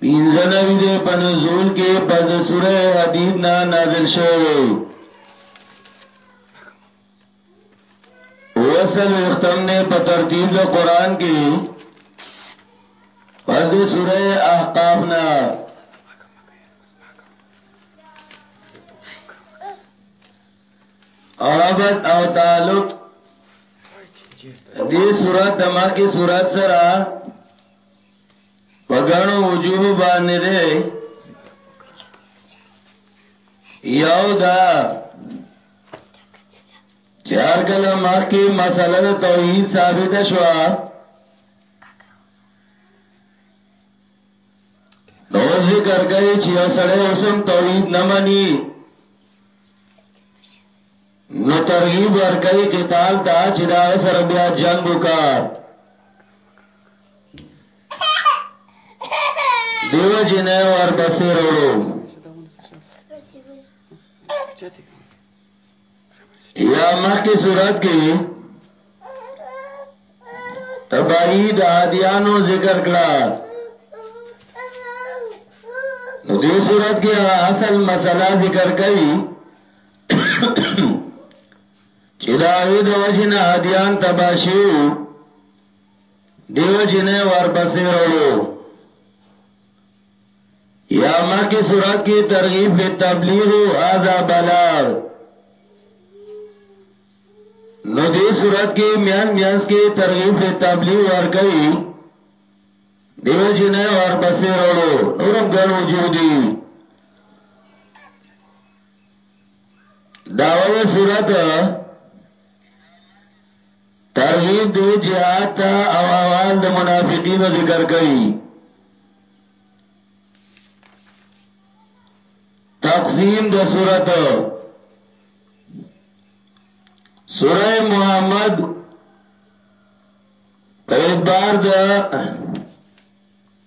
پینځه نوی دی په نزول کې پس د سوره حدید نه نازل شوی دی اوسل وختم نه په ترتیب د قران کې پس د سوره احقاف نه عربت او تعلق دې سورات دما کې سورات سره پګانو وجوه باندې ده یو دا چار کله مخ کې مسله توحید ثابت شو نو ذکر کوي چې اوسړه اوسم توحید نه مانی نو ترغیب ورکوي قتال ته چې دا سره بیا جنگ وکا دیو جنې ور بسې وروړو یا مخکې صورت کې تبایی د عادیانو ذکر کړه نو دې صورت کې اصل مسله ذکر کړي چې دا وی د وجنه هدیان تباشو دیو جنې ورپسې ورولو یا مکه صورت کې ترغیب په تبلیغ او ازا بلاغ نو دې صورت کې میان میانس کې ترغیب په تبلیغ ور کوي دیو جنې ورپسې ورولو نورم ګڼ وجودي داوی صورت ترغیب دی جهاد تا او احوال د منافقین ذکر کئی تقسیم د صورت سورہ محمد په اعتبار د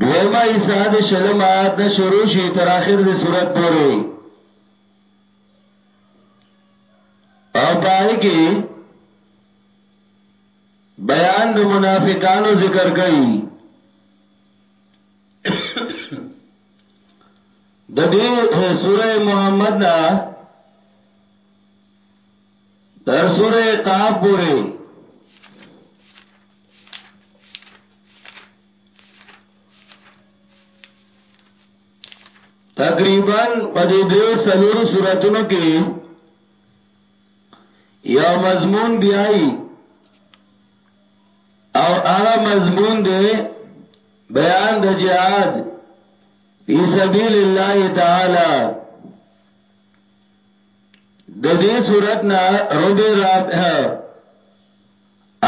دویمه حصه د شلم آیات نه شروع شي تر اخر د سورت پورې او پای کې بیان د منافقانو ذکر کړي د دې سوره محمد نه تر سوره قاف پورې تقریبا په دې دریو سلورو سوراتونو کې یو مضمون بیاي او هغه مضمون دی بیان د جهاد فی سبیل الله تعالی د دې صورت نه ربع رابع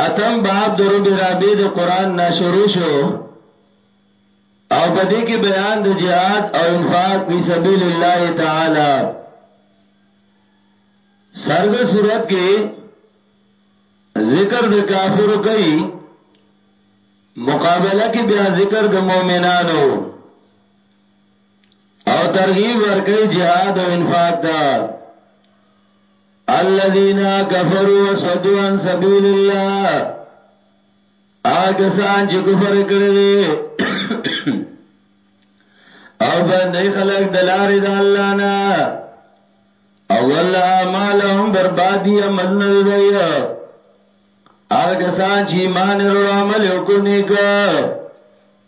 اتم باب د ربع رابع د قرآن نه شروع شو او په دې کې بیان د جهاد او انفاق فی سبیل الله تعالی سر د صورت کې ذکر د کافرو کوي مقابله کې بیا ذکر د مؤمنانو او ترغیب ورکړي jihad او انفاق ته الذين كفروا وصدوا عن سبيل الله اګه سان چې کفر کړی دی او باندې خلق د لارې د الله نه او الله مالهم بربادي عمل نه دی اګه سان چې ایمان ورو عمل وکړي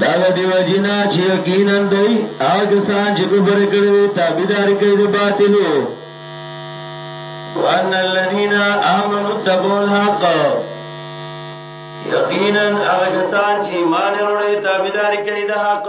دا و دی وجنا چې یقینا دوی هغه سان چې کوبر کړي تابعداري کوي د باطلو وان الذين امنوا تبوا الحق یقینا هغه سان چې ایمان وروړي تابعداري کوي د حق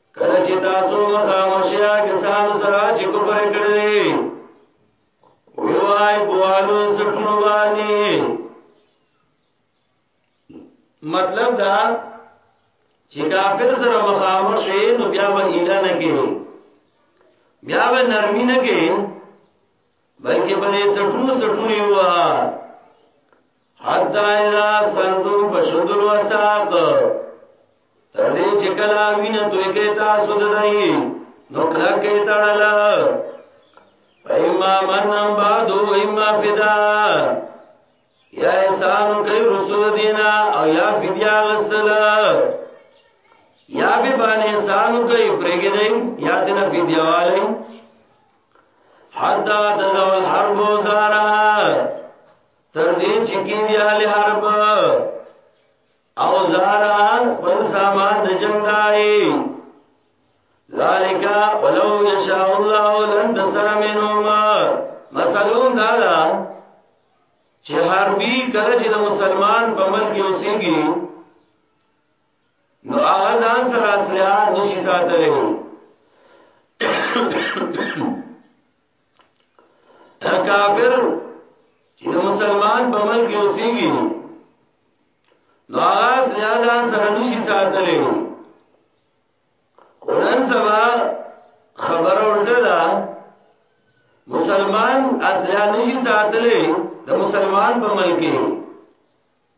کله چې تاسو مخامخ شئ کسان سره چې کفر کړی ویوای بوالو سټونو باندې مطلب دا چې کافر سره مخامخ شي نو بیا به اله نه کې بیا به نرمي نه کې بلکې بلې سټونو سټونی وها حتی اذا سنتم فشد الوساق تر دې چې کلا وینه توې کې تاسو دای نو کلا کې تړل ایما منم بعد و ایما فدا یا احسان کوي رسول دینا او یا فدیا غسل یا به باندې احسان کوي پرګې دی یا دنه فدیا والے حتا تزول حرب زارا تر دې چې کیږي اهل حرب او زارا بل سامان د جنگ دای ذالک ولو یشاء الله لنتصر منهم مثلون دا دا چې حربي کله چې د مسلمان په ملک کې اوسېږي نو هغه ځان سره اصلي نشي ساتلی دا کافر چې مسلمان په ملک کې اوسېږي نو هغه زیاده سره نشي ساتلی نن سبا خبره ورته ده مسلمان اصلیا نشي ساتلی د مسلمان په ملک کې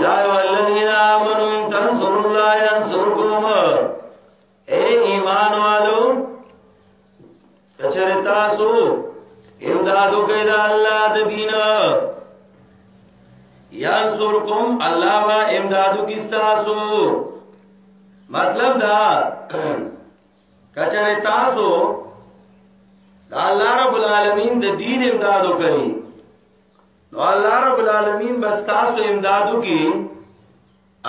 یا ایو الذین آمنوا ان تنصروا الله ينصركم اے ایمان والو کچره تاسو امدادو کوي دا الله د دین ينصركم الله وا امدادو کی تاسو مطلب دا کچره تاسو دا الله رب العالمین د دین امدادو کوي نو الله رب العالمین بس تاسو امدادو کی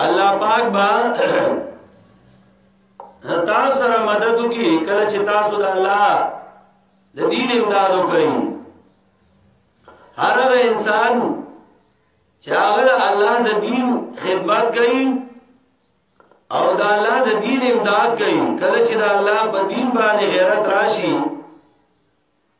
الله پاک با تاسو سره مدد کی کله چې تاسو د الله د دین امدادو کوي هر هغه انسان چې هغه الله د دین خدمت کوي او د الله د دین امداد کوي کله چې د الله په دین باندې غیرت راشي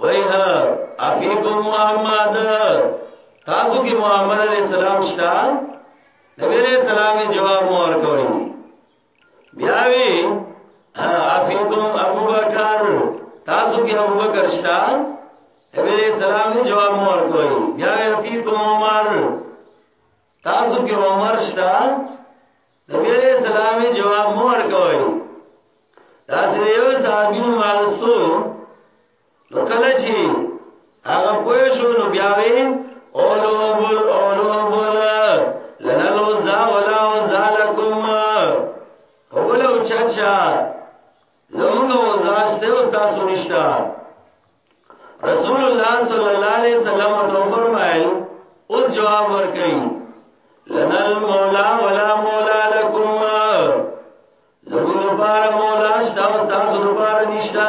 وای ها افیکو محمد تاسو کې محمد علی السلام شته نبی علیہ السلام جواب مور کوي بیا وی افیکم ابو بکر تاسو کې ابو بکر شتا نبی علیہ السلام جواب مور کوي بیا افیکم عمر تاسو کې عمر شتا نبی علیہ السلام جواب مو ورکوي دا چې یو صحابي مالستو نو کله چې هغه پوه شو نو بیا وی اولو بول اولو بول لنلو زا ولا وزا لکم اولو چچا زمونږ وزاش دی او تاسو نشته رسول الله صلی الله علیه وسلم ته فرمایل او جواب ورکړي لنا المولا ولا مولا لكم زمونږ لپاره مولا شته او تاسو لپاره نشته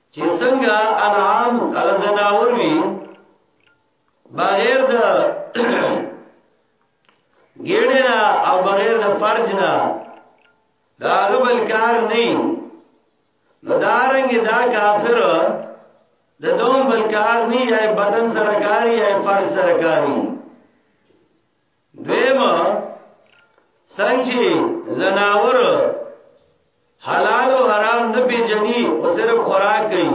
چې څنګه انعام هغه زناور وي بغیر د ګډنا او بغیر د فرج نه دا غبل کار نه مدارنګ دا کافر د دوم بل کار نه یا بدن سرکاري یا فرج سرکاري دویمه سنجي زناور حلال او حرام نه پیژني او صرف خوراک کوي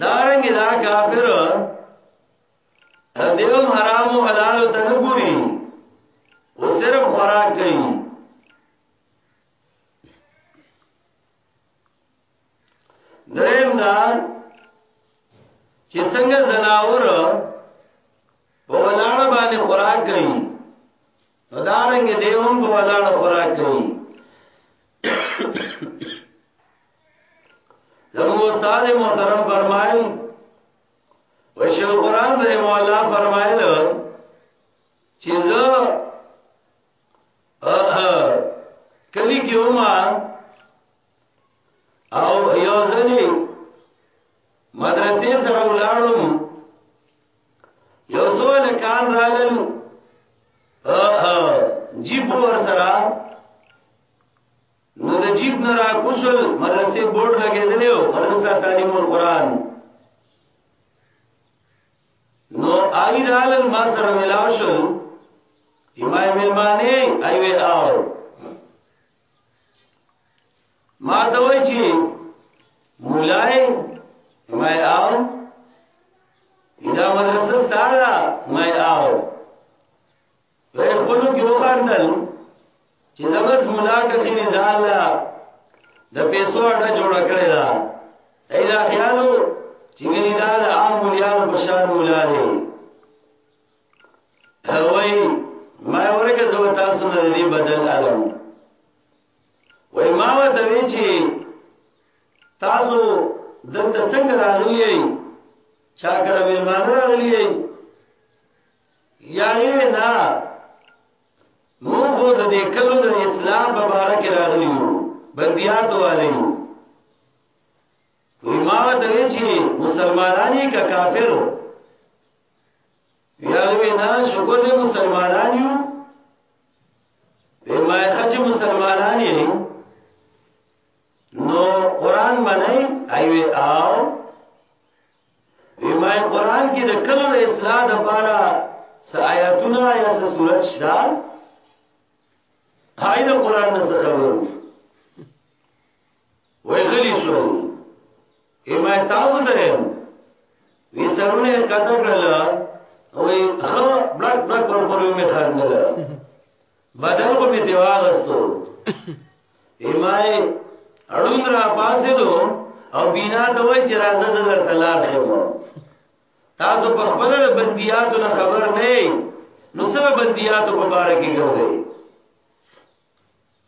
دارنګ دا کافر دیوم حرام او حلال ته نه ګوري او صرف خوراک کوي دریم دا چې څنګه زناور په ولاړه باندې خوراک کوي نو دا رنګ دی هم په ولاړه خوراک کوي زمو استاد محترم فرمایل وشل قران رحم الله فرمایل چې زه کلی کې ومه او یو ځلې مدرسې سره ولاړم یو سوال کان رالل جیب ور سره نو د جیب نه را کوسل مدرسې بورډ لګېدلې او مدرسه تعلیم القرآن نو آی رالل ما سره ملاو شو یمای ملمانه ایوه آو ما ته وای چې مولای ما او دا مدرسه ستاره ما او وې خپل کې وخاندل چې زمس مولا کخي رضال د پیسو اړه جوړ کړی دا ایدا خیالو چې ګنې دا د عام مليانو په شان مولا دی هغوی ما ورګه زو تاسو نه دی بدل علم وای ما وته وی چې تاسو دلته څنګه راغلی یې چا کر مېلمان راغلی یې یا یې نه موږ د دې کلو د اسلام په اړه کې راغلی یو بنديات والے یو وی ما وته وی چې مسلمانانی کا کافر بیا وی نه شکر دې مسلمانان یو به ما خچ مسلمانان یې نو قران منای ایوه او ما قران کې د کلو اصلاح د پاره س آیاتونه یا س سورۃ شدا هاي د قران نه خبرو وای غلی شو ایمه تاسو ته وی سرونه کته کړل وی خو بلک بلک پر پر می خندل بدل کو می دیوا غستو ایمه اړوند را پاسې دو او بینا ته وای چې راځه زه درته لار خېم تاسو په خپل بندیاتو نه خبر نه نو سره بندیاتو په باره کې ګرځي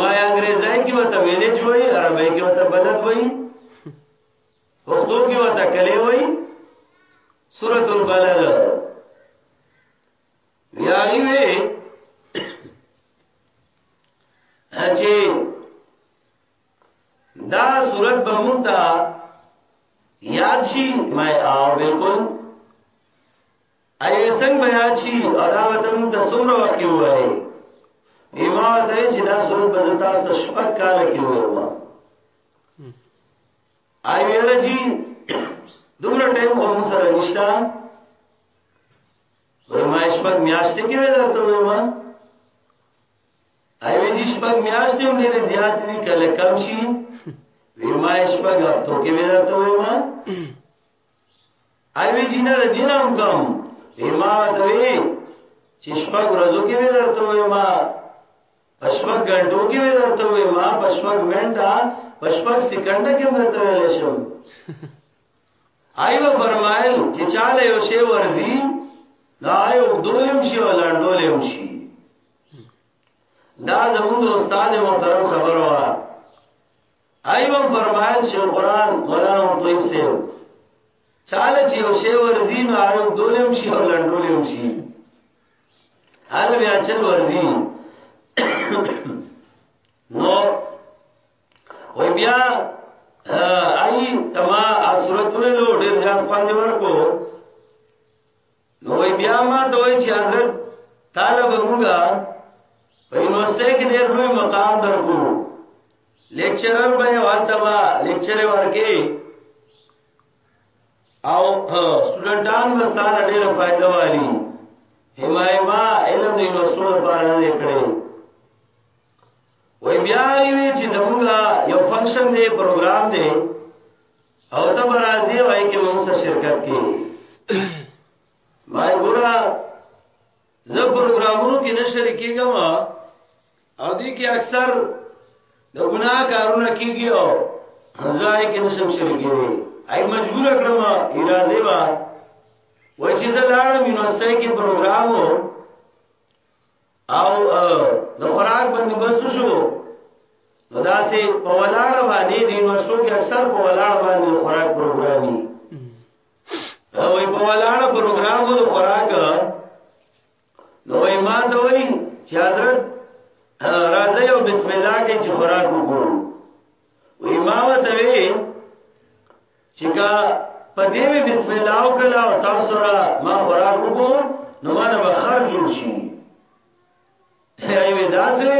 ما انګريزي کې وته ویلې جوړي عربي کې وته بلد وای اردو کې وته کلي وای سورۃ البلد یاغي وی اچي دا سورۃ بمونتا یاد شي ما او بالکل اي څنګه بیا چی ادا وتم ته څومره وخت کې وای ایما ته چې دا صورت به تاسو ته شپږ کال کې وای اي ویره جی دومره ټایم خو موږ سره نشتا ورما شپږ میاشتې کې درته وما اي وی جی شپږ میاشتې هم ډېر زیات دي کله کم شي ورما شپږ هفتو کې درته وما ایوی جی نه دین هم کوم ایما دوی چې شپږ ورځو کې به درته وې ما پښپک غنټو کې به درته وې ما پښپک منټه پښپک سکند کې درته وې شم ایو فرمایل چې چاله یو شی ورزي دا یو دولم شي ولاندولم شي دا زموږ استاد محترم خبره ایو فرمایل چې قران مولا او طيب سه چاله چې یو شی ورزی نو هغه دولم شي او لندولم شي هغه بیا چې ورزی نو وای بیا ای تما اصورت ولو ډیر ځان باندې ورکو نو وی بیا ما ته وی چې حضرت طالب موږه په یونیورسيټي کې ډېر لوی مقام درکو لیکچرر به والتبا لیکچر ورکې او سټوډنټان به ستاره ډېر فائدہ والی همایما علم دې مسعود لپاره نه کړې وی بیا وی چې دموږه یو فنکشن دی پروګرام دی او ته برازي وای کې مونږ سره شرکت کې ما ګورا زه پروګرامونو کې نه شریکېږم او دې کې اکثر د ګناه کارونه کیږي او ځای کې نشم شریکېږي اي مجبور کړم ایرازه وا وای چې زه لاړم یونیورسيټي کې پروګرام وو او د خوراک بندوبست شو نو دا سه په ولاړه باندې د یونیورسيټو کې اکثر په ولاړه باندې خوراک پروګرامي او په ولاړه پروګرامو د خوراک نو ما ته وایي چې حضرت راځي او بسم الله کې چې خوراک وکړو وی ما ورته وی چې کا په دې بسم الله وکړه او تاسو را ما خوراک وکړو نو ما نه بخار جوړ شي ایوه داسې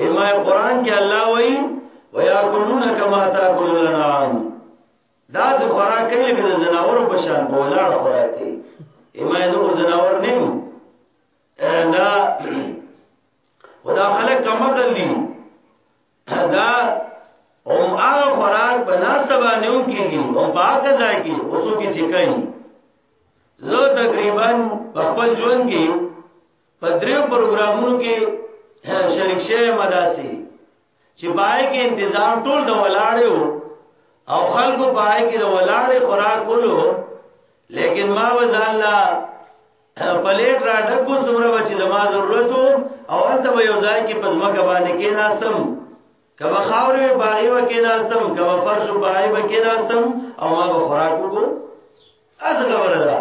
ایمه قران کې الله وایي وياكلون كما تاكل الانعام دا څه خوراک کوي لکه د زناورو په شان په ولاړ خوراک کوي ایمه زه زناور نه یم دا خدا خلق کمقل دي دا هم هغه خوراک په ناسته باندې هم کېږي او په هغه ځای کې اوسو کې چې کوي زه تقریبا په خپل ژوند کې په دریو پروګرامونو کې شریک شوی مداسي چې پای کې انتظام ټول د ولاړو او خلکو پای کې د ولاړې خوراک کولو لیکن ما وزاله پلیټ را ډکو سمره بچی زما ضرورتو او انت به یو ځای کې پزما کبانې کې ناسم کما خاورې باغې و کې ناسم کما فرش باغې و کې ناسم او ما به خوراک وکړو از خبره ده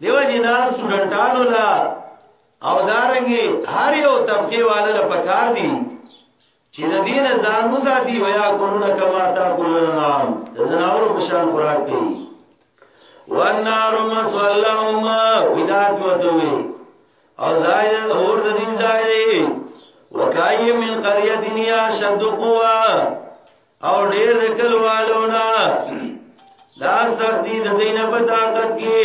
دیو جنا سټډنټانو لا او دارنګي هر یو طبقه والے له پکار دي چې د دین ځان وساتي او یا کولونه کما تا کولونه نام زناور په شان خوراک کوي والنار مسلهم وداد متوي او زائد اور د دین زائد وکای من قريه دنیا شد قوا او ډېر د کلوالونه دا سختی د دینه په طاقت کې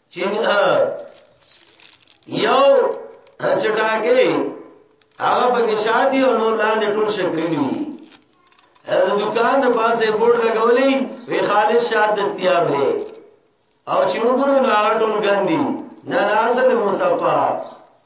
چې یو چټاګي هغه په کې شادي او نور لاندې ټول شکرین دي د دکان د پاسه بورډ لګولې وی خالص شاد دستیاب دی او چې وګورو نو هغه ټول ګاندي نه نه اصل مصطفی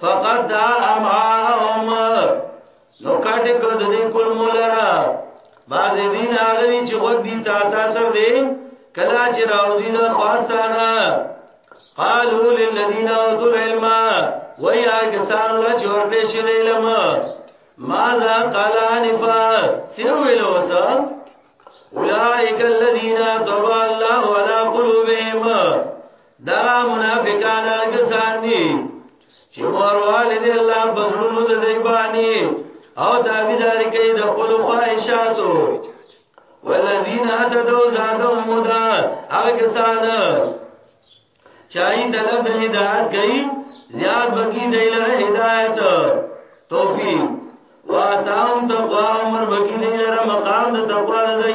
فقط دا امعاهم نو کاټ کړ د دې کول مولرا باز دین هغه چې غوږ دی تا تا سر دی کلا چې راوځي د خواستانه قالوا للذین اوتوا العلم ويا کسان لا چې ورته شي علم ماذا قال انفا سیرو ویلو وسا اولئک الذین طبع الله على قلوبهم دا منافقان هغه ځان دي چې مور والد الله بزرونو د دی باندې او تابعداري کوي د خپل خواهشاتو والذین اتدوا زادهم مدا هغه ځان چای طلب د هدایت کوي زیاد بکی دی له هدایت توفیق واتاهم تقوا عمر بکی دی له مقام د تقوا دی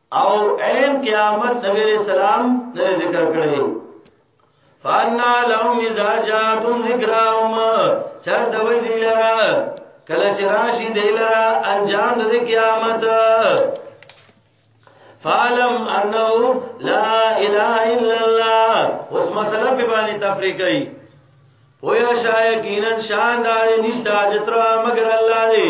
او عین قیامت نبی علیہ السلام نے ذکر کرے فانا لهم اذا جاءتهم ذکرهم چر دوی دی لرا کله چې راشي دی لرا انجام د قیامت فعلم انه لا اله الا الله اوس مسله په باندې تفریق کوي ویا شایقینا شان دار نشتا جترا مگر الله دی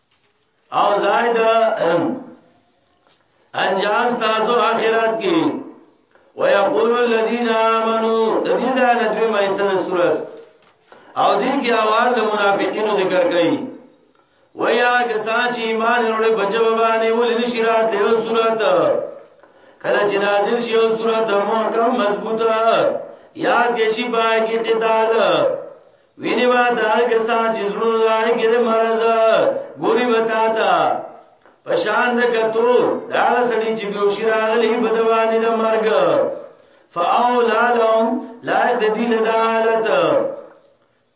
او زائد انجام تاسو آخرت کې ويقول الذين امنوا د دې د نبی مېسه د صورت او دې کې اواز د منافقینو ذکر کړي ويا کسان چې ایمان لري بچو باندې ولې نشي راتله یو صورت کله چې نازل شي یو صورت محکم مضبوطه یاد کې شي پای کې تعالی ویني با دا کسا چې زړه راي کې مرز ګوري وتا تا پشان د کتو دا سړي چې بيوشي راغلي بدواني د مرګ فاولا لهم لا د دې له حالت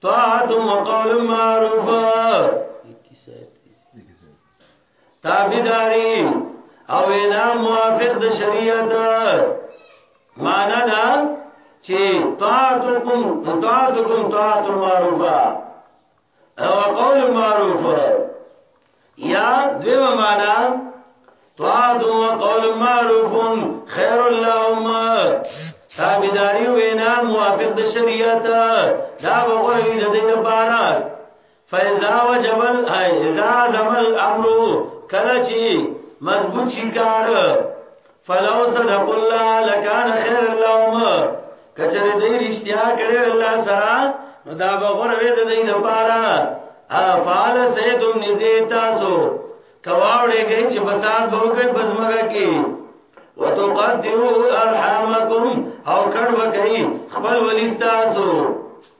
طاعت وقول معروف تابیداری او وینا موافق د شریعت معنا دا چې طاعتکم طاعتکم طاعت معروفه او قول معروف یا دیو معنا طاعت و قول معروف خیر اللهم تابیداری وینا موافق د شریعت دا وګورئ د دې لپاره فاذا وجب الاذا زم الامر کله چی مضبوط شي کار فلو صدق الله لكان خير لهم کچره دې رښتیا کړې الله سره نو دا به غره وې د دې لپاره افعال سیدم نږدې تاسو کواوړې گئی چې فساد به وکړي بزمګه کې وتقدموا ارحامکم او کډ وکړي خپل ولستاسو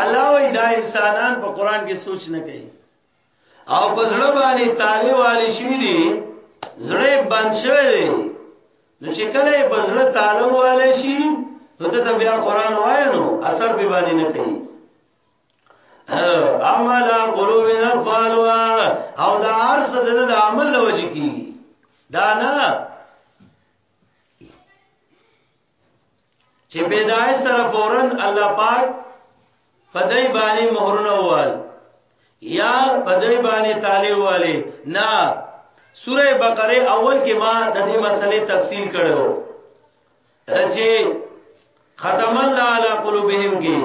الله وی دا انسانان په قران کې سوچ نه کوي او په زړه باندې تاله والی شوی دی زړه بند شوی دی نو چې کله په زړه تاله والی شي نو ته بیا قران وای نو اثر به باندې نه کوي اما لا قلوبنا فالوا او دا ارس د عمل د وجه کی دا نه چې پیدایش سره فورن الله پاک پدای باندې مہرونه وال یا پدای باندې تالی والی نه سوره بقره اول کې ما د دې مسلې تفصیل کړو چې ختم الله علی قلوبهم کې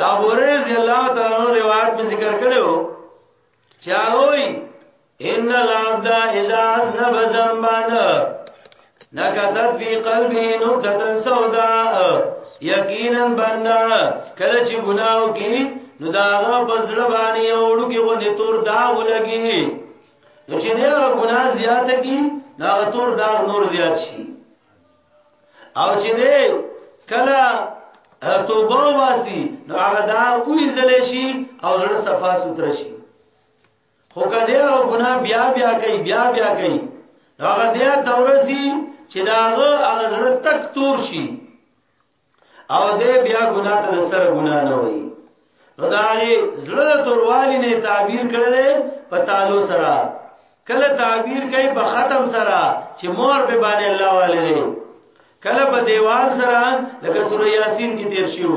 دا بورز الله تعالی روایت می ذکر کړو چاوي ان العبد اذا اذنب ذنبا نکتت فی قلبی نکتت سودا یقینا بندا کله چې ګناو کی نو داغه پزړه باندې اوړو کې غوندې تور داغ لګي نو چې دا ګناه زیاته کی دا تور داغ نور زیات شي او چې دې کله توبه واسي نو هغه دا وی زل شي او زړه صفا سوتر شي خو کله او ګنا بیا بیا کوي بیا بیا کوي هغه دې تورسي چې داغه هغه زړه تک تور شي او دې بیا ګنا ته سره ګنا نه وي خدای زړه توروالی نه تعبیر کړل په تعالو سره کله تعبیر کوي په ختم سره چې مور به باندې الله والي کله په دیوال سره لکه سورې یاسین کې تیر شیو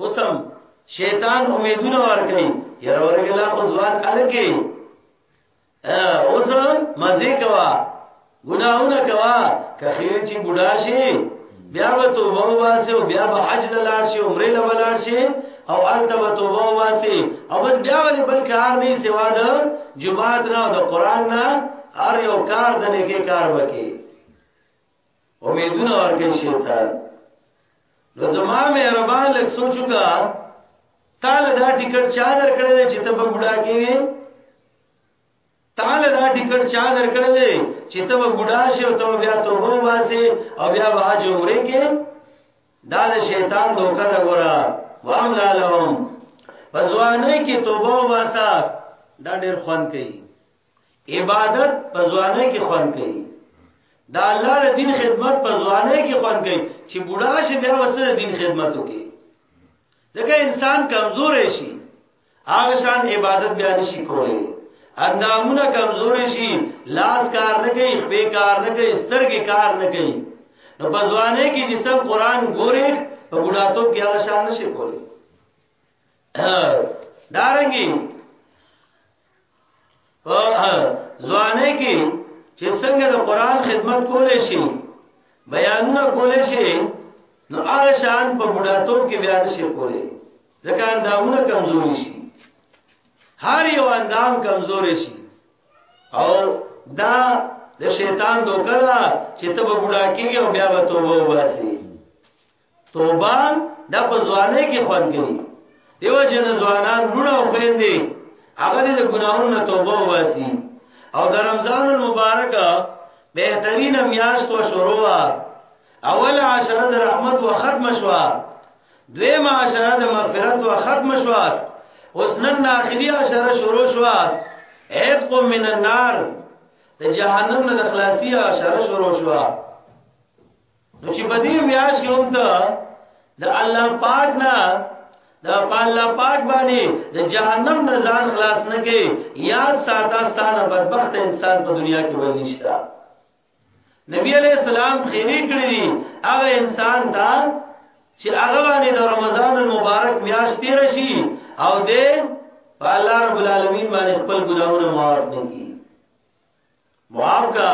اوسم شیطان امیدونه ورکړي یره ورګه لا خو ځوان الکه اوس مزه کوا ګناونه کوا کخیر چې بډا شي بیا به توبه واسه او بیا به حج لاله شي عمره لاله شي او انت به توبه واسه او بس بیا ولې بل کار نه سوا د جمعات نه او د قران نه هر یو کار د نیکه کار وکي امیدونه ورکړي شیطان نو زما مهربان لک سوچو کا تاله دا ټیکټ چا درکړی چې ته په ګډا کې وې تاله دا ټیکټ چا درکړی چې ته په ګډا شې او ته بیا توبه واسې او بیا به حج عمره کې دا د شیطان دوکه دا ګورا وام لالهم پزوانه کې توبه واسه دا ډېر خوان کوي عبادت په ځوانه کې خوان کوي دا الله د دین خدمت په ځوانه کې خوان کوي چې بوډا شي بیا وسره دین خدمت وکي ځکه انسان کمزور شي هغه شان عبادت بیا نشي کولی اندامونه کمزور شي لاس کار نه کوي خپې کار نه کوي سترګې کار نه کوي نو په ځوانه کې چې سب قران ګوري په بوډا توپ کې هغه شان نشي کولی دارنګي په ځواني کې چې څنګه د قران خدمت کولې شي بیانونه کولې شي نو هغه شان په بډاتو کې بیا نشي کولې ځکه اندامونه کمزوري شي هر یو اندام کمزوري شي او دا د شیطان دوکه ده چې ته به بډا کېږي او بیا به توبه وباسي توبان دا په ځواني کې خوان کوي دیو جن ځوانان لونه او خويندې هغه د ګناهونو نه توبه واسي او د رمضان المبارک بهترین میاشت او شروع اول عشره د رحمت او ختم شوا دویم عشره د مغفرت او ختم شوا اوس نن اخري عشره شروع شوا عتق من النار د جهنم نه خلاصي عشره شروع شوا نو چې په دې ویاش کې هم ته د الله پاک نه د الله پاک باندې د جهنم نه ځان خلاص نه کې یاد ساته ستانه بدبخت انسان په دنیا کې بل نشتا نبی علیہ السلام خیری کړی دی هغه انسان دا چې هغه باندې د رمضان المبارک میاشت تیر شي او دې الله رب العالمین باندې خپل ګناهونه معاف نه کړي معاف کا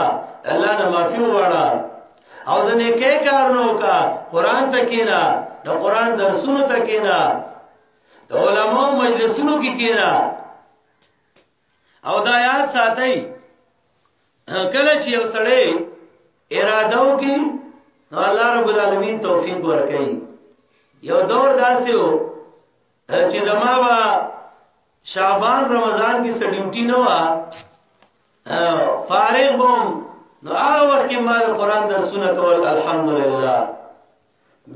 الله نه معافي وغواړه او د نیکه کارونو کا قران ته کینا د قران درسونو ته کینا د علماء مجلسونو کې کینا او دا یاد ساتي کله چې یو سړی اراده وکي نو الله رب العالمین توفیق ورکړي یو دور داسې و چې زما با شعبان رمضان کې څه ډیوټي نه و فارغ بوم نو هغه وخت کې ما قرآن درسونه کول الحمدلله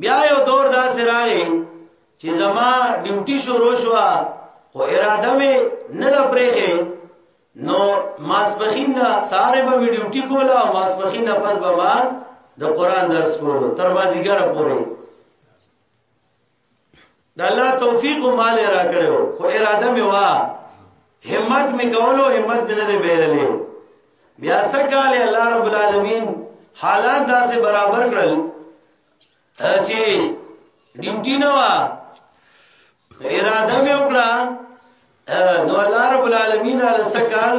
بیا یو دور دا سراغی چې زما ډیوټي شروع شو او اراده مې نه ده پرېخې نو ماسپخین نه ساره به ډیوټي کوله او ماسپخین نه پس به ما د قرآن درس کولو تر مازیګره پورې د الله توفیق مال را کړو خو اراده مې وا همت مې کولو همت مې نه بیرلې بیا سکاله الله رب العالمین حالات داسې برابر کړل چې ډیوټی نه وا اراده مې وکړه نو الله رب العالمین علی سکال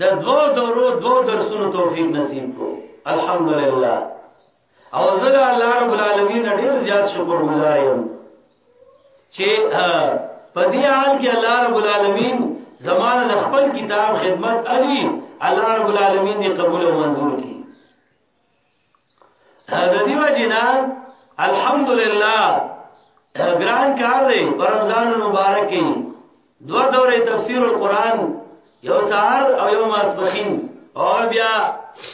د دوو دورو دوو درسونو توفیق نصیب کو الحمدلله او زه د الله رب العالمین ډیر زیات شکر گزار یم چې په دې حال کې الله رب العالمین زمانه د خپل کتاب خدمت علي الله رب العالمین دې قبول او منزور کړي د دې وجنا الحمدلله ګران کار دی رمضان مبارک کې دوا دورې تفسیر القرآن یو سهار او یو ماسپخین او بیا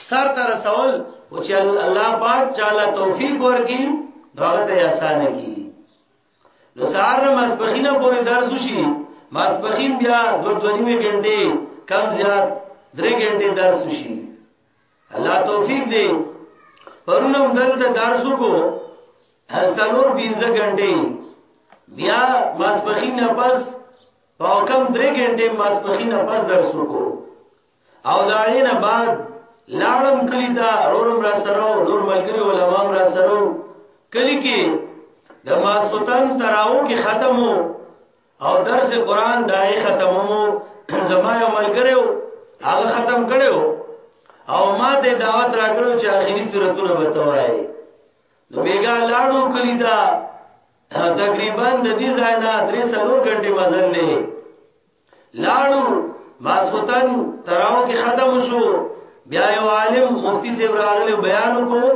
سر تر سوال او چې الله پاک چاله توفیق ورکړي هغه ته آسان کی نو سهار نه ماسپخینه پورې درس وشي ماسپخین بیا دو دو نیمه غنټه کم زیات درې غنټه درس وشي الله توفیق دی پرونم دلته درس کو سلور بینځه غنټې بیا ماسپخین نه پس او کم درې غنټې ماسپخین نه پس درس کو او دا نه بعد لاړم کلی دا رورم را سره نور ملګری علماء را سره کلی کې د ماسوتن تراو کې ختمو او درس قران دای ختممو زما یو ملګریو هغه ختم کړو او ما ته دعوت راکړو چې اخیری سورتونه وتوای نو بیګا لاړو کلی دا تقریبا د دې ځای نه درې څلور غنټې مزل لې لاړو ماسوتن تراو کې ختم شو بیا یو عالم مفتی صاحب راغلی بیان وکړو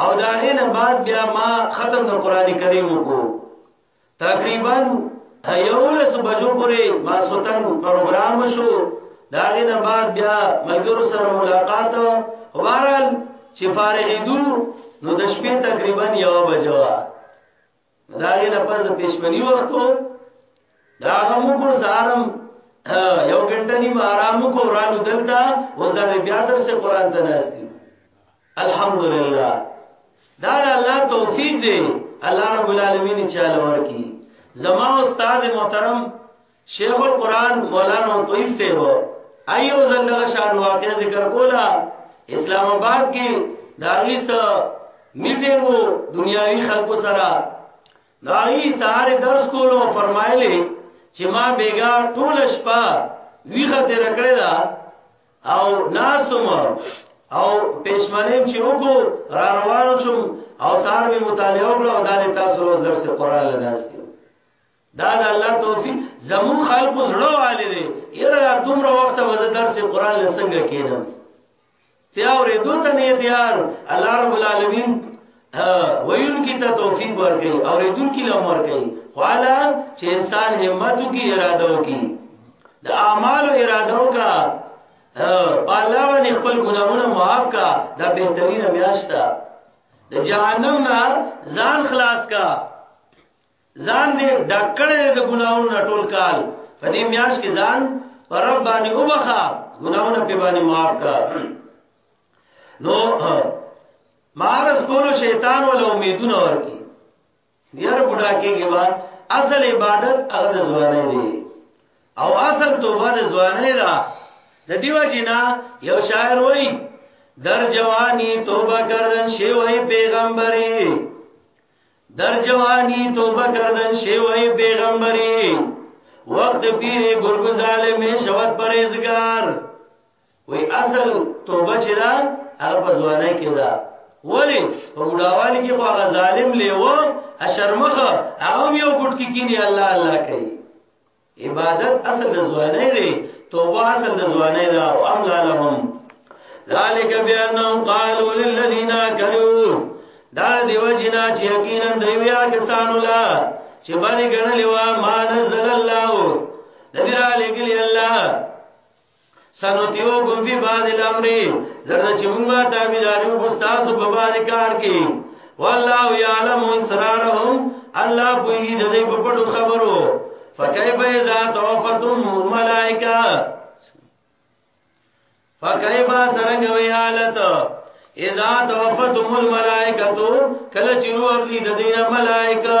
او دا غینه بعد بیا ما ختم د قران کریم وکړو تقریبا یو لس بجو پورې ماسوتن پروګرام شو دا غي نه بعد بیا ملګرو سره ملاقات وارل چې فارغېدو نو د شپې تقریبا یو بجو دا غي نه پز پېشمنی وختو دا هم کو سارم یو ګنټه نیمه آرام کو ورانو دلته اوس دا بیا درس قران ته ناشتي الحمدلله دا د الله توفیق دی الله رب العالمین چاله ورکی زما استاد محترم شیخ القران مولانا طیب سے ہو ایو زنده شان واقع ذکر کولا اسلام آباد کې داغي سره میټینګ وو دنیاوی خلکو سره داغي ساره درس کولو فرمایلی چې ما بیګا ټول شپه ویخه تیر کړی دا او ناستم او پېشمنیم چې وکړو را روانو شم او سار می مطالعه وکړو او دا تاسو روز درس قران لناستي دا د الله توفیق زمو خلکو زړه والي دي یره دومره وخت به درس قران لسنګ کینم تیار دو ته نه تیار الله رب العالمین ویونکي ته توفیق ورکړي او ردونکي له امر کوي خوالا چې انسان همت کی اراده وکي د اعمال اراده وکا الله باندې خپل ګناهونه معاف کا دا بهترینه میاشته د جهنم نه ځان خلاص کا ځان دې ډکړې د ګناهونو نه ټول کال په دې میاش کې ځان پر رب باندې وبخا ګناهونه په باندې معاف کا نو مارس کولو شیطان ولا امیدونه ورکی یار بډا کېږي با اصل عبادت هغه د ځواني دی او اصل توبه د ځواني ده د دیو جنا یو شاعر وای در جوانی توبه کردن شی وای پیغمبري در جوانی توبه کردن شی وای پیغمبري وقت پیری گرگ ظالم شود پریزگار وی اصل توبه چې دا هغه په ځواني کې دا ولی په بډاوالي کې خو هغه ظالم لیو اشرمخه هغه یو ګټ کې کینی الله الله کوي عبادت اصل د ځواني دی توبه اصل د ځواني دا او امل لهم ذالک بانهم قالوا للذین کفروا دا دیو جنا چې یقینا دیویا کسان الله چې باندې ګڼلې وا ما نزل الله نبی را لګلی الله سنوتیو کوم فی بعض الامر زرد چې موږ به تابعداري وکړو په بعض کار کې والله یعلم اسرارهم الله پوهیږي د دې په پټو خبرو فکیف اذا توفتم الملائکه فکیف سرنګ وی حالت اذا توفتم الملائکه کله چې روح اخلي د دې ملائکه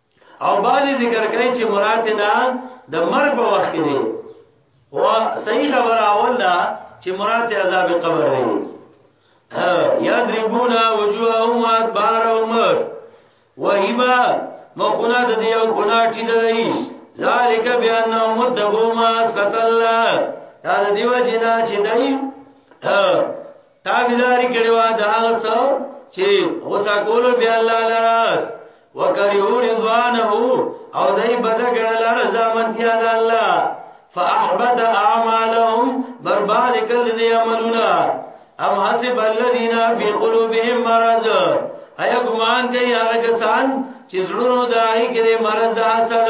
او باندې ذکر کوي چې مراد نه د مرګ په وخت کې دی او صحیح خبر اول دا چې مراد عذاب قبر دی یضربون وجوههم وادبارهم وهما مخنا د دې او ګنا ټی دی ذالک بیانهم متبوما ستلا دا د دیو جنا چې دی تابعداري کړي وا دا غسو چې غوسه کول بیا الله لراز وکریو رضوانه او دای بد ګڼل رضا منتیا د الله فاحبط اعمالهم برباد کړ دې عملونه ام حسب الذين في قلوبهم مرض ایا ګمان کوي هغه کسان چې زړونو دای کې مرض د حسد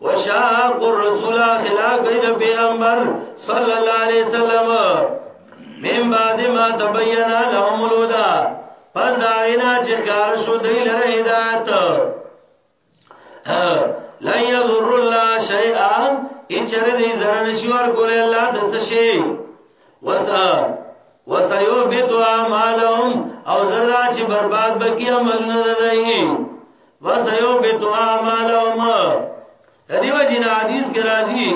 وشاق الرسول خلاف کوي د پیغمبر صلی الله علیه وسلم من بعد ما تبین لهم الهدى پس دا اینا چې کار شو دی لره هدایت لا یضر الله شیئا ان چر دې zarar نشي ور کولای الله د څه شي وسا وسيو بتوا مالهم او زردا چې برباد بکی عمل نه دی وسيو بتو اعمالهم دیو جن حدیث کې راځي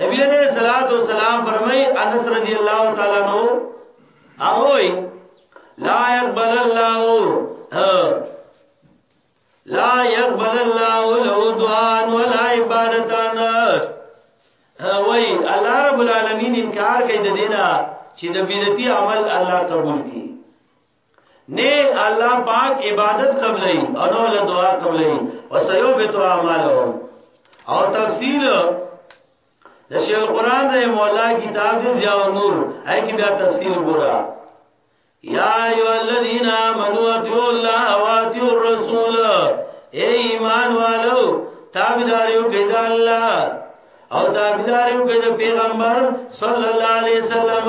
نبی علیہ الصلوۃ والسلام فرمای انس رضی الله تعالی عنہ اوئی لا يقبل الله لا يقبل الله له دعاء ولا عبادتان وای الله رب العالمین انکار کوي د دینه چې د بدعتي عمل الله قبول کړي نه الله پاک عبادت قبلې او نو له دعا قبلې وسيو به تو اعمالو او تفصیل د شیخ القران رحم مولا کتاب دی ضیاء النور اې کې بیا تفصیل ګورا یا ایو الذین آمنوا اتقوا الله واتقوا الرسول اے ایمان والو تابعداریو کې د الله او تابعداریو کې د پیغمبر صلی الله علیه وسلم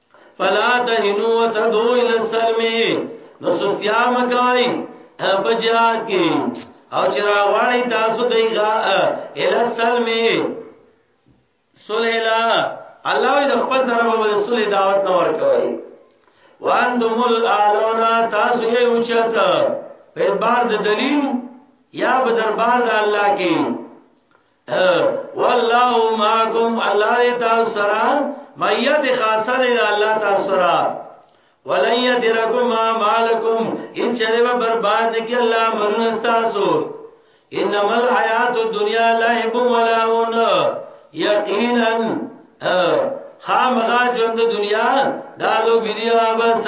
فلا تهنوا وتدعوا الى السلم نو سستیا مکای په جهاد کې او چې راوړی تاسو دی غا ال سلم صلح لا الله دې خپل طرف باندې صلح دعوت نه ورکوي وان دمل اعلونا تاسو یې اوچت په بار د دلیل یا په دربار د الله کې والله معكم الله دې تاسو سره مېت خاصه دې الله تاسو سره ولن يدركم ما مالكم ان چروا برباد نکي الله مرن استاسو انما الحیات الدنيا لعب ولهون یقینا خامغا ژوند دنیا دالو بیا بس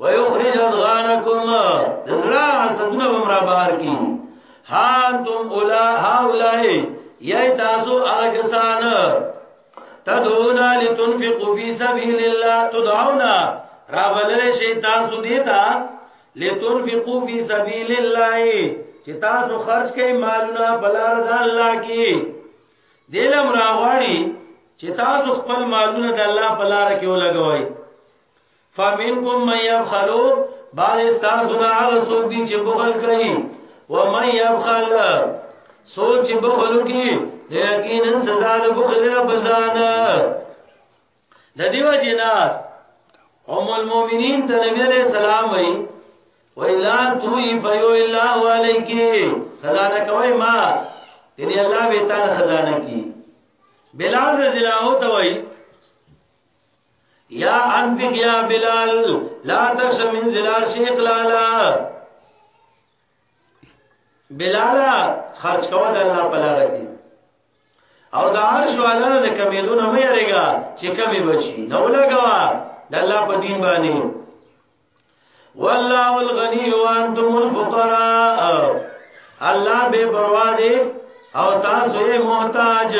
ويخرج اذغانكم دزړه حسدونه بمرا بهر کی هانتم اولا هاولای یای تاسو هغه کسان تدعونا لتنفقوا في سبيل الله تدعونا رابلل شي تاسو دیتا لتنفقوا في سبيل الله چې تاسو خرج کړئ مالونه بلار د الله کې دلم راغواړي چې تاسو خپل مالونه د الله په لار کې ولګوئ فمنکم من یبخلو بعد استاسو نه هغه څوک دي چې بخل کوي و من یبخل سوچ چې بخل کوي یقینا سزا د بخل نه بزانه د دیو جنات ام المؤمنین ته نبی علیہ السلام وی ویلا توی فیو الله علیکی خزانه کوي ما یعنی الله به تعالی خزانه کی بلال رضی الله عنه ته وی یا انفق یا بلال لا تخش من زلال شیخ لالا بلالا خرج کوه د الله په لار کې او د عرش والانه د کمیدو نه مې یریګا چې کمی بچي نو لګوا د الله په دین باندې والله الغنی وانتم الفقراء الله به پروا دی او تاسو یې محتاج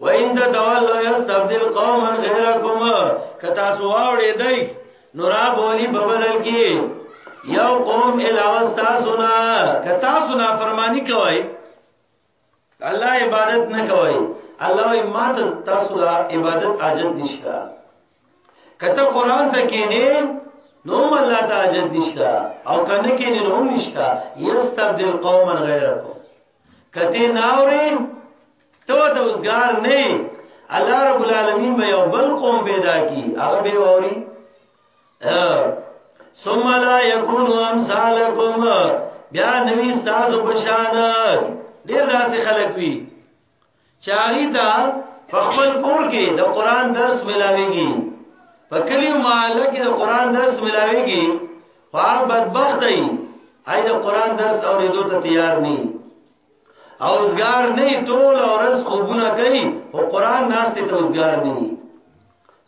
وین د دول یستبدل قوما غیرکم کتا سو اوړې دی نورا بولی په بدل کې یو قوم علاوه تاسو نه کتا سو نه فرمانی کوي الله عبادت نه کوي الله یې ما ته تاسو لا عبادت حاجت نشته کته قران ته کېنه نو الله ته حاجت نشته او کنه کېنه نو نشته یستبدل قوما غیرکم کته ناوري تو د وزګار نه الله رب العالمین به یو بل قوم پیدا کی هغه به ووري ثم لا يكون امثالكم بیا نوی تاسو بشان ډیر داسې خلک وي چاري دا خپل کور کې د قران درس ملاويږي په کلی محله کې د قران درس ملاويږي هغه بدبخت دی هاي د قران درس اورېدو ته تیار نه او ځګار نه ټول اورز خوبونه کوي او قران ناس ته ځګار نه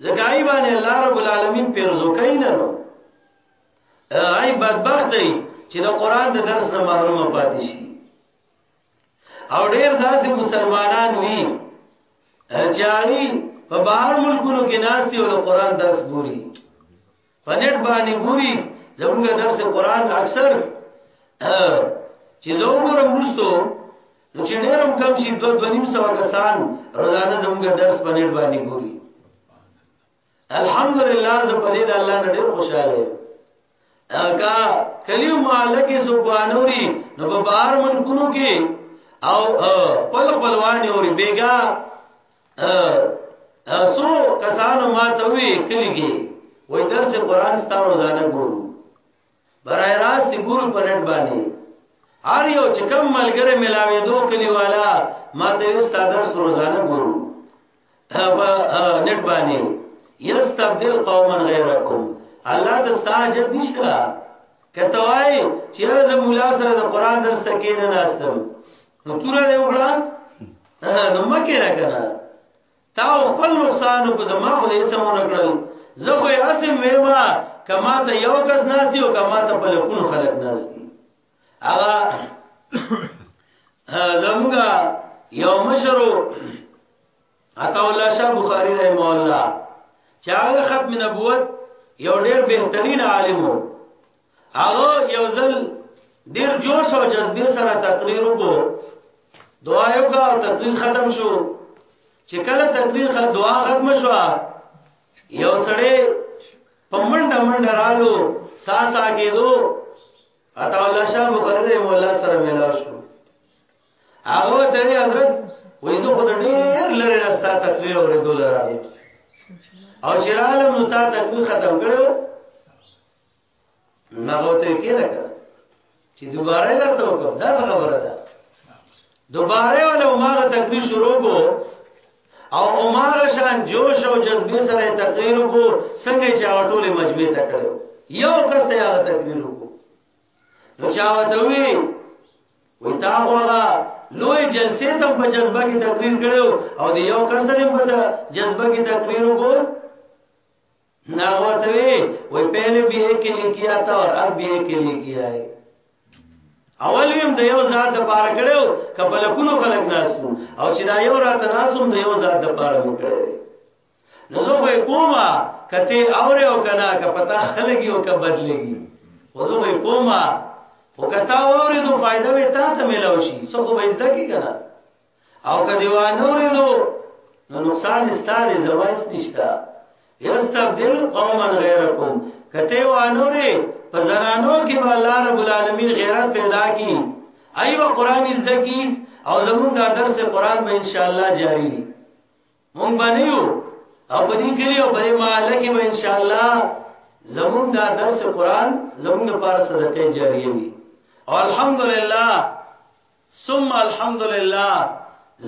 زګای باندې الله رب العالمین پیرزو کینو ای بدبخت دی چې د قران د درس نه محروم پاتې شي او ډیر داسې مسلمانان وی چې په بهر ملکونو کې ناشتي او د قران درس ګوري په نت باندې ګوري زموږ درس قران اکثر چې زه وګورم وروسته نو چې ډېر هم کم شي دوه دوه نیم سوه کسان روزانه زموږ درس په نت باندې ګوري الحمدلله زه په دې د الله نه ډېر خوشاله یم اګه کلیم مالک سبحانوري نو په بار ملکونو کې او پل پلوان اوري بیګا سو کسانو ما ته وی کلی کې وای درس قران ستاره روزانه ګورو برای راست ګورو په نت باندې هر یو چې کم ملګری ملاوي دو کلی والا ما ته یو ستاره درس روزانه ګورو په نت باندې یستبدل قوما غیرکم الله د ستاره جد نشته کته وای چې هر د مولا سره د قران درس ته کېنه ناستم نو پورا دی وکړه نو مکه نه کنه تا خپل نقصان کو زما خو دې سمونه کړل زه خو یې اسم وېما کما ته یو کس ناسي او کما ته په لکونو خلک ناسي هغه زموږه یو مشرو عطا الله شاه بخاری رحم الله چې هغه ختم نبوت یو ډیر بهترین عالم وو هغه یو ځل ډیر جوش او جذبه سره تقریر وکړو دعا یو کا تقریر ختم شو چې کله تقریر ختم دعا ختم شو یو سړی پمنډ منډ رالو سا سا کېدو عطا الله شاه بخاری رحم الله سره ملاو شو هغه ته یې حضرت وې زه خو ډېر لري راستا تقریر اورې دوله راغی او چې عالم نو تا تقریر ختم کړو نغو ته کې نه کړ چې دوباره درته وکړ دا خبره ده دوباره ولا ما تقریر شروع کو او عمر شان جوش او جذبه سره تقریر کو څنګه چې ټوله مجموعه تکړه یو کس ته هغه تقریر کو نو چا وته وی وی تا هغه لوی جلسې ته په جذبه کې تقریر کړو او د یو کس سره په جذبه کې تقریر وکړو نا ورته وی وی پہلے بی اے کے لیے کیا تھا اور اب بی اے کے لیے کیا ہے اول ویم د یو ذات د پاره کړو کپل کونو خلق ناسو او چې دا یو راته ناسو د یو ذات د پاره وکړو نو زه وای کومه کته اوره او کنا ک پتا خلګي او ک بدلېږي خو زه وای کومه او کته اوره دو فائدہ به تا ته ملاو شي څه خو به زده کی کنه او ک دیوان اوره دو نو نقصان استاره زوایس نشتا یستبدل قوما غیرکم کته و انوره په زنانو کې به الله رب العالمین غیرت پیدا کی ایو قران زده کی او زمونږ درس قران به ان شاء الله جاری مونږ باندې یو او په دې کلی او په دې محله کې به ان شاء الله زمونږ دا درس قران زمونږ لپاره صدقه جاریه وي او الحمدلله ثم الحمدلله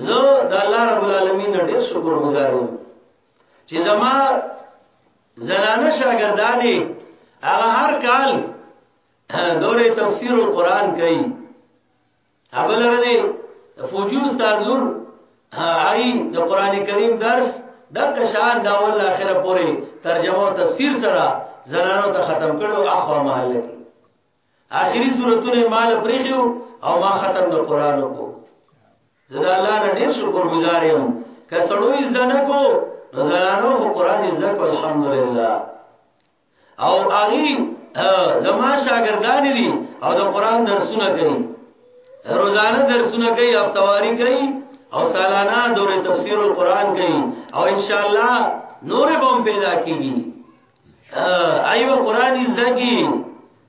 زه د الله رب العالمین ډیر شکر گزار یم چې زما زنانه شاګردانې هغه هر کال دوره تفسیر القرآن کوي هغه لره دی فوجي استاد لور هغه د قران کریم درس د کشان دا ول اخره پوری ترجمه او تفسیر سره زنانو ته ختم کړو اخوا محل کې اخري سورتونه مال پرېخو او ما ختم د قران کو زدا الله نه ډیر شکر گزار یم که سړوي زده نه کو زنانو خو قران زده کو الحمدلله او هغه زما شاګردان دي او د قران درسونه کوي روزانه درسونه کوي هفتواری کوي او سالانه دور تفسیر القرآن کوي او ان شاء الله نور به پیدا کیږي ایو قران زده کی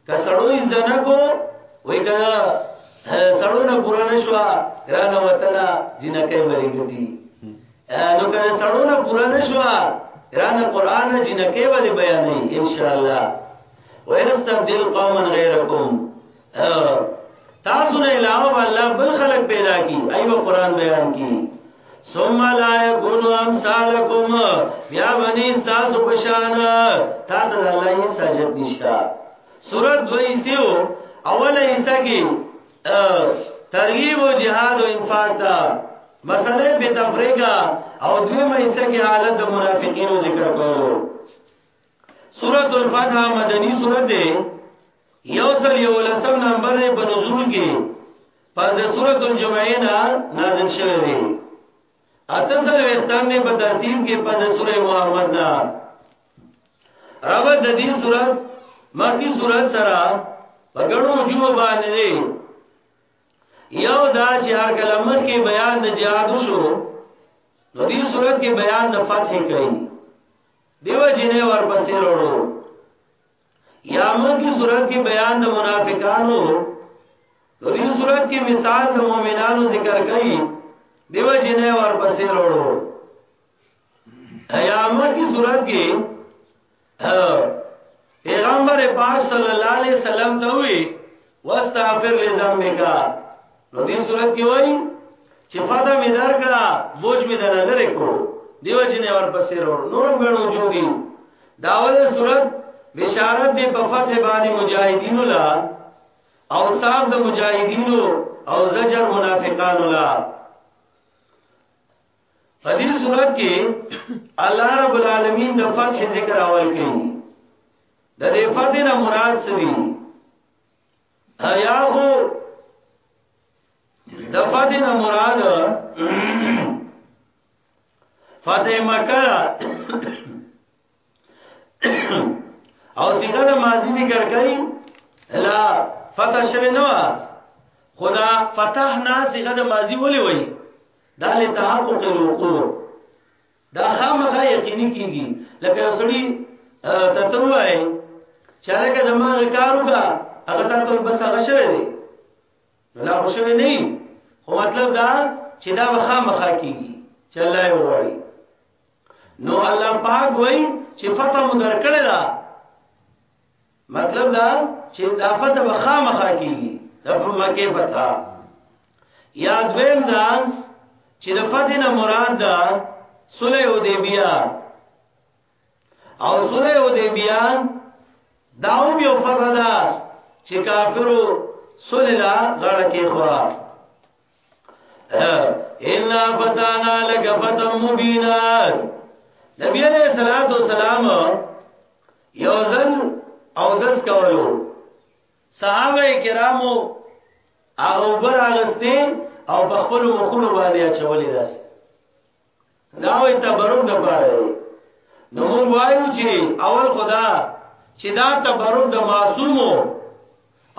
که سړو یې زنه کو وای که سړو نه پورا نشوا ګران وطن جنکه مری ګټي نو که سړو نه پورا نشوا ګران قران جنکه ولې بیانې ان شاء الله ويستبدل قوما غيركم تاسو نه علاوه الله بل خلق پیدا کی ایو قران بیان کی ثم لا يكون امثالكم بیا بنی تاسو پشان تا ته الله یې سجد نشتا سورۃ دوی سیو اوله حصہ کې ترغیب او جهاد او انفاق ته مسله په تفریقا او دویمه حصہ کې حالت د منافقینو ذکر کولو سورۃ الفتح مدنی سورۃ ده یو سل یو لسم نمبر دی په نزول کې پر د سورۃ الجمعه نه نازل شوی دی اته سل وختم نه په ترتیب کې پر د سورې محمد نه راوت د دې سورۃ مکی سورۃ سره په ګڼو وجوه باندې دی یو دا چې هر کله مخ کې بیان د جهاد شو نو دې سورۃ کې بیان د فتح کوي دیو جنې ورپسې وروړو یا مخکې صورت کې بیان د منافقانو نو دې صورت کې مثال د مؤمنانو ذکر کړي دیو جنې ورپسې وروړو یا مخکې صورت کې پیغمبر پاک صلی الله علیه وسلم ته وی واستغفر لذنبک نو دې صورت کې وای چې فاده مې درکړه بوج مې دنه لري کو دیو چې نه ور پسې ورو نور غنو جوړي داول صورت بشارت دې په فتح باندې مجاهدین لا او صاحب د مجاهدین او زجر منافقان لا په دې صورت کې الله رب العالمین د فتح ذکر اول کوي د دې فتح نه مراد څه دی یا هو د فتح نه مراد فتح مکه او څنګه د ماضی ذکر کړي لا فتح شوه نو خدا فتحنا څنګه د ماضی ولي وای دا له تحقق الوقوع دا خامخا یقیني کیږي لکه یو سړی ته ته وایي چې هغه زما کار وکړه هغه ته ته بس هغه شوی دی لا خو شوی نه خو مطلب دا چې دا خامخا کیږي چې الله یې وغواړي نو الله پاک وایي چې فتح مو درکړه مطلب دا چې دا فتح به خامخا کیږي د مکه فتح یا دویم دا چې د فتح نه مراد ده صلح حدیبیه او صلح حدیبیه دا هم یو فرض ده چې کافرو صلح لا غړ کې خوا ان فتانا لك فتح مبینا نبی علیہ الصلوۃ والسلام یو ځل او دس کولو صحابه کرامو هغه بر اغسته او په خپل مخونو باندې اچولې داسې دا وي تبرک د پاره نو موږ وایو چې اول خدا چې دا تبرک د معصوم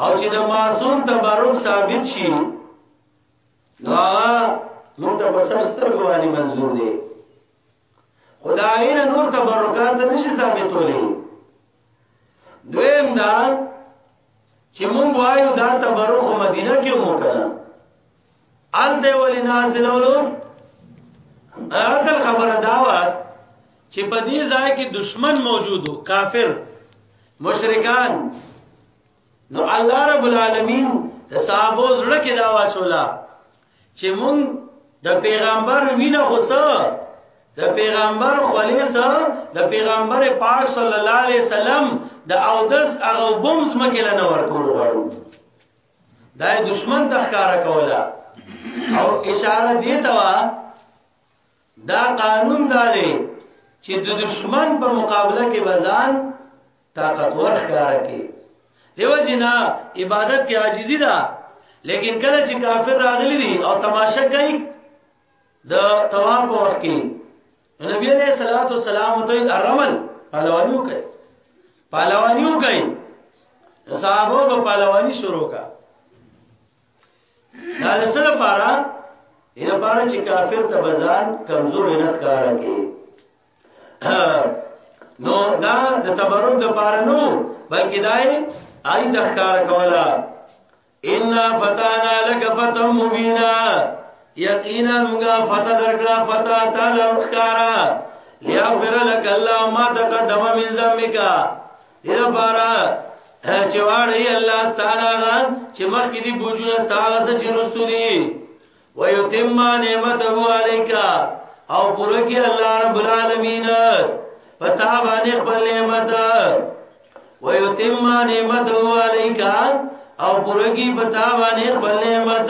او چې د معصوم تبرک ثابت شي دا موږ ته بسر سترګو باندې منظور دی خدای نه نور تبرکات نشي ثابتولې دویم دا چې مونږ وایو دا تبرخ مدینه کې مو کړه ال دی ولی نازل ولو اصل خبره دا و چې په دې ځای کې دشمن موجودو کافر مشرکان نو الله رب العالمین د صحابه زړه کې دا واچولا چې مونږ د پیغمبر وینه غوسه د پیغمبر خلیص د پیغمبر پاک صلی الله علیه وسلم د اودس هغه بمز مکه لنه ورکول غواړو دا دشمن تخکارا کولا او اشاره دیتا وا دا قانون دا دی چې د دشمن په مقابله کې بزان طاقتور ښکار کې دیو جنا عبادت کې عاجزی ده لیکن کله چې کافر راغلي دي او تماشا کوي د طواف په وخت کې نبی علیہ الصلوۃ والسلام ته الرمل پهلوانیو کوي پهلوانیو کوي صحابه په پهلوانی شروع کړه دا لسه لپاره ان لپاره چې کافر ته بزان کمزور نه ښکار کوي نو دا د تبرد لپاره نو بلکې دای آی د ښکار کولا ان فتانا لك فتح مبینا یقینا موږ فتح درکړه فتح تعالی ښکارا لیا غفر لك الله ما تقدم من ذنبك دې لپاره چې واړی الله تعالی غان چې مخکې دي بوجونه ستاسو چې رسولي ويتم نعمته عليك او پوره کې الله رب العالمین پتا باندې خپل نعمت ويتم نعمته عليك او پوره کې پتا باندې خپل نعمت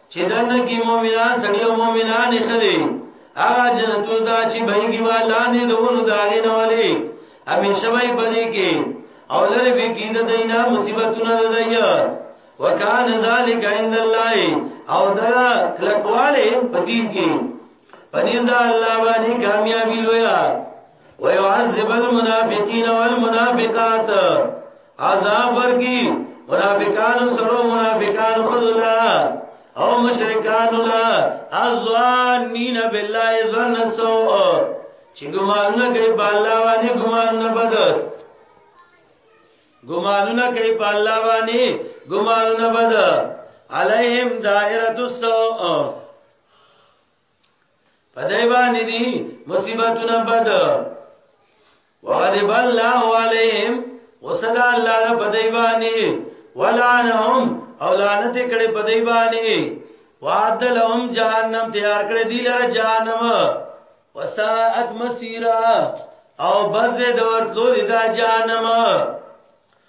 چې دنه کې مؤمنان سړي او مؤمنان خدي هغه جنتو دا چې بهږي والا نه دونو داغې نه ولي همیشه وي پدې کې او لری به کې د دینه مصیبتونه د دیا وکان ذالک عند الله او دا کلکواله پدې کې پدې دا الله باندې کامیابی لویا ويعذب المنافقين والمنافقات عذاب ورکی منافقان سره منافقان خذلا او مشرکان لا ازوانین بالله ظن سو چې ګمان نه کوي په الله باندې ګمان نه بد ګمانونه کوي په الله باندې ګمانونه بد علیهم دائرۃ السوء پدای باندې دي مصیبتونه بد وغضب الله عليهم وصد الله پدای باندې ولعنهم او لعنت کړي پدای باندې وعد لهم جهنم تیار کړی دی لره جهنم وساعت مسیرا او بزه د ورتلو دی دا جهنم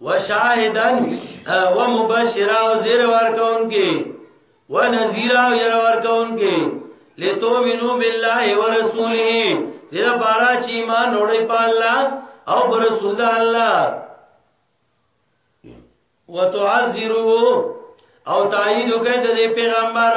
وشاهدن ومبشرا او زیر ورکون کې ونذیرا او ير ورکون کې لتو منو بالله ورسوله دې لپاره چې ایمان وړي په الله او پر رسول الله وتعذروا او تایید کوي د پیغمبر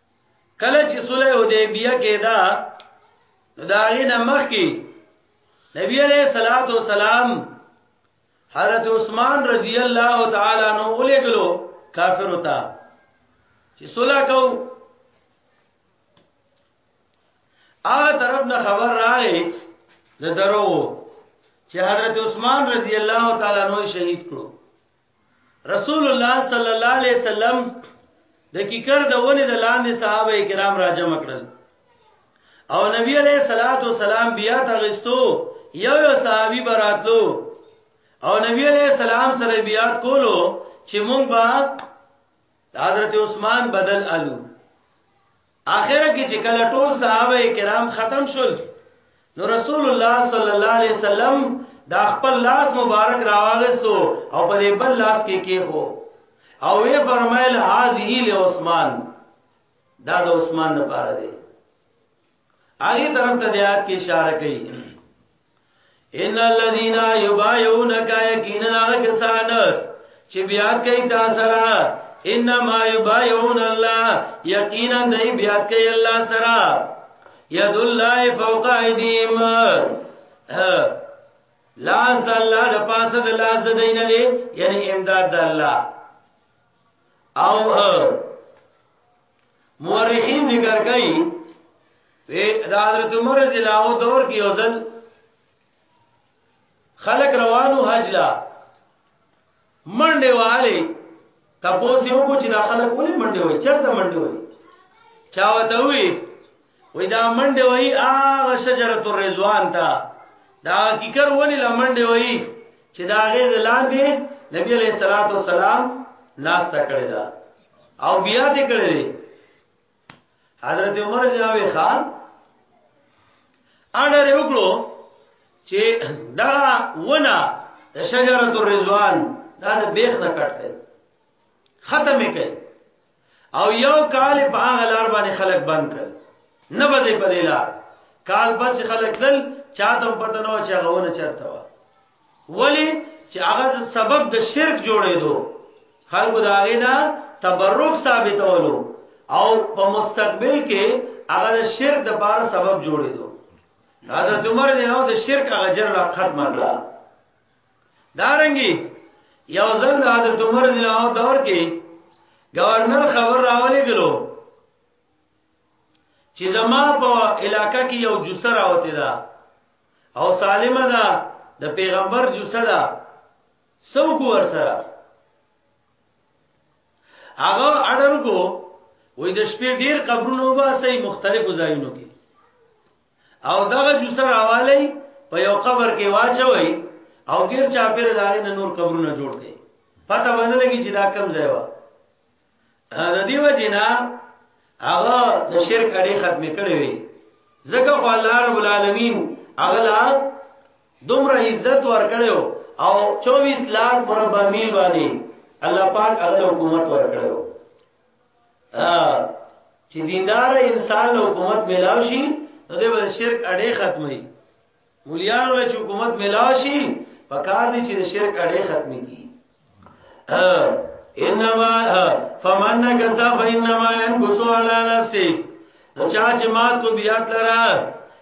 کله چې صلح حدیبیه کې دا داغه نمخ کې نبی علیہ الصلات والسلام حضرت عثمان رضی الله تعالی عنہ ولګلو کافر وتا چې صلح کو هغه طرف نه خبر راغی د درو چې حضرت عثمان رضی الله تعالی عنہ شهید کړو رسول الله صلی الله علیه وسلم د کیکر د ونې د لاندې صحابه کرام راجم کړل او نبی علیہ الصلات والسلام بیا تغستو یو یو صحابي براتلو او نبی علیہ السلام سره بیات کولو چې مونږ با حضرت عثمان بدل الو اخر کې چې کله ټول صحابه کرام ختم شول نو رسول الله صلی الله علیه وسلم دا خپل لاس مبارک راواغستو او په دې بل لاس کې کې هو او وی فرمایل هاذه له عثمان دا د عثمان لپاره دی هغه طرف ته دیات کې اشاره کړي ان الذين يبايعونك يقينا كسان چې بیا کوي تاسو را انما يبايعون الله يقينا دی بیا کوي الله سره يد الله فوق ايديهم لاس د الله د پاسه د لاس د دینه دی یعنی امداد د الله او مورخین ذکر کوي د حضرت عمر رضی الله عنه دور کې یو ځل خلق روانو حج لا منډه والے تاسو یو کو چې دا خلق ولې منډه وای چرته منډه وای چا وته وی وې دا منډه وای هغه شجرۃ الرضوان ته دا کیکر ونی لمنډه وای چې دا غې د لاندې نبی علیہ الصلوۃ والسلام لاس تا کړی دا او بیا دې کړی حضرت عمر جناب خان اړه وکړو چې دا ونه شجرۃ الرضوان دا د بیخ نه کټ کړي ختم کړي او یو کال په هغه لار باندې خلک بند کړ نه بځې په دې لار کال پس خلک تل چاته پته نه و چې هغه ونه چرته و ولی چې هغه سبب د شرک جوړېدو خلکو دا غینا تبرک ثابتولو او په مستقبل کې هغه د شرک د بار سبب جوړېدو حضرت عمر دی نو د شرک هغه جره ختم کړه دارنګي یو ځل د حضرت عمر رضی الله عنه دور کې گورنر خبر راولې غلو چې زما په علاقې کې یو جوسه راوته ده او سالمه ده د پیغمبر جوسه ده سو کو ور سره هغه اډر کو وې د شپې ډیر قبرونو باسي مختلفو ځایونو کې او دغه جوسه راوالی په یو قبر کې واچوي او غیر چا پیر داغه نه نور قبرونه جوړ کړي پته باندې لګي چې دا کم ځای و د دې وجنا هغه د شرک اړې ختم کړي وي ځکه خو الله رب العالمین هغه لا دومره عزت ورکړو او 24 لاکھ مربع میل باندې الله پاک هغه حکومت ورکړو چې دیندار انسان له حکومت ملاو شي نو د شرک اړې ختمي مليانو له حکومت ملاو شي پکار دي چې شرک اړې ختمي کی انما فمن نکسا فانما ينقص على نفسه نو چا چې مات کو بیا تلرا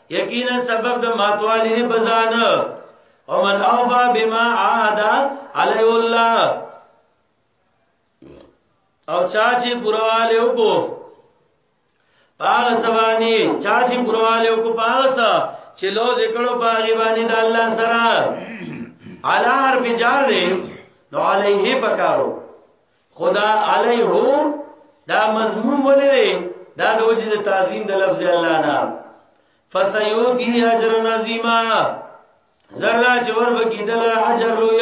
یقینا سبب د ماتوالی نه بزان او من اوفا بما عاد علی الله او چا چې پرواله وکړو پاغه سبانی چا چې پرواله وکړو پاغه سا چې لو ذکرو پاغه باندې د الله سره علا هر بجار دی نو علیه پکارو خدا علیه دا مضمون ولې دی دا د وجه د تعظیم د لفظ الله نه فسیوتی اجر عظیما زرا چې ور وکیدل اجر لوی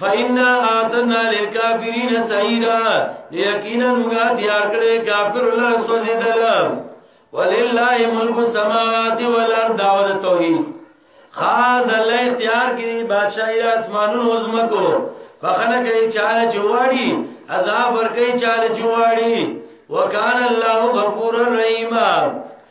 فإنا آتنا للكافرين سعيرا یقینا موږ تیار کړې کافر له سوځیدل ولله ملک السماوات والارض دعوه توحید خاص الله اختیار کړي بادشاہي اسمانونو او زمکو فخنه کوي چاله جوړي عذاب ورکي چاله جوړي وکال الله غفور الرحیم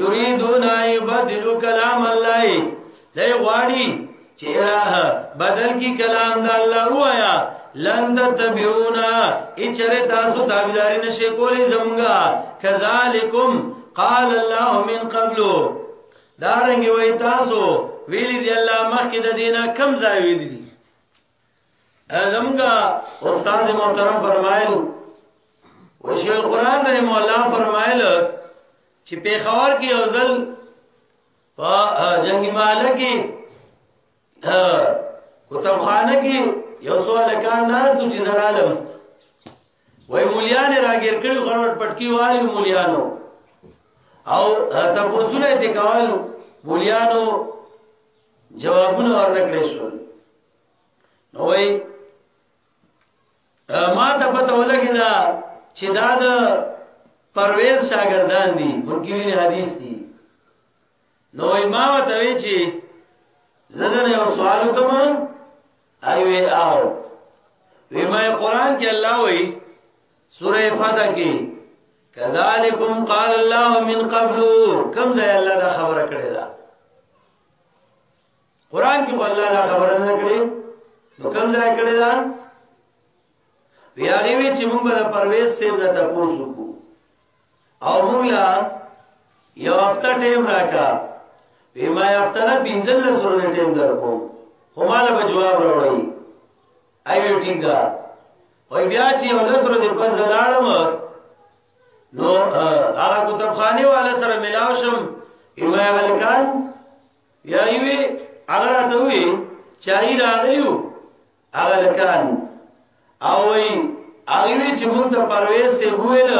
یریدون یبدلوا کلام الله دای غواړي چې راه بدل کی کلام د الله وایا لن تتبعونا اچره تاسو تابعداري نشي کولې زمونږه کذالکم قال الله من قبل دارنګ وای تاسو ویلی دی الله مخکې د دینه کم ځای ویلی دی زمونږه استاد محترم فرمایل او شیخ القران رحم الله فرمایل چې په خبر کې اوزل په جنگي ماله کې کتاب خانه کې یو سوال کان نه د چې زرالم وای مولیان راګر کړي غرور پټکی والی مولیانو او تاسو نه دې کول مولیانو جوابونه ورنکړې شو نوې ما ته پته ولګی دا چې دا د پرویز شاګردان دي ورګیوی حدیث دي نو ما ته وی چې زنه یو سوال وکم ایوه آو وی ما قران کې الله وی سوره فتح کې کذالکم قال الله من قبل کم ځای الله دا خبره کړې ده قران کې الله دا خبره نه کړې نو کوم ځای کړی دا بیا غوی چې موږ به پرويز سیب نه تاسو کو او موږ لا یو هفته ټیم راکا به ما هفته نه بنځل سره ټیم درکو خو مال به جواب راوړی ایو ټینګ دا وای بیا چې یو لسره دې پز لاړم نو هغه کتابخانه والا سره ملاو شم ایمه هلکان یا یوی هغه راته وی چای راغلیو هغه لکان او وی هغه وی چې مونږ ته پرویز سی ویل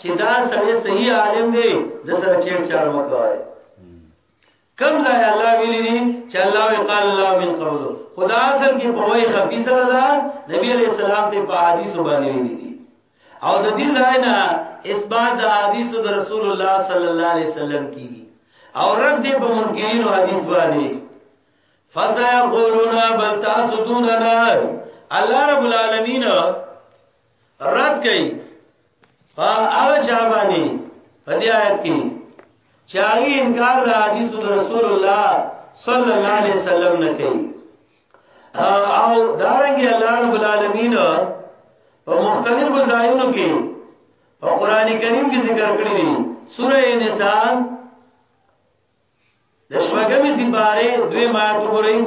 چې دا سړی صحیح عالم دی د سره چیر چاړ وکړای کم ځای الله ویلی دی چې الله وی قال الله من قوله خدا اصل کې په وای خفي سره دا نبی علیہ السلام ته په حدیث باندې ویلی او د دې ځای نه اثبات د حدیث د رسول الله صلی الله علیه وسلم کی او رد دې په منکرین حدیث باندې فسيقولون بل تاسدوننا الله رب العالمین رد کړي په هغه چا باندې په دې آیت کې چې هغه انکار د حدیث د رسول الله صلی الله علیه وسلم نه کوي او دارنګي الله رب العالمین په مختلفو ځایونو کې په قران کریم کې ذکر کړی دی سوره نساء د شپږمې سپاره دوی ما ته ګورئ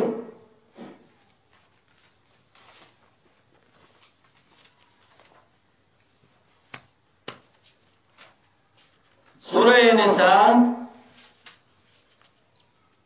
سوره نساء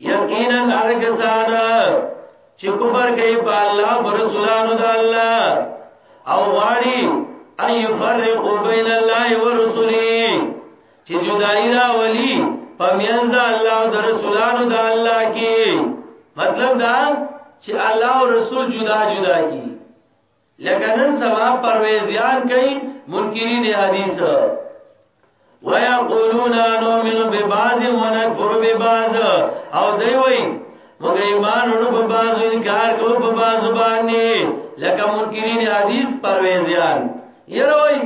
یقینا ارکسان چې کفر کوي په الله پر رسولانو د الله او غاړي اي فرق بين الله ورسوله چې جدای را ولي په میند الله او د رسولانو د الله کې مطلب دا چې الله او رسول جدا جدا کی لکه نن سبا پرویزیان کوي منکرین حدیث ويقولون نؤمن ببعض ونكفر ببعض او دی وای موږ ایمان ورو په بعض انکار کو په بعض باندې لکه منکرین حدیث پرویزیان یره وای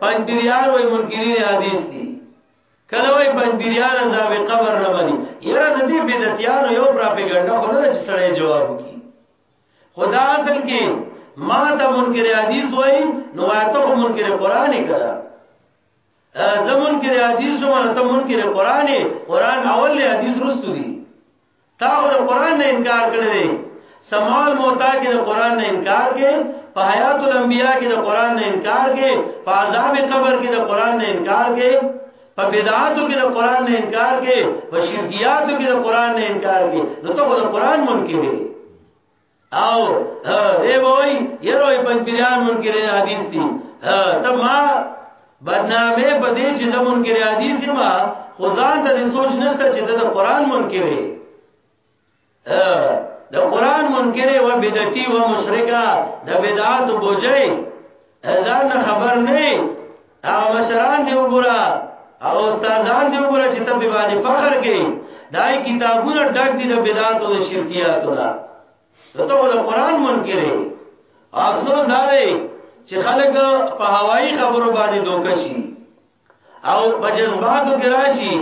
پنځبریان وای منکرین حدیث دي کله وای پنځبریان عذاب قبر نه مني یره د دې بدعتیانو یو پروپاګاندا خو نه چې سړی جواب کی خدا اصل کې ما ته منکر حدیث وای نو ته منکر قران کړه زه منکر حدیث شوم نو ته منکر قران قران اول له حدیث رسو دي تا خو د قران نه انکار کړی دی سمال موتا کې د قران نه انکار کې په حیات الانبیاء کې د قران نه انکار کې په عذاب قبر کې د قران نه انکار کې په بدعاتو کې د قران نه انکار کې په شرکیاتو کې د قران نه انکار کې نو ته د قران منکر یې او اے وای یره پنځ بیان منکر حدیث دي ته ما بدنامه په دې چې د منکر حدیث ما خو ځان ته سوچ نشته چې د قران منکر یې د قران منکر او بدعتي او مشرکا د بدعات بوجي ځان خبر نه او مشران دی وګړه او استادان دی وګړه چې ته به باندې فخر کوي دای کتابونه ډک دي د بدعات او شرکیاتو نه ته ول قران منکر افسوس دا دی چې خلک په هوایی خبرو باندې دوکشي او په جذباتو کې راشي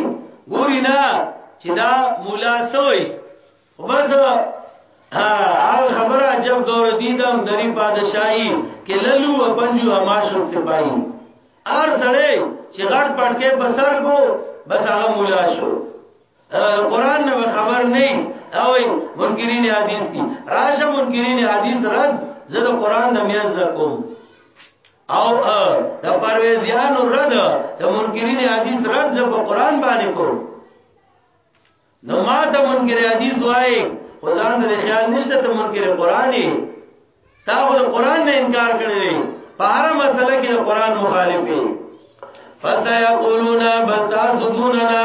ګوري نه چې دا مولا سوی وبس هغه خبره عجب دور دي د دری پادشاہي کې للو او پنجو هماشن سپایي ار سړی چې غړ پټکې بسر کو بس هغه مولا شو قران نه خبر نه او منکرین حدیث دي راشه منکرین حدیث رد زه د قران د میاز کوم او د پرويزيانو رد د منکرین حدیث رد زه په قران باندې کوم نو ما ته منکر حدیث وای خو ځان د خیال نشته ته منکر قرآنی تا خو د قرآن نه انکار کړی په هر مسله کې د قرآن مخالف یې فسيقولون بل تاسو دوننا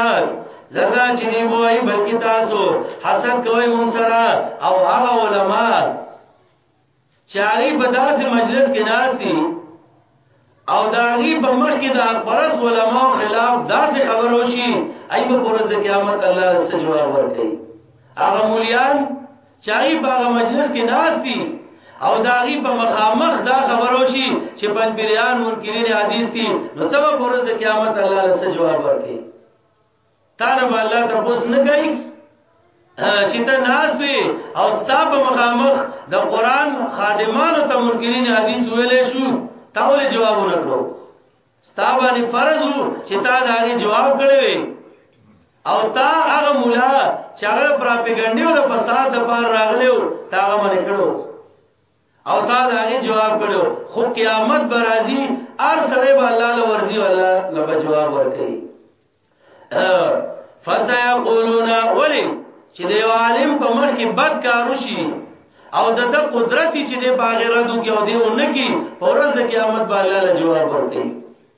زردا چې دی وای بلکې تاسو حسد کوي مون سره او هغه علما چاغي په داسې مجلس کې ناز دي او داغي په مخ کې د اکبرس علماء خلاف داسې خبرو شي ایب پرز د قیامت الله سره جواب ورکړي هغه مولیان چاغي په مجلس کې ناز دي او داغي په مخامخ دا خبرو شي چې پن بریان منکرین حدیث دي نو تب پرز د قیامت الله سره جواب ورکړي تا نه به الله تاسو نه کوي چې ته ناز به او ستا په مخامخ د قران خادمانو ته منکرین حدیث ویلې شو تا ولې جواب ورکړو ستا باندې فرض وو چې تا دا غي جواب کړې وي او تا هغه مولا چې هغه پراپګاندا او د فساد د بار راغلو تا هغه باندې کړو او تا دا غي جواب کړو خو قیامت برازي ار سره به الله له ورزي ولا لب جواب ورکړي فسيقولون ولي چې دی عالم په مخ کې بد کار وشي او د د قدرت چې دی باغ ردو کې او دی اونګي فورز د قیامت به الله له جواب ورکړي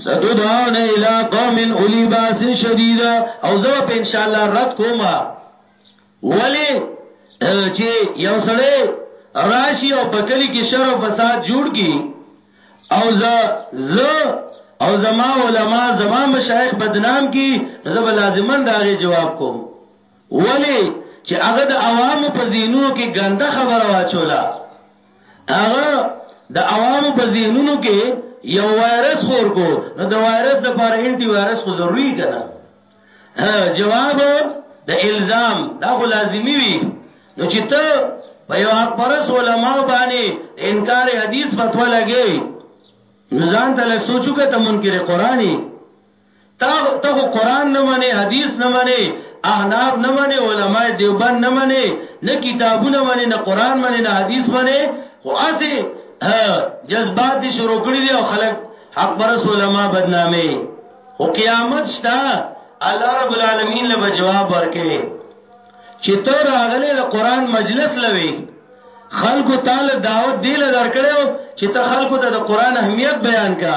ستدعون الى قوم اولی باس شدید او زو په ان شاء الله رد کوما ولی چې یو سړی راشي او په کلی کې شر او فساد جوړ کی او ز ز او زما علما زما مشایخ بدنام کی زب لازمن داغه جواب کوم ولی چې هغه د عوامو په زینونو کې ګنده خبره واچولا هغه د عوامو په ذهنونو کې یو وایرس خور کو نو د وایرس د پاره انټي وایرس خو ضروری کنه جواب د الزام دا خو لازمی وي نو چې ته په یو حق پرس علماء باندې انکار حدیث فتوا لګي نزان ته لږ سوچو کې ته منکر قرآني تا ته خو قران نه منې حدیث نه منې احناف نه منې علماء دیوبند نه منې نه کتابونه منې نه قران منې نه حدیث منې خو اسی جذبات دي شروع کړی دي او خلک حق پرس علماء بدنامي خو قیامت شتا الله رب العالمین له جواب ورکړي چې ته راغلې د قران مجلس لوي خلکو تعالی دعوت دی له درکړو چې ته خلکو ته د قران اهمیت بیان کا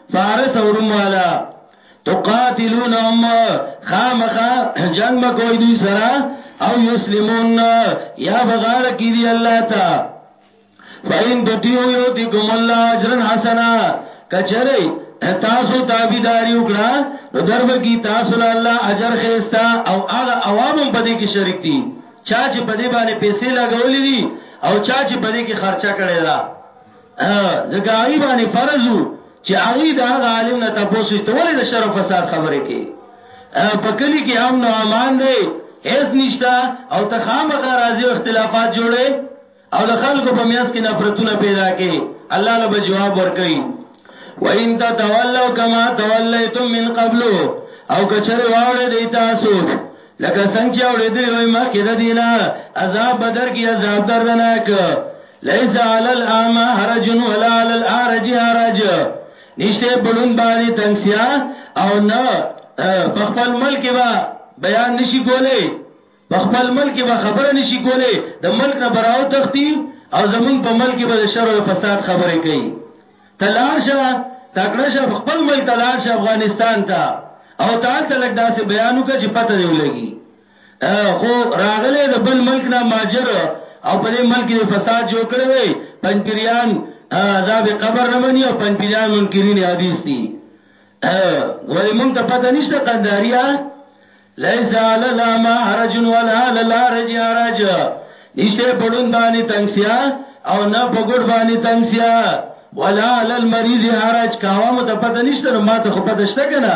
فارس او روم والا تقاتلونهم خامخا جنگ بکوی دوی سرا او یسلمون یا بغاړ کی دی الله تا فین تطیعو یوتکم الله اجرا حسنا کچری تاسو تابیداری وکړه نو درب کی تاسو له الله اجر خيستا او هغه عوام هم پدې کې شریک دي چا چې پدې باندې پیسې لګولې دي او چا چې پدې کې خرچه کړې ده ځکه هغوی باندې فرض و چې هغوی د هغه عالم نه تپوس وکړي ته ولې د شر او فساد خبرې کوې په کلي کې امن او امان دی هیڅ نشته او ته خامخا راځې او اختلافات جوړې او د خلکو په میاس کې نفرتونه پیدا کوي الله له به جواب ورکوي وَإِن تَتَوَلَّوْا كَمَا تَوَلَّيْتُم مِّن قَبْلُ او کچره واوړې دی تاسو لکه څنګه چې اورېدلې وای مخکې د دینه عذاب بدر کې عذاب دردناک ليس على الاعمى حرج ولا على الارج حرج نشته بلون باندې تنگسیا او نه په خپل ملک با بیان نشي کولای په خپل ملک با خبره نشي کولای د ملک نه براو تختی او زمون په ملک به د شر او فساد خبره کوي تلار شه تکړه شه خپل ملک تلار شه افغانستان ته او تعال تلک داسې بیانو کا چې پته دی ولګي خو راغلی د بل ملک نه ماجر او په دې ملک کې فساد جوړ کړی دی پنځپیریان عذاب قبر نه مني او پنځپیریان منکرین حدیث دي ولی مونږ ته پته نشته قنداریا لیس علی لاما حرج ولا علی الارج حرج نشته پړون باندې تنگسیا او نه پګړ باندې تنگسیا ولا علی المریض حرج کاوه مو ته پته نشته نو ما ته خو پته شته کنه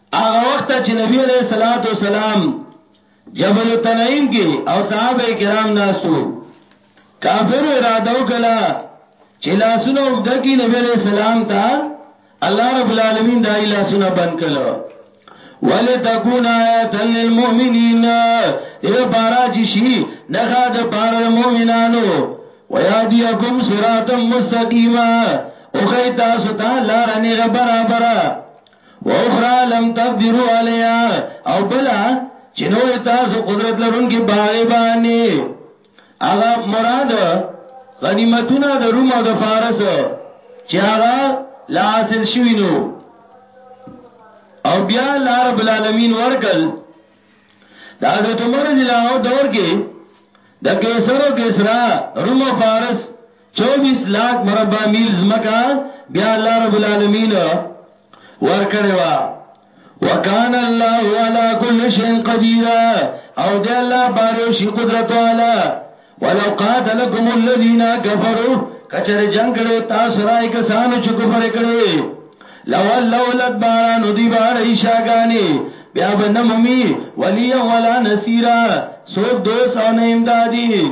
هغه وخت چې نبی عليه الصلاه والسلام جبل تنعیم کې او صحابه کرام ناسو کافر اراده وکړه چې لاسونه وګدکی نبی عليه السلام ته الله رب العالمین دای لاسونه بند کړو ولتكون آیات للمؤمنین دغه بارا چې شي دغه د بار المؤمنانو ويهديكم صراطا مستقيما او خیتا ستا لار نه برابره و اخرى لم تقدروا عليها او بلا چې نو تاسو قدرت لرونکي باغې باندې هغه مراد غنیمتونه د روم او د فارس چې هغه لا حاصل شوی نو او بیا الله رب العالمین ورکل دا حضرت عمر رضی الله دور کې د قیصر او کسرا روم او فارس چوبیس لاک مربع میل زمکا بیا الله رب العالمین ورکړی وا وکان الله علی کل شیء قدیر او دی الله بارو شی قدرت والا ولو قاتلکم الذین کفروا کچر جنگ کړو تاسو راي کسانو چې کفر کړي لو لو لدبارا ندی بار ایشاګانی بیا بنمومی ولی ولا نصیرا سوک دوست او نه امدادی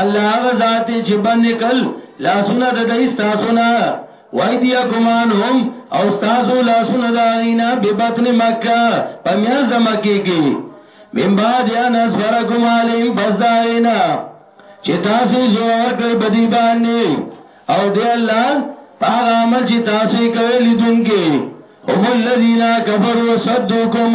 الله هغه ذات دی چې باندې کل لاسونه د دې تاسو نه وای دی ګمان هم او تاسو لاسونه دا غینا به بطن مکه په میاز د مکه کې من بعد یا نصبرکم علیم پس دا غینا چې تاسو زور کوي بدی باندې او دی الله هغه عمل چې تاسو کوي لیدونکي هم الذين كفروا صدوكم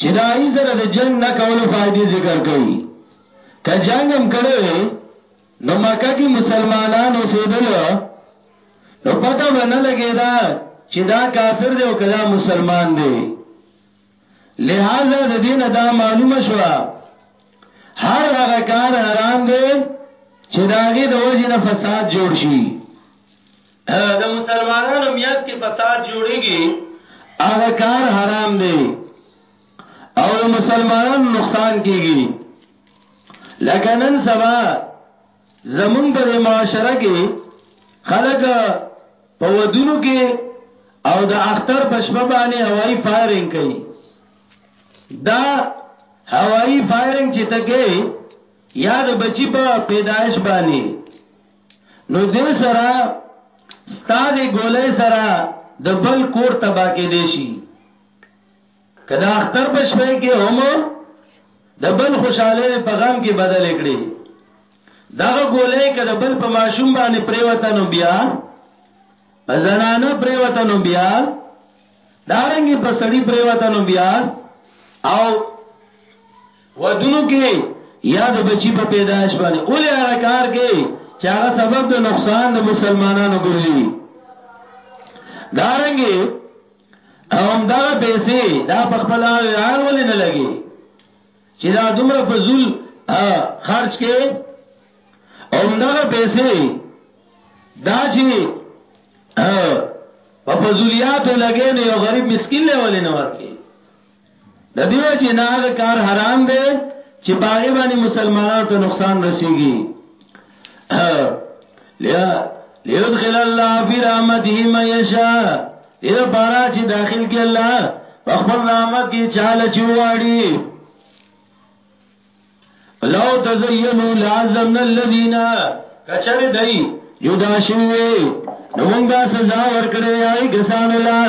چې دا ای سره د جنگ نه کولو فائدې ذکر کړي که جنگ هم کړي نو مکه کې مسلمانان اوسېدل نو پته ونه لګیدا چې دا کافر دی او کدا مسلمان دی لہذا د دین دا معلومه شو هر هغه کار حرام دی چې داغه د وجې نه فساد جوړ شي د مسلمانانو میاس کې فساد جوړيږي هغه کار حرام دی او د مسلمانانو نقصان کیږي لکه نن سبا زمون په معاشره کې خلک په ودونو کې او د اختر په شپه باندې هوایی فایرینګ کوي دا هوایی فایرینګ چې تکي یا د بچی په پیدایش باندې نو دې سره ستاد ګولې سره د بل کور تبا کې دی شي کدا اختر په شپه کې هم د بل خوشاله په غم کې بدل کړي دغه ګولې کدا بل په ماشوم باندې پریوتنو بیا زنانه پریوتنو بیا دارنګي په سړی پریوتنو بیا او ودونو کې یا د بچی په پیدایش باندې اولی هغه کار کې چې هغه سبب د نقصان د مسلمانانو ګرځي دارنګي هم دا پیسې دا په خپل حال ولې نه لګي چې دا دومره فزول خرج کې هم دا پیسې دا چې په فزولیات لګې نه یو غریب مسکین له ولې نه ورکي د دې وجې نه هغه کار حرام دی چې باغې باندې مسلمانانو ته نقصان رسیږي لیا لیدخل الله فی رحمته من یشاء اذا بارا چې داخل کې الله په خپل رحمت کې چاله چواړي لو تزینوا لعزمنا الذین کچر دای یدا شوی نو موږ سزا ورکړې آی کسان الله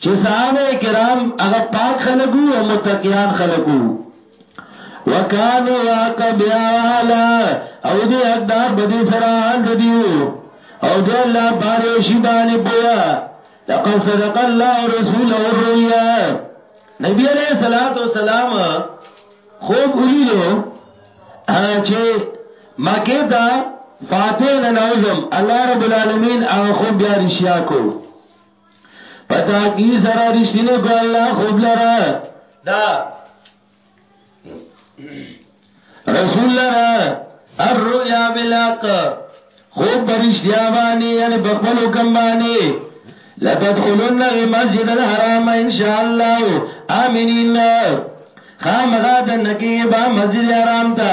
چه صحابه کرام هغه پاک خلق وو او متقیان خلق وو وکانو واقع بیا والا او دی حقدار بدی سرا حال دیو او دی اللہ باری شیبانی پویا لقد صدق اللہ رسوله الرؤیا نبی علیہ الصلوۃ والسلام خوب ولیدو چې مکه ته فاتح نه نوزم الله رب العالمین هغه خوب بیا رښتیا کو پتا کی سره رښتینه کو الله خوب لرا دا رسول لرا الرؤيا بالحق خوب برشتیا باندې یعنی په خپل حکم باندې لتدخلن المسجد الحرام ان شاء الله امنین خامغا د نکی با مسجد حرام ته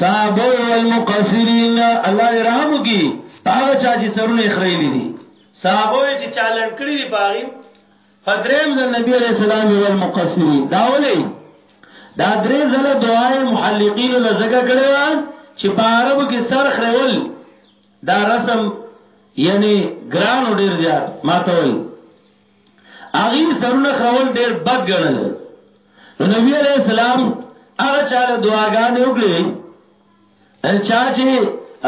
صحابه والمقصرین الله دې رحم وکي هغه چا چې سرونه خړېلې دي صحابه چې چالن کړی دي باغیم فدریم د نبی علیہ السلام والمقصرین دا ولې دا درې زله دعای محلقین له زګه کړو چې په عربو کې سر خړول دا رسم یعنی ګران ډیر زیات ماته وایي هغوی سرونه خرول ډېر بد ګڼل، نو نبي علیه السلام هغه چا له دعاګانې وکړې چا چې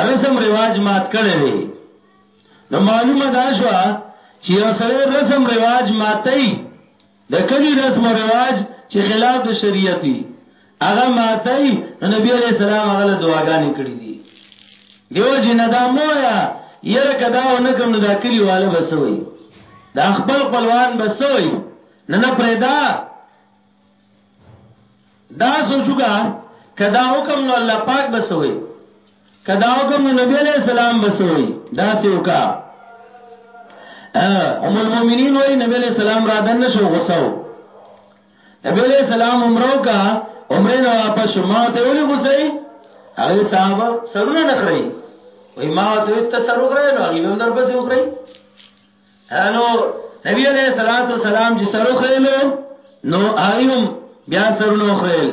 رسم رواج مات کړی دی نو معلومه دا شو چې یو سړی رسم رواج ماتي د کلی رسم او رواج چې خلاف د شریعت وي هغه ماتای نو نبی علیہ السلام هغه له دعاګانې کړې دي دیو جن دا مویا یره کدا و نه کم نو دا کلی والا بسوي دا خپل خپلوان بسوي نه نه پردا دا سوچوګه کدا حکم نو الله پاک بسوي کدا حکم نو نبی علیہ السلام بسوي دا سیوکا ام المؤمنین وای نبی علیہ السلام را دن شو غوسو نبی علیہ السلام عمره وکا عمره نه واپس شو ما ته ولي غوسه هغه صحابه سرونه نخري وای ما ته ته سر وخره نو هغه هم در پسې وخري انو نبی علیہ الصلوۃ والسلام چې سر وخري نو هغه هم بیا سرونه وخري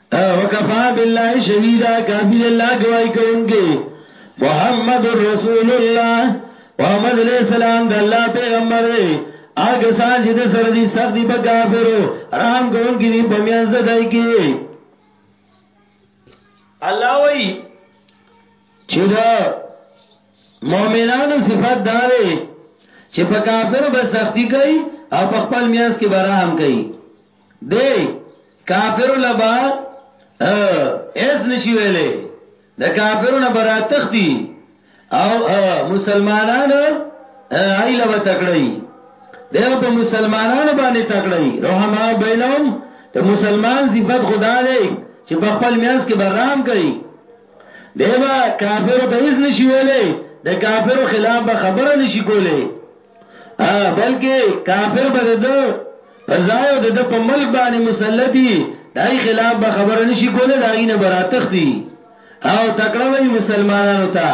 وکفا بالله شهیدا کافی دې الله گواہی کوونکی محمد رسول الله محمد علیہ السلام د الله پیغمبر دی هغه سان چې د سره دي سخت دي په کافرو رحم کوون کې دي په میاز د دای کې الله وای چې دا مؤمنانو صفات دا دی چې په کافرو به سختی کوي او په خپل میاز کې به رحم کوي دی کافر لبا اس نشي ویلې د کافرونو برا تختی او مسلمانانو ایله و تکړی دیو په مسلمانانو باندې تکړی رحما بینهم ته مسلمان صفت خدا دی چې په خپل میانس کې برام کوي دیبا کافر ته هیڅ نشي ویلې د کافر خلاف به خبره نشي کولې بلکې کافر به د پرځای او د ده په ملک باندې مسلط وي، د هغوی خلاف به خبره نه شي کولی، د هغوی نه به راتښتي او تکړه به وي مسلمانانو ته،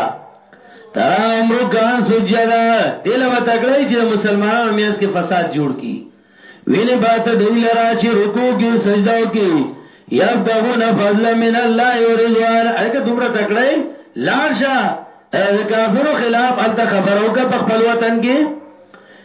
تراهم رکعا سجدا، دې له به تکړه وي چې د مسلمانانو منځ کې فساد جوړ کړي، وینې به ته دوی لره چې رکوع کې او سجده وکړي، یبتغون فضلا من الله ورضوانا، هلکه دومره تکړه یې، لاړ شه د کافرو خلاف هلته خبره وکړه په خپل وطن کې.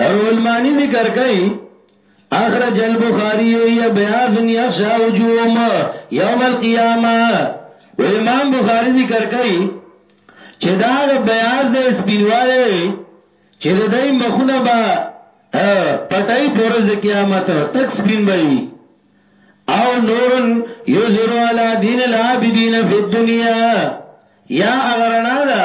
رولمانی ذکر کئی اخرج البخاری یا بیاض یخشا وجوم یوم القیامه و امام بخاری ذکر کئی چې دا غ بیاض د سپینواله چې د دای مخونه با پټای پرز د قیامت تک سپین وای او نور یظهر علی دین العابدین فی الدنیا یا اغرنا دا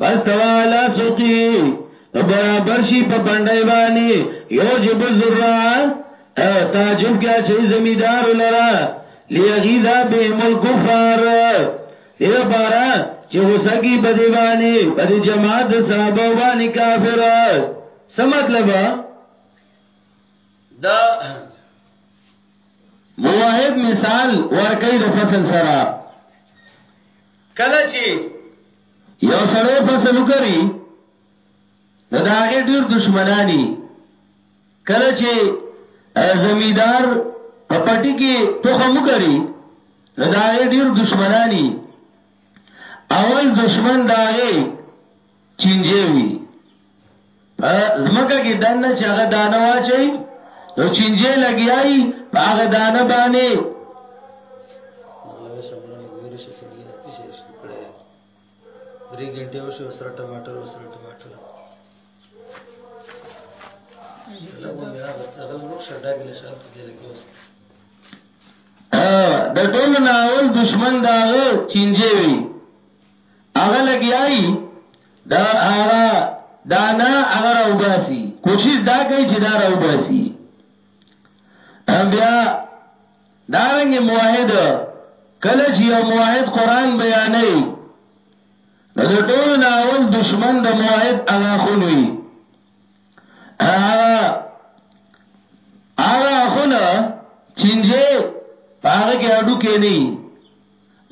فاستوالا سوقی نو برابر شي په بندای باندې یو جب الذرا تعجب کیا چې زمیدار لرا لیغیدا بهم الكفار دیر بارا چې غوسه کی بدی باندې بدی جماعت صحابه باندې کافر څه مطلب دا موحد مثال ورکی د فصل سره کله چی یو سړی فصل وکری نو دا هغه ډیر دشمنانی کله چی زمیدار په پټی کې تخم وکری نو دا هغه ډیر دشمنانی اول دشمن دا هغه چینجی وی په زمکه کې دنه چې هغه دانه واچي نو چینجی لګیایي په هغه دانه باندې درې غنټه وشو سره ټماټر او سره ټماټر لګو مې هغه هغه ورو شډاګل شاپ کې لګي اوس د ټولو ناول دشمن داغه چینجی وی هغه لګیایي دا هغه دانا هغه راو باسي کوشش دا کوي چې دا راو باسي بیا دارنګ موحد کله چې یو موحد قران بیانوي نو د ټولو نه اول دشمن د موحد هغه خونوي هغه هغه خونه چنجه پاګه کې اډو کې نه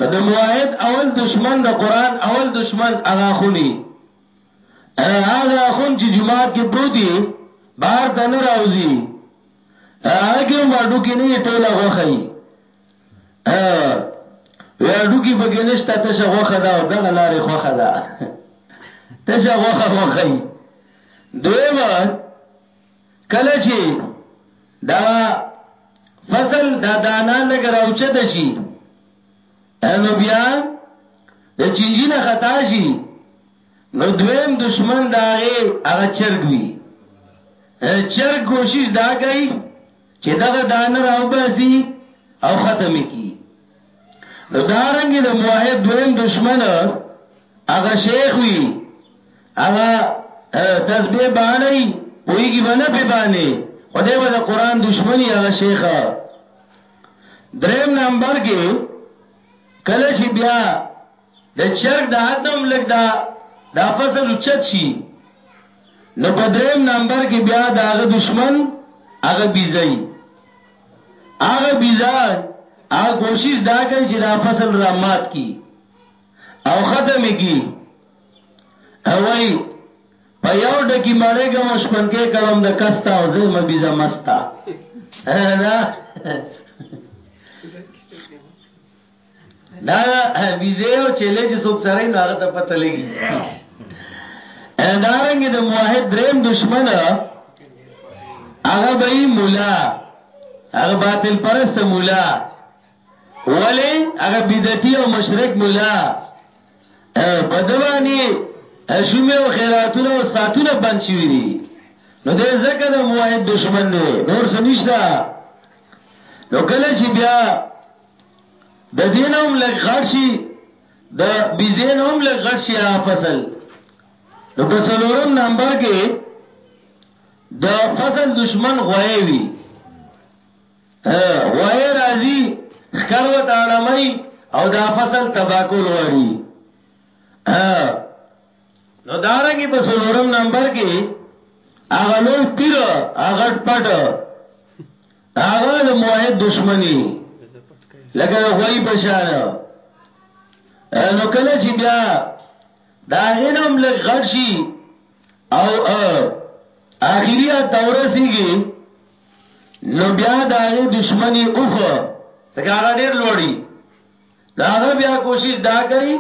نو د موحد اول دشمن د قرآن اول دشمن هغه اخون وي هغه اخون چې جماعت کې پروت وي بهر ته نه راوځي هغه کې هم هډوکي نه وي ټوله غوښه وي هډوکي پکې نشته تشه غوښه ده او دغه لارې خوښه ده تشه غوښه غوښه وي دویمه کله چې دا فصل دا دانا لګ راوچت شي نو بیا د چنجي نه خطا شي نو دویم دشمن داغه هغه چرګ وی چرګ کوشش دا کوي چې دغه دانه راوباسي او ختم کی نو دارنګ د موحد دویم دشمن هغه شیخ وی هغه تسبیح باندې پویږي باندې په باندې خدای به د قران دشمنی هغه شیخ دریم نمبر کې کله چې بیا د چرګ د حد نه هم لږ دا دا فصل اوچت شي نو په دریم نمبر کې بیا د هغه دشمن هغه بیزای هغه بیزا هغه کوشش دا کوي چې دا فصل را مات کی او ختم کی اوای په یو ډکی مړې کوم شپنکې کړم د کستا او زه مې بیزا مستا دا دا ویزه او چیلې چې څوک سره نه هغه ته پته لګي اندارنګ د موحد دریم دشمن هغه به مولا هغه باطل پرست مولا ولی هغه بدعتي او مشرک مولا بدوانی شومه او خیراتونه او ساتونه بند شي دي نو دې زکه د موحد دشمن دی نور سنشتہ نو کله چې بیا د دین هم لګ غټ شي د بیزین هم لګ غټ شي هغه فصل نو په سلورم نمبر کې د فصل دشمن غوي وي غوي راځي خکر و تعلمي او دا فصل تباکول غوړي نو دارنګي په سلورم نمبر کې هغه لوی پیر هغه پټ هغه د موحد دشمنی لکه د غوی پشان نو کله چې بیا دا غنم لږ غړ شي او اخیریه تورسیږي نو بیا دا غي دشمنی اوخه ځکه هغه ډیر لوړی دا هغه بیا کوشش دا کوي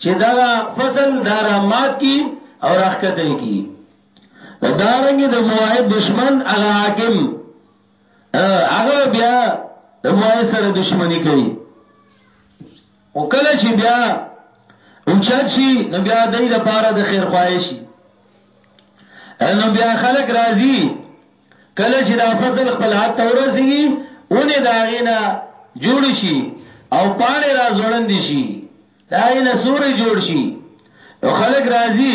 چې دا فصل دارا مات کی او راخته کی دارنګ د موحد دشمن هغه حاکم هغه بیا د موحد سره دشمنی کوي او کله چې بیا اوچت شي نو بیا دای د پاره د خیر خواهشي نو بیا خلک راضي کله چې دا فصل خپل حد تورسي اونې داغینا جوړ شي او پاڼې را زړندې شي داغینا سورې جوړ شي او خلک راضي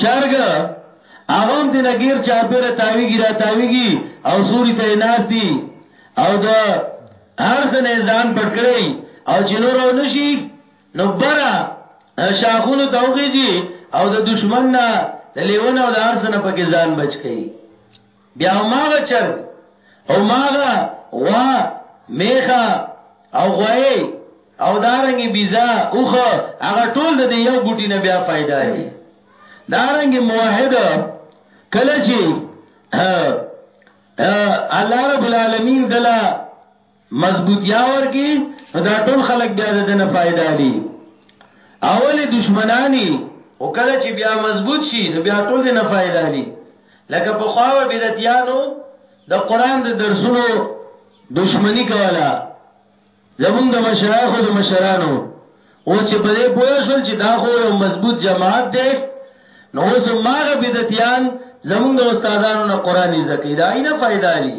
چرګ هغه هم تینا غیر چاپیره تاویږي را تاویږي او سوري ته ناس دي او د هر څه نه ځان پټکړی او جنور او نشي نو برا شاخونو توخیږي او د دشمن نه د لیونه او د هر څه نه پکې ځان بچ کړي بیا هماغه چرګ هماغه غوا میخه او غوی او دارنګي بيزا اوخه هغه ټول د یو بوټي نه بیا فائدہ دي دارنګي موحد کله چې الله رب العالمین دلا مضبوطیا ورکی نو دا ټول خلک بیا د دنه فائدہ الی اول دشمنانی او کله چې بیا مضبوط شي نو بیا ټول دنه فائدہ الی لکه په خواوه بدعتیانو د قران د درسونو دشمنی کولا زمون د مشایخ او د مشرانو او چې په دې پوه شول چې دا خو یو مضبوط جماعت دی نو اوس ماغه بدعتیان زمون د استادانو نه قران زده کیدای نه فائدہ الی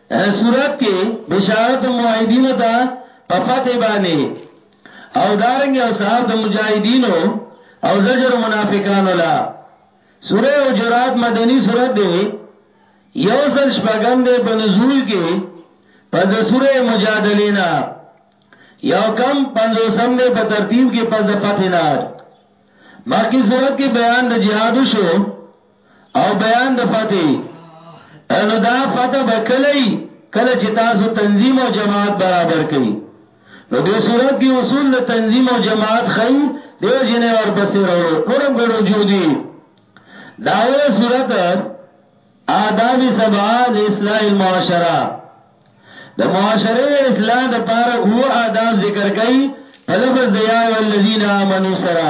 هر صورت کې بشارت موحدینو ته په فتح باندې او دارنګ او صاحب د مجاهدینو او زجر منافقانو لا سوره حجرات مدنی سوره ده یو سل شپږم ده په نزول کې پس د سوره مجادله نه یو کم 500 ده په ترتیب کې پس د فتح نه باقی صورت کې بیان د جهاد شو او بیان د فتح نو دا فتح به کله کله چې تاسو تنظیم او جماعت برابر کړئ نو د صورت کې اصول د تنظیم او جماعت خي دیو جنې ور پسې ورو نورم ګړو جو دي داوی صورت آداب سبا لاصلاح المعاشره د معاشره اصلاح د پاره هو آداب ذکر کړي په لفظ د یا الذین آمنو سره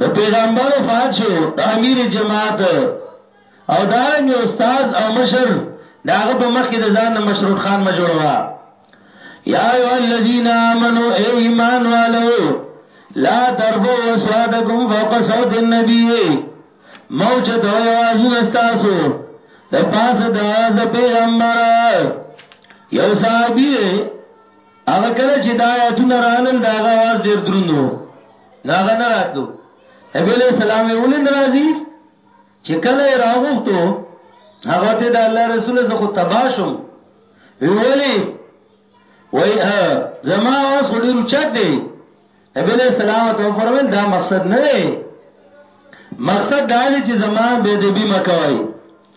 د پیغمبر وفات شو د امیر جماعت او دارنګ استاد او مشر داغه په مخ کې د ځان نه مشروط خان ما جوړوا یا ایو الذین آمنو ای ایمان والو لا ترفو اصواتکم فوق صوت النبی موجد و یوازون استاسو د پاس د آواز د پیغمبر یو صحابی هغه کله چې دا آیاتونه رانل دا آواز ډیر دروندو نو هغه نه راتلو نبی علیہ السلام یې ولې ناراضي چې کله یې راغوښتو هغه ته د الله رسول زه خو تباشم ویولې وای زما واس خو ډیر چت دی نبی علیہ السلام ته فرمایل دا مقصد نه دی مقصد دا دی چې زما به دې بي مکوي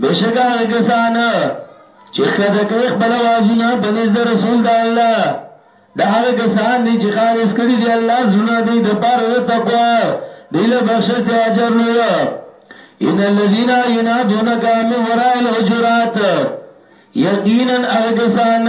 بېشکه هغه کسان چې ښکته کوي خپل اوازونه په نس د رسول د الله دا هغه کسان دي چې خالص کړي دي الله زړونه دوی د پاره د تقوا دی له بخشش دی اجر لوی ان الذين ينادونك من وراء الحجرات یقینا هغه کسان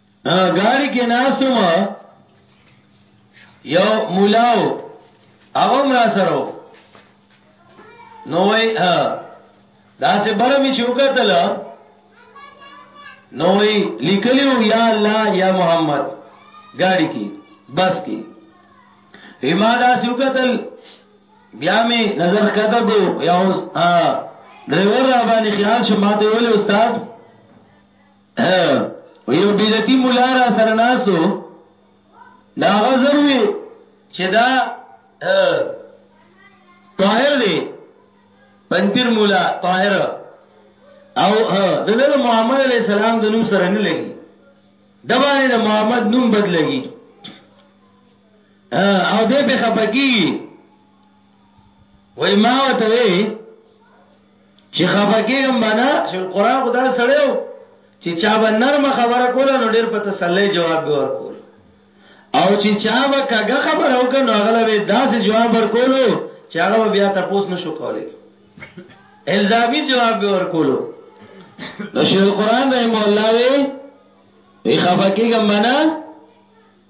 ګاډي کې ناستو ما یو مولاو هغه مرا سره نو وای دا سه برمي چوکاتل نو وای لیکلیو یا الله یا محمد ګاډي کې بس کې ایما دا سه وکاتل بیا می نظر کته کو یا اوس ډرایور را باندې خیال شو ماته ویل استاد و یو بدعتي مولا را سره ناسو دا غزر وی چې دا طاهر دی پنځیر مولا طاهر او دغه محمد علی السلام د نوم سره نه لګي د باندې د محمد نوم بدلږي او دې په خپګي وای ما وته چې خفقېږم بنا شل قران خدا سړیو چې چا به نرم خبره کوله نو ډېر په تسلی جواب به ورکول او چې چا به کګه خبره وکړ نو هغه به داسې جواب ورکولو چې هغه به بیا تاسو نشو کولای الزامي جواب به ورکولو نو شیخ القران رحم الله وی وی خفقېږم بنا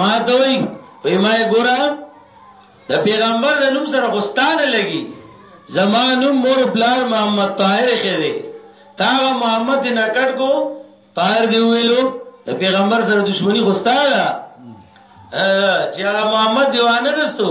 ما ته وای په ما ګورا د پیغمبر د نوم سره غستان لګي زمانو مور بلار محمد طاهر خېده تا محمد نه کټ کو طاهر دی ویلو د پیغمبر سره دښمنی غستان چې محمد دیوانه دستو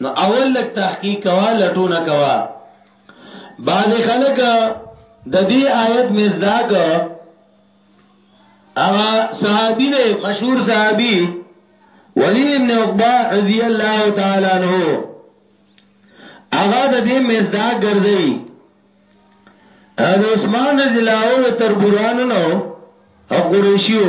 نو اول لک تحقیق کوا لټونه کوا بعض خلک د دې آیت مزداق هغه صحابي دی مشهور صحابي ولید ابن عقبہ رضی الله تعالی عنہ هغه د دې مزداق ګرځي د عثمان رضی الله او تربورانو نو او قریشیو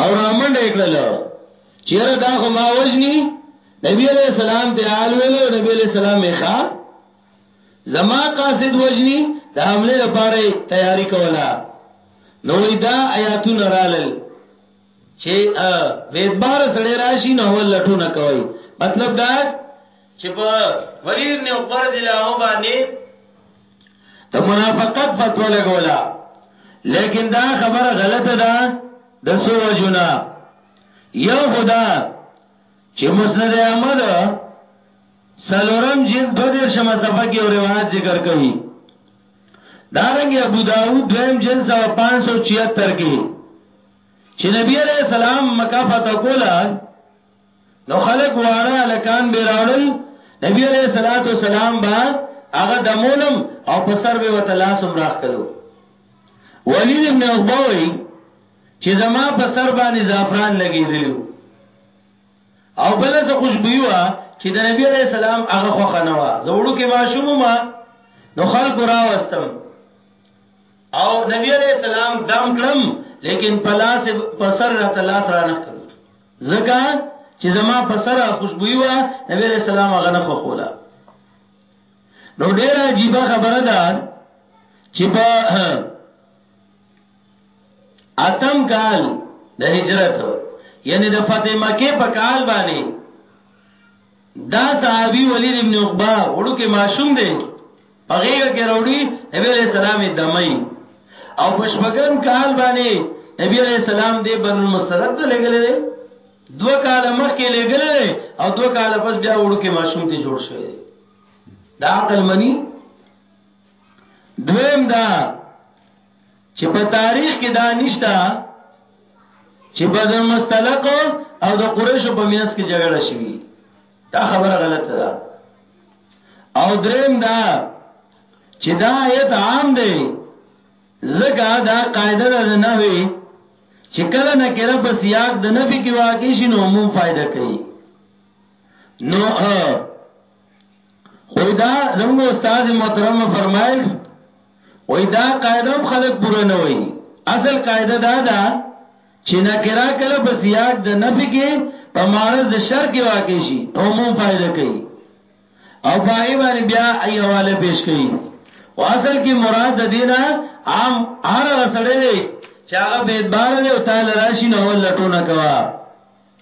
او رامن اکړل چیرې دا خو ما وجنی نبی علیہ السلام ته حال ویلو نبی علیہ السلام ښا زما قاصد وجنی د حمله لپاره تیاری کولا نو دا آیاتونه رالل چې وېدبار سړی راشي نو ولټونه کوي مطلب دا چې په ولید نه عقبه رضی الله عنه باندې د منافقت فتوا لګولا لیکن دا خبره غلطه ده د سو وجنا یو خدا چې مسند احمد سلورم جلد دو دیر شما صفحه کی و روایت ذکر کئی دارنگی ابو داود دویم جلد سو پانچ سو چیتر کی چه نبی علیہ السلام مکافت کولا نو خلق واړه الکان به راړل نبی علیہ الصلوۃ والسلام با هغه دمولم او په سر به وتلاسم راخ کلو ولید ابن عقبه وی چې زما په سر باندې زعفران لګیدلو او بل څه خوشبوئی وا چې د نبی علیہ السلام هغه خو خنوا زوړو کې ماشوم ما نو خلق را واستم او نبی علیہ السلام دم کړم لیکن پلاس پسر را تلاس را نخ ځکه چې زما په سر خوشبوئی و نبی علیہ السلام هغه نه خوخوله نو ډیره عجیب خبره ده چې په اتم کال د هجرت یعنی د فتح مکه په کال باندې دا صحابي ولید ابن عقبه وړو کې ماشوم دی په غیږ کې وروړي نبی علیہ السلام دمای او پښبګم کال باندې نبی علیہ السلام دې بن المسترد لګلې دی دو کال مخکې لګلې او دو کال پس بیا وړو کې ماشوم ته جوړ شوی دی دا عقل منی دویم دا چې په تاریخ کې دا نشته چې په د مستلق او د قریشو په مینس کې جګړه شوي دا خبره غلطه ده او دریم دا چې دا آیت عام دی زګه دا قاعده ده نه وي چې کله نه کړه په سیاق د نفي کې واقع شي نو عموم فائدہ کوي نو خدا زموږ استاد محترم فرمایل وای دا قاعده هم خلک پوره نه وای اصل قاعده دا ده چې نکرا کله په سیاق د نفي کې په معرض د شر کې واقع شي عموم فائدہ کوي او پای باندې بیا ای حواله پیش کوي او اصل کې مراد د دینه عام هر غسړې دی چې هغه به اعتبار دی او تعالی راشي نو ولټونه کوي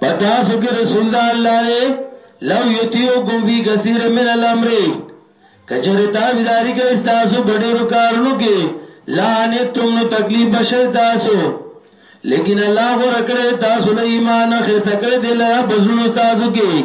پتا سو کې رسول الله دې لو یتیو کوم فی کثیر من الامر کچره تابعداری کوي تاسو ډېرو کارونو کې لا نه تم نو تکلیف بشي تاسو لیکن الله غو رکړې تاسو له ایمان خسته کړې دلته بزونو تاسو کې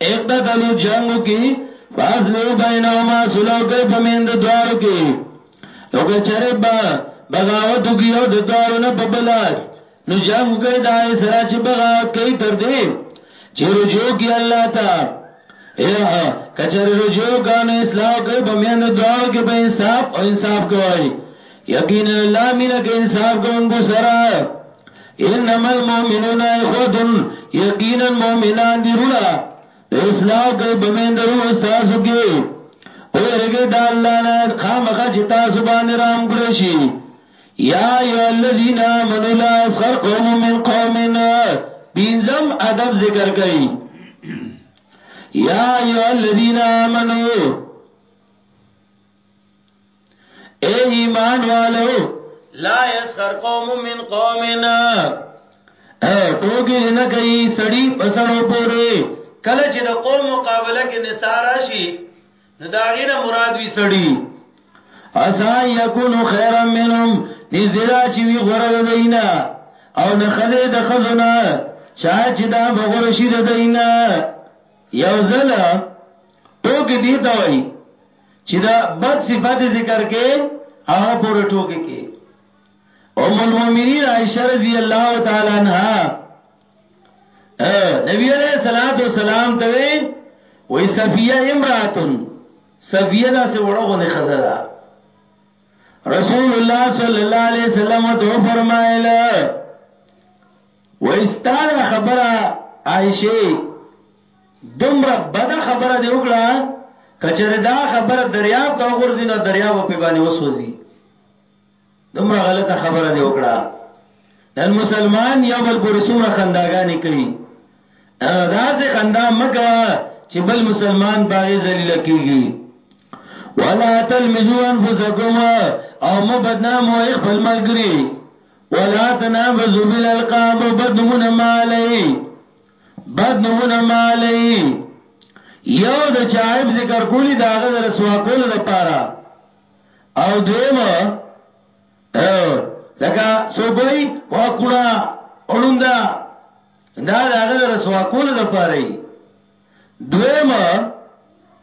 اقتتلو جنگو کی فاصلو بینهما سلو کئی پمیند دوارو کی او که چرے با بغاوتو کی او د دوارو نه په بلار نو جنگو کئی دا سرا چه بغاوت کئی تر دی چه رجوع کی اللہ تا یا کچر رجوع کانو اصلاح کئی پمیند دوارو کی پا انصاف او انصاف کوائی یقینا الله مینه کې انصاف کوونکو سره انما المؤمنون اخوه یقینا مؤمنان دی رولا اسلام کې بمیندرو استاد کې او رګه د الله نه خامخا چې تاسو باندې رام ګړې شي یا یا الذین آمنوا لا اسخر قوم من قوم بینزم ادب ذکر کړي یا یا الذین آمنوا اے ایمان والو لا یسخر قوم من قومنا اے ټوګی نه کوي سړی پسړو پوری کله چې د قوم مقابله کې نثار راشي نو دا غینه مراد وی سړی اسا یکون خیرا منهم نذرا چې وی غره دینا او نه خزه د خزونه شاید چې دا بغور شي د دینا یو زله ټوګی دی ته وای چې دا بد صفات ذکر کې هغه پورې ټوکې کې ام المؤمنین عائشہ رضی الله تعالی عنها نبی علیہ الصلوۃ والسلام ته وی وی صفیہ امراتن صفیہ دا سے وړو غنه خزرا رسول الله صلی الله علیه وسلم تو فرمایل و استاد خبره عائشه دومره بده خبره دی وکړه کچره دا خبره دریاب ته غورځي نو دریاب په باندې وسوځي دومره غلطه خبره دی وکړه نن مسلمان یو بل پر سمره خنداګانی کوي دا سه خندا مکه چې بل مسلمان باغی ذلیل کیږي ولا تلمزوا انفسکم او مبدنام او خپل ملګری ولا تنابزوا بالالقاب بدمن مالی بد نمونه مالی یو د چایب ذکر کولی دا غد رسوا کول د پاره او دویم لکه سوګوي وا کړه اړوندا دا دا غد رسوا کول د پاره دویم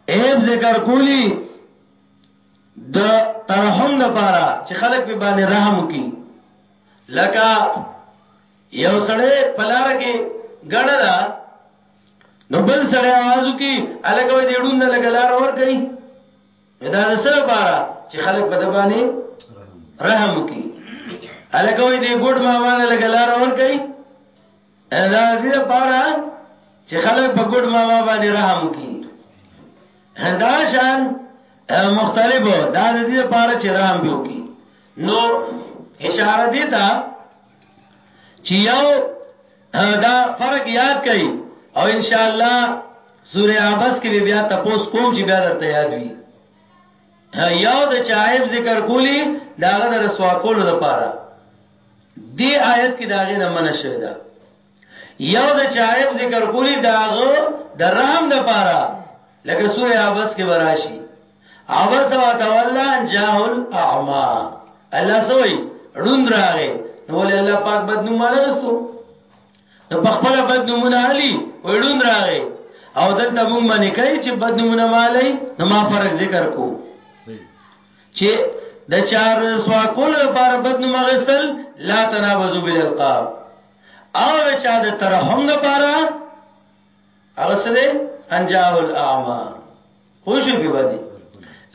ایب ذکر کولی د ترحم د پاره چې خلک په باندې رحم وکي لکه یو سړی په لار کې ګڼه ده نو بل سړی आवाज وکي الګو دې ډون نه لګلار ور کوي دا سره بارا چې خلک په دبانې رحم وکي الګو دې ګډ ما باندې لګلار ور کوي دا دې بارا چې خلک په ګډ ما باندې رحم وکي دا شان مختلفو دا دې بارا چې رحم وکي نو اشاره دی تا چې یو دا فرق یاد کړئ او ان شاء الله سوره عبس کې بیا تاسو کوم چې بیا درته یاد وي یو د چایب ذکر کولی داغه د رسوا کولو لپاره دی آیت کې داغه نه منشوي ده یو د چایب ذکر کولی داغه د رحم د پاره لکه سوره عبس کې وراشي عبس او تولا ان جاء الاعمى الله سوئی روند راغې نو ول الله پاک بد نوم ورسو نو په خپل بد نومونه علي وړوند راغې او دلته مونږ باندې کوي چې بد نومونه مالای نو ما فرق ذکر کو چې د چار سوا کول لپاره بد نوم غسل لا تنابزو بالالقاب او د چا د ترحم د پاره هغه سره انجاء الاعمى خو شي په باندې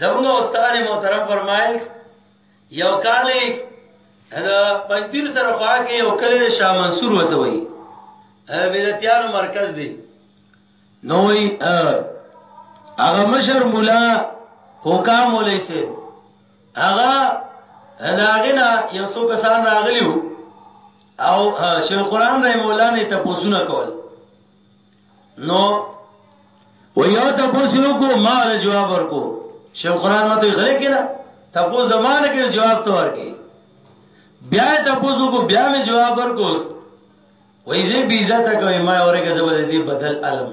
زموږ استاد محترم فرمایل یو کال دا پنځیر سره خوا کې یو کلی د شاه منصور وته وای بدعتیانو مرکز دی نوې هغه مشر مولا حکام ولې سي هغه داغنا یو څو کسان راغلیو او شیخ قران رحم الله نه تاسوونه کول نو و یو تاسو کو ما له جواب ورکو شیخ قران ماته غره کړه تاسو زمانه کې جواب تو ورکي بیا تاسو کو بیا می جواب ورکو وای زه بی عزت کوي ما اورګه زبر دې بدل علم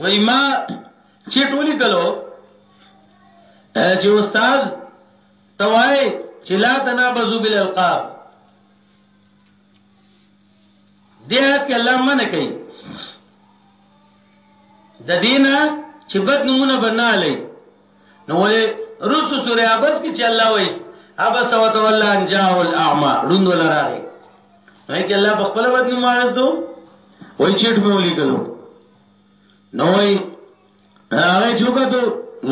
وای ما چې ټولي کلو چې استاد توای چې لا تنابزو بالالقاب دې آیت کې الله منه کوي د دینه چې بد نمونه بنا لای نو ولې رسو سورې ابس کې چې الله وایي ابس وتولى ان جاء الاعمى روند ولا راغی هغه کې الله په خپل باندې مارز دو وای چیټ مې ولي کلو نو وای هغه چوکا ته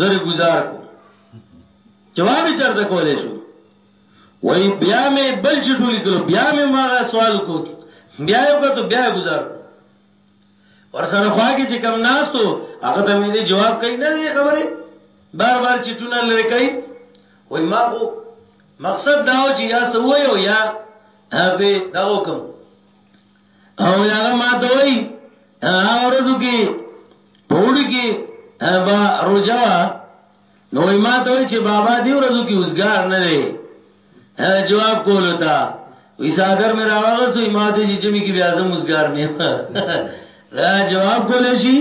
زری گزار کو جواب یې چرته کولې شو وای بیا مې بل چټو لیکلو بیا مې ما سوال کو بیا یو کا ته بیا گزار کو ورسره خوا کې چې کم ناستو هغه ته مې دې جواب کوي نه دې خبره بار بار چې چونه لری کوي وای ما خو مقصد دا و چې یا سوي او یا به دا وکم او یا ما ته وای اورزو کې پوډ کې با روجا نو ما ته وی چې بابا دی ورځو کې اوسګار نه دی جواب کولو تا وی ساګر مې راوغسو ما ته چې جمی کې بیا زم اوسګار نه دا جواب کول شي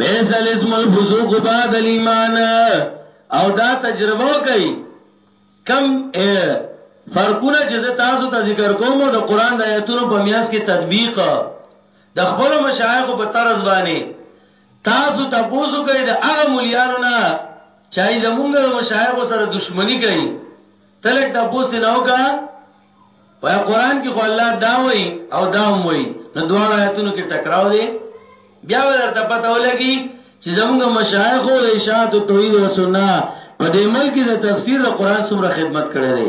بیسل اسم الفسوق بعد الايمان او دا تجربه کوي کم فرقونه چې تاسو ته ذکر کوم د قران د آیتونو په میاس کې تطبیق د خپل مشایخ په طرز باندې تاسو تپوس وکړئ د هغه مليانو نه چا یې زمونږ د مشایخو سره دښمني کوي ته لږ تپوس یې نه وکړه په قران کې خو الله دا وایي او دا هم وایي نو دواړه آیتونو کې ټکراو دی بیا ورته پته ولګي چې زمونږ مشایخو د اشاعت توحید او سنت په دې ملک د تفسیر د قران څومره خدمت کړې ده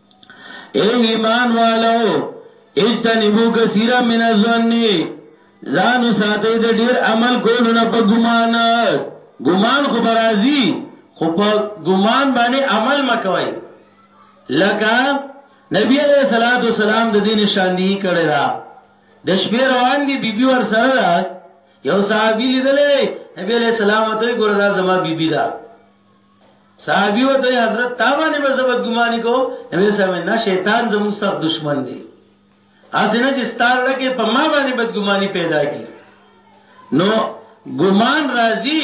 اے ایمان والو اجتنبو کثیرا من الظن ځان ساتي د ډیر عمل کولو نه په ګمان ګمان خو برازي خو په ګمان باندې عمل مکوي لکه نبی علیہ الصلوۃ والسلام د دین شاندهی کړی دا د شپې روان دي بیبي ور سره دا یو صحابي لیدلې نبی علیہ السلام ته ګوردا زما بیبي دا صحابي وته حضرت تابانه به زبد ګماني کو نبی صاحب نه شیطان زموږ سخت دشمن دی ازنه چې ستار لکه په ما باندې بدګماني پیدا کی نو ګمان راځي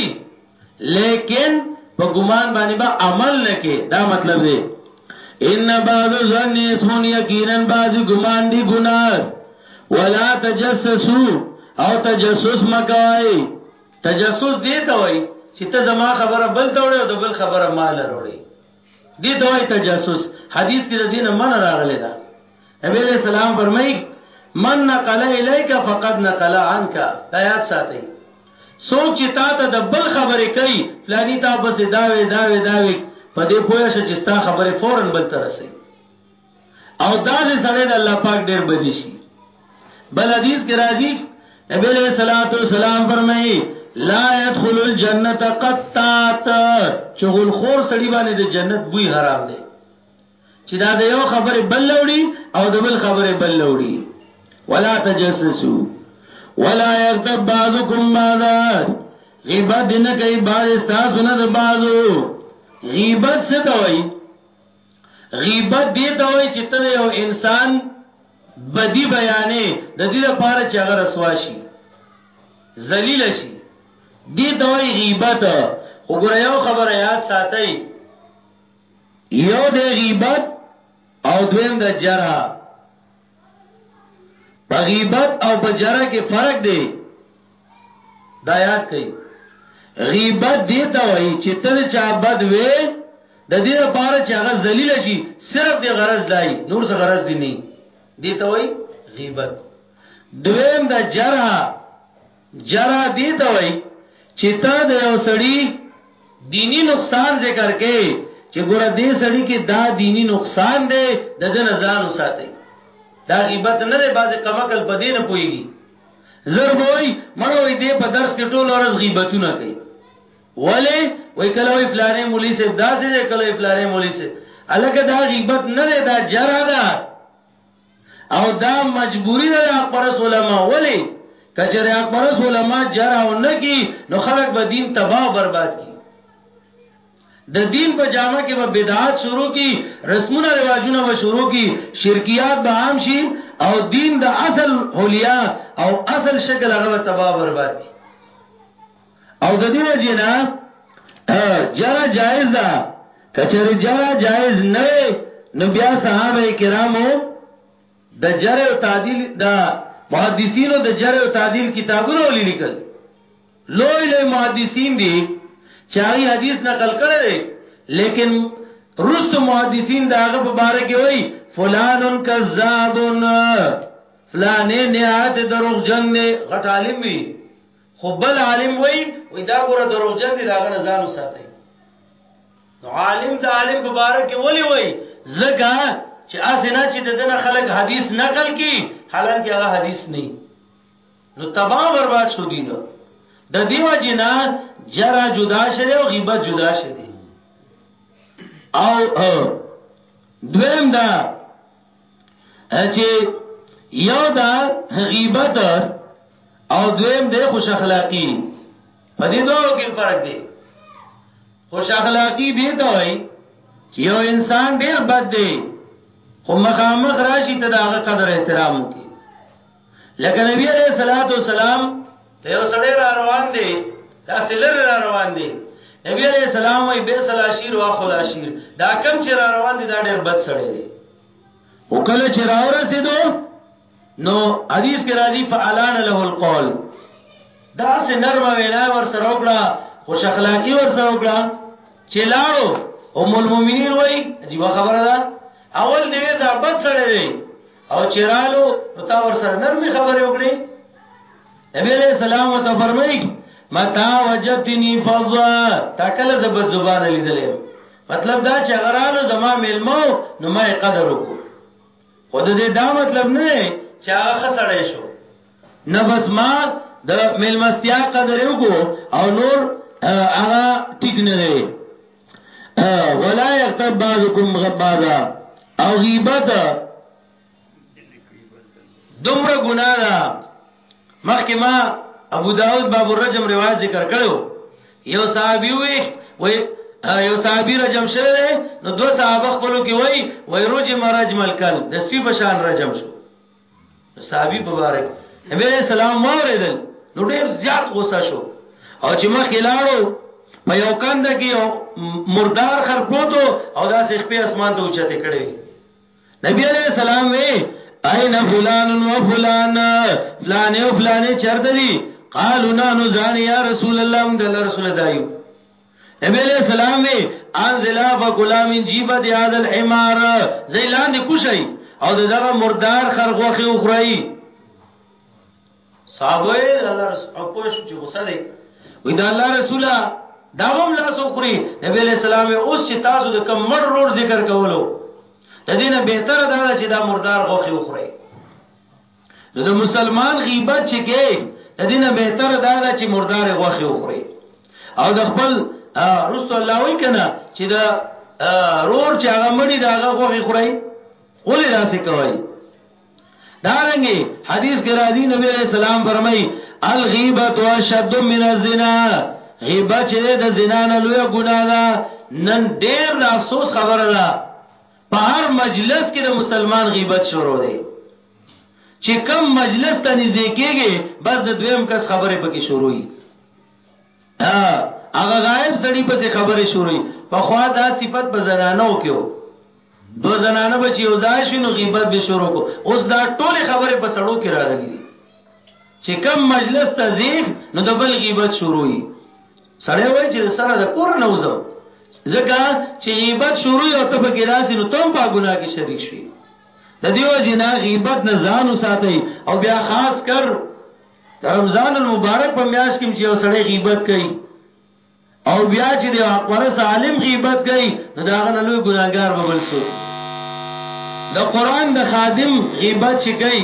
لیکن په ګمان باندې به با عمل نکې دا مطلب دی ان بعض ظن اسمون یقینا بعض ګمان دی ګناه ولا تجسسو او تجسس مکوای تجسس دې ته وای چې ته زما خبره بل ته وړې او د بل خبره مال وروړې دې ته وای تجسس حدیث کې د دینه من راغلی دا نبی علیہ السلام فرمایي من نقل الیک فقد نقل عنک دا یاد ساتي سوچ چې تا ته د بل خبره کوي فلانی تا بس داوي داوي داوي په دې پوهه چې ستا خبره فورن بل تر رسي او دا سه سړی د الله پاک ډیر بدی شي بل حدیث کې راځي نبی علیہ الصلوۃ والسلام فرمایي لا يدخل الجنه قطات چغل خور سړی باندې د جنت بوی حرام دی چې دا د یو خبره بل لوړي او د بل خبره بل لوړي ولا تجسسو ولا يغتب بعضكم بعضا غیبت نه کوي بعض تاسو نه د بعضو غیبت څه ته وایي غیبت دې ته وایي چې ته د یو انسان بدی بیانې د دې لپاره چې هغه رسوا شي ذلیل شي دې ته وایي غیبت وګوره یو خبره یاد ساتئ یو د غیبت او دویم د جرح غیبت او بجره کې فرق دی دا یاد کړئ غیبت دی ته وایي چې ته چا بد وې د دې لپاره چې هغه ذلیل شي صرف دی غرض دای نور څه غرض دی نه دی ته وایي غیبت دویم د جرح جرا دې ته وای چې ته د یو سړی دینی نقصان ذکر کې چې ګوره دې سړی کې دا دینی نقصان دی د دې نه ځان وساتي دا غیبت نه دی بعضی کمکل په دین پويږي زر وای مړوي دې په درس کې ټول ورځ غیبتونه کوي ولی وای کله وای فلانه مولوی صاحب داسې دی کله فلانه مولوی صاحب الکه دا غیبت نه دی دا جرا ده او دا مجبوری ده د حق پرس علما ولی کچره حق پرس علما جرا او نه کی نو خلق به دین تباہ او برباد کی د دین په جامه کې به بدعات شروع کی رسمونه رواجونه به شروع کی شرکیات به عام شي او دین د اصل حلیا او اصل شکل هغه تباہ برباد کی او د دې وجه نه جرا جایز ده کچری جرا جایز نه نو بیا صحابه کرامو د جرا او تعدیل د محدثینو د جرا او تعدیل کتابونه ولې لیکل لوی لوی محدثین دي چې هغه حدیث نقل کړی دی لیکن رست محدثین دا هغه په باره کې وای فلانن کذابن فلانه نهایت دروغجن نه غټ عالم وی خو بل عالم وای وای دا ګوره دروغجن دي داغه نه ځان وساتي نو عالم د عالم په باره کې ولي وای زګه چې اسنه چې دنه خلک حدیث نقل کی حالانکه هغه حدیث نه نو تباہ برباد شو دي نو د دیو جنا جرا جدا شری او غیبت جدا شری او دویم دا چې یو دا غیبت او دویم د خوش اخلاقی په دې دوه کې فرق دی خوش اخلاقی دی ته وای چې یو انسان ډیر بد دی خو مخامخ راشي ته داغه قدر احترام وکړي لکه نبی علیہ الصلوۃ والسلام ته یو سړی را روان دی دا سلر را روان دی نبی علیہ السلام وی بیس الاشیر واخو الاشیر دا کم چې را روان دي دا ډېر بد سړی دی او کله چې را ورسېدو نو حدیث کې راځي فعلان له القول دا سه نرمه وینا ور سره وکړه خوش اخلاقی ور سره وکړه چې لاړو ام المؤمنین وای عجیب خبره ده اول دې دا بد سړی دی او چرالو نو تا ور سره نرمي خبرې وکړي نبی علیہ السلام ته فرمایي متا وجتنی فضا تا کله زبد زبان لیدلې مطلب دا چې غرالو زما ملمو نو ما قدر وکړو خود دې دا مطلب نه چې هغه خسړې شو نه بس ما د ملمستیا قدر وکړو او نور هغه ټیک نه دی ولا یغتب بعضکم غبازا او غیبت دومره ګناه ده مخکې ما ابو داود باب الرجم روایت ذکر کړو یو صحابي وي وي یو صحابي رجم شوی دی نو دوه صحابه خپلو کې وای وای رجم رجم الکل د سپي په شان رجم شو صحابي مبارک نبی علیہ السلام واوریدل نو ډیر زیات غوسه شو او چې مخ لاړو په یو کند کې یو مردار خر پروتو او دا سې خپې اسمان ته اوچته کړي نبی علیہ السلام وی اين فلان و فلان فلان او فلان چرته دي قالوا نحن زان يا رسول الله موږ الله رسول دایو نبی علیہ السلام وی انزلا فکلا من جیبت هذا الحمار زی لاندې کوشي او دغه مردار خرغوخه وخوري صحابه الله رسول او پوه شو چې غوسه دی وی دا الله رسوله دا هم لاس وخوري نبی علیہ السلام اوس چې تاسو د کم مړ رور ذکر کولو د دینه بهتره دا چې دا مردار غوخه وخوري نو د مسلمان غیبت چې کې د دینه بهتر دا ده چې مردار غوخه وخوري او د خپل رسول الله وی کنه چې د رور چې هغه مړی دا هغه غوخه خوري ولې داسې کوي دارنګي حدیث کې راځي نبی عليه السلام فرمایي الغیبت اشد من الزنا غیبت چې د زنا نه لوی ګناه ده نن ډېر د افسوس خبره ده په هر مجلس کې د مسلمان غیبت شروع دی چې کم مجلس ته نږدې کېږي بس د دویم کس خبره پکې شروع وي هغه غائب سړی پسې خبره شروع وي په خوا دا صفت په زنانو کې دو زنانه به چې یو ځای شي نو غیبت به شروع کو اوس دا ټول خبره په سړو کې راغلي چې کم مجلس ته ځي نو د بل غیبت شروع وي سړی وای چې د سره د کور نه وځم ځکه چې غیبت شروع یو ته پکې راسي نو تم په ګناه کې شریک شي د دیو جنا غیبت نه ځان وساتي او بیا خاص کر رمضان المبارک په میاش کې چې یو سړی غیبت کوي او بیا چې د حق پرس عالم غیبت کوي نو دا غنه لوی ګناګار به بل سو د قران د خادم غیبت چې کوي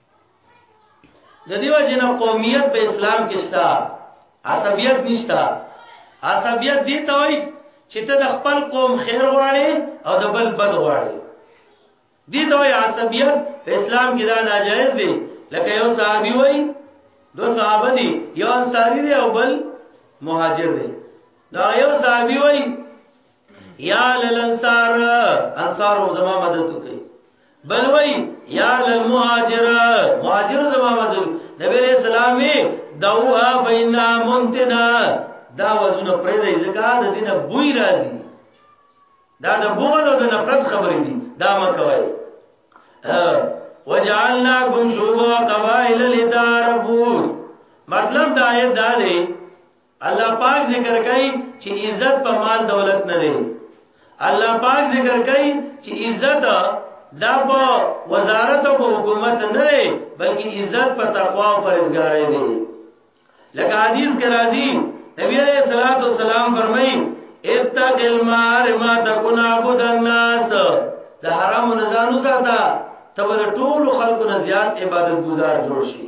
د دیو جن قومیت په اسلام کې شته عصبیت نشته عصبیت دی ته وای چې ته د خپل قوم خیر غواړې او د بل بد غواړې دی ته وای عصبیت په اسلام کې دا ناجایز دی لکه یو صحابي وای دو صحابه دي یو انصاری دی او بل مهاجر دی دا یو صحابي وای یا للانصار انصار زما مدد کوي بل وای یا للمهاجر مهاجر زما مدد نبی علیہ السلام وی دعوها فینا منتنا دا وزن پرې دی ځکه د دینه بوی راځي دا د بغض او د نفرت خبرې دي دا مکوي وجعلناکم شعوبا قبائل لتعارفوا مطلب دا آیت دا دی الله پاک ذکر کوي چې عزت په مال دولت نه دی الله پاک ذکر کوي چې عزت دا په وزارت او حکومت نه دی بلکې عزت په تقوا او پرهیزګارۍ دی لکه حدیث کې راځي نبی علیہ الصلوۃ والسلام فرمایي اتق المار ما تكون عبد الناس د حرام نه ځانو ساته تبر ټول خلکو نه زیات عبادت گزار جوړ شي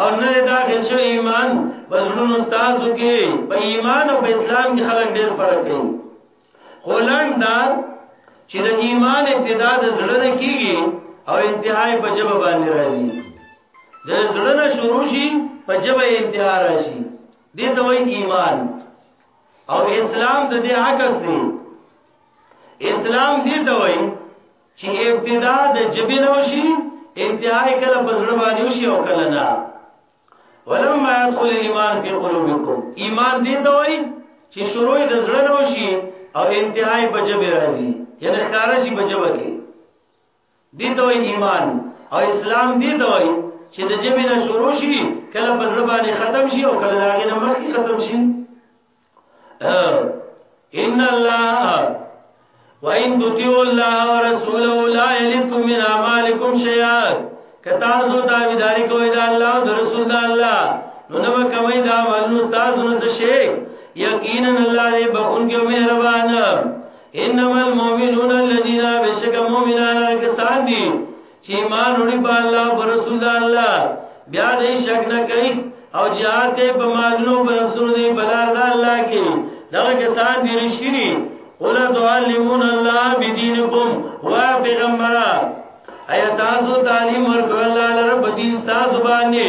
او نه داخل شو ایمان بزرون استاذ کی په ایمان او په اسلام کې خلک ډیر فرق کوي خولان دا چې د ایمان ابتدا د زړه نه کیږي او انتهای په جبه باندې راځي د زړه نه شروع شي په جبه انتها راشي دې ته وایي ایمان او اسلام د دې عکس دی اسلام دې ته وایي چې ابتدا د جبې نه وشي انتهای کله پزړه باندې وشي او کله نه ولما يدخل الايمان في قلوبكم ایمان دې ته وای چې شروع د زړه نه وشي او انتهای په جبې راځي یعنی ښکارا شي په جبه کې دې ته وای ایمان او اسلام دې ته وای چې د جبې نه شروع شي کله پزړه باندې ختم شي او کله هغه نه مخکې ختم شي ان الله وان تطيعوا الله ورسوله لا يلدكم من اعمالكم شيئا کتا زو تابعداري کوي دا الله او رسول دا الله نو نو کوي دا ولنو تاسو نو څه شي یقینا الله دې بخون کې مهربان انما المؤمنون الذين بشك مؤمنان کسان دي چې ایمان وروړي په الله او رسول الله بیا دې شک نه کوي او jihad کوي په ماګنو په رسول دې بلار د الله کې دا کسان دې رښتینی قل تعلمون الله بدینکم وا پیغمبره ایا تاسو تعلیم ورکړل الله رب دین تاسو باندې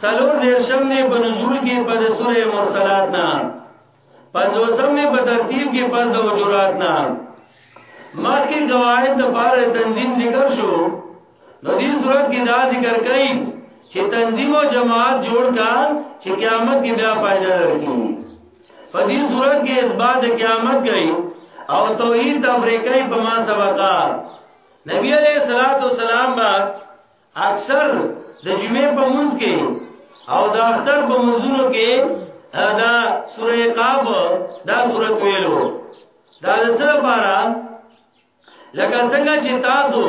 سلور دیرشم نے په نزول کې په سورې مرسلات نه پنځوسم نه په ترتیب کې پس د حجرات نه مخکې قواعد د پاره تنظیم ذکر شو نو دې صورت کې دا ذکر کړي چې تنظیم او جماعت جوړ کا چې قیامت کې بیا فائدہ درکړي په دې صورت کې اثبات قیامت کوي او توحید تفریقای په ما سبقا نبی علیہ الصلوۃ والسلام با اکثر د جمعې په منځ کې او د اختر په منځونو کې دا سوره قاف دا سوره ویلو دا د څه لپاره لکه څنګه چې تاسو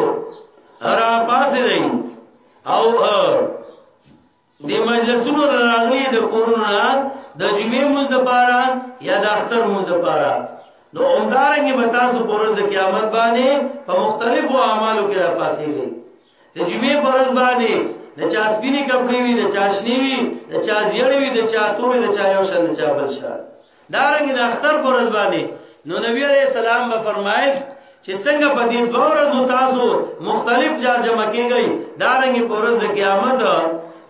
را پاسې دی او د مجلسونو راغلي د کورونو نه د جمعې مز د پاره یا د اختر مز د پاره نو اومدارنګ به تاسو پرز د قیامت باندې په مختلفو اعمالو کې را پاسېږي د جمعې پرز باندې د چا سپینې کپړې وي د چا شنې وي د چا زیړې وي د چا تورې د چا یو شان د چا بل شان دا رنګ نه اختر پر ورځ باندې نو نبی عليه السلام به فرمایل چې څنګه په دې دوه ورځو تاسو مختلف جار جمع کیږئ دا رنګ پر ورځ د قیامت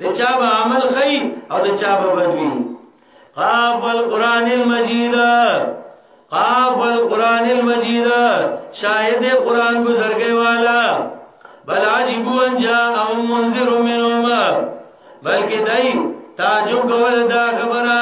د چا به عمل خي او د چا به بدوي قاف القران المجید قاف القران المجید شاهد قران گزرګي والا بل عجبو ان جاءهم منذر منهم بلکې دای تعجب کول دا خبره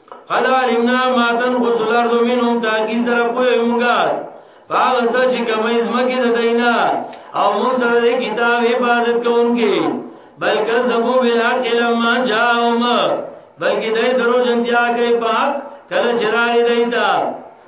قد علمنا ما تنقص الارض منهم تاکی سره پوی مونږه باغ سچ کمې زمکه د دینا او مون سره د کتاب حفاظت کوونکی بلکې زبو بالحق لما جاءهم بلکې دای درو جنتیا کوي پات کله چرای دیتا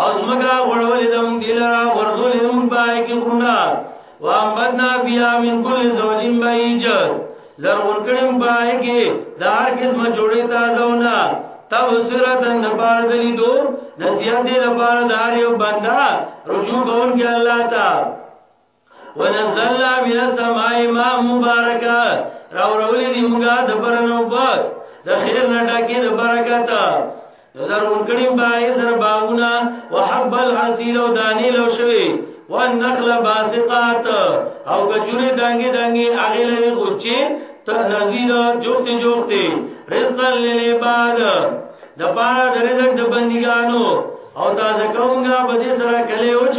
او زمکا غړولې د مونږ دلرا ورزولې مونږ پای کې غرونه وامبدنا بیا من کل زوجین بایج زرغون کړم پای کې د هر قسم جوړې تازهونه تبصرتن د بار دلی دو نزیات دې د بار دار یو بندا رجوع کون کې الله تا ونزلنا من السماء ماء مبارکا راو رولې دی موږ د برنو بس د خیر نه ډکه د برکت زر ورکړي بای زر باغونه وحب الحصيل او داني لو شوي والنخل باسقات او کجوري دانګي دانګي اغه لري غوچي تر نذیر جوخت جوخت رزق للعباد د پاره د رزق د بندګانو او تازه کومګه بده سره کله اوچ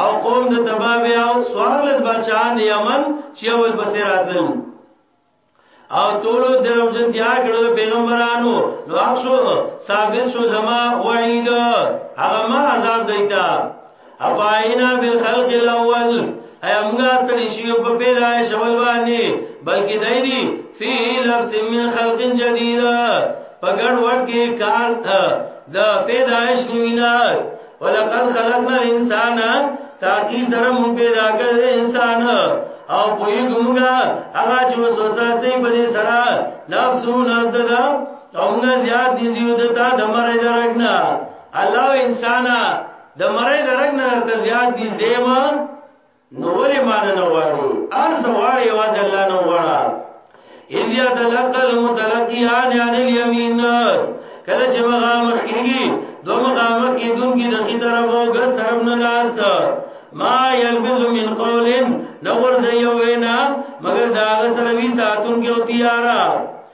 او قوم د تباب او سوارلس بادشاہان د یمن چې اول پسې راتلل او ټول درو جن تیا کړو پیغمبرانو نو اخشو ثابت شو زما وعید هغه ما عذاب دیتا افاینا بالخلق الاول ایمغا تړي شی په پیدایش اول باندې بلکې دای دی فی لفظ من خلق جدید پګړ وړ کې کار د پیدایش نوینا ولقد خلقنا الانسان تاکي سره مو پیدا کړل انسان او پوی ګمګا هغه چې وسوسه کوي په دې سره لفظون ددا اومګه زیات دي دیو دتا د مړې درګنا الله انسان د مړې درګنا ته زیات دي دیمه نو ولی مانه نه غواړي ار څه غواړي یوازې الله نه غواړه اذ يتلقى المتلقيان عن اليمين کله چې مخامخ کیږي دو مخامخ کیدونکي د خي طرف او ګس طرف نه ناست ما يلبز من قول نور زيوینا مگر دا سره وی ساتون کې او تیارا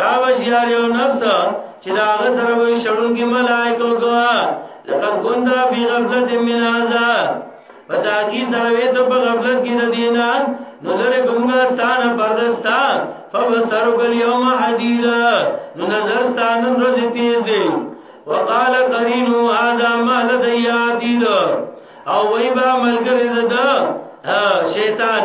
راوش یار یو نفس چې دا هغه سره وي شړون کې ملائکه کوه لقد كنت في غفلة من هذا پتا کی سره وې ته په غفلت کې د دینه نو لره ګمګا ستان پردستا فبصر کل یوم حدید نو نظر ستان روز تیز دی وقال قرین هذا ما لدی عتید او وی با ملګری ده شیطان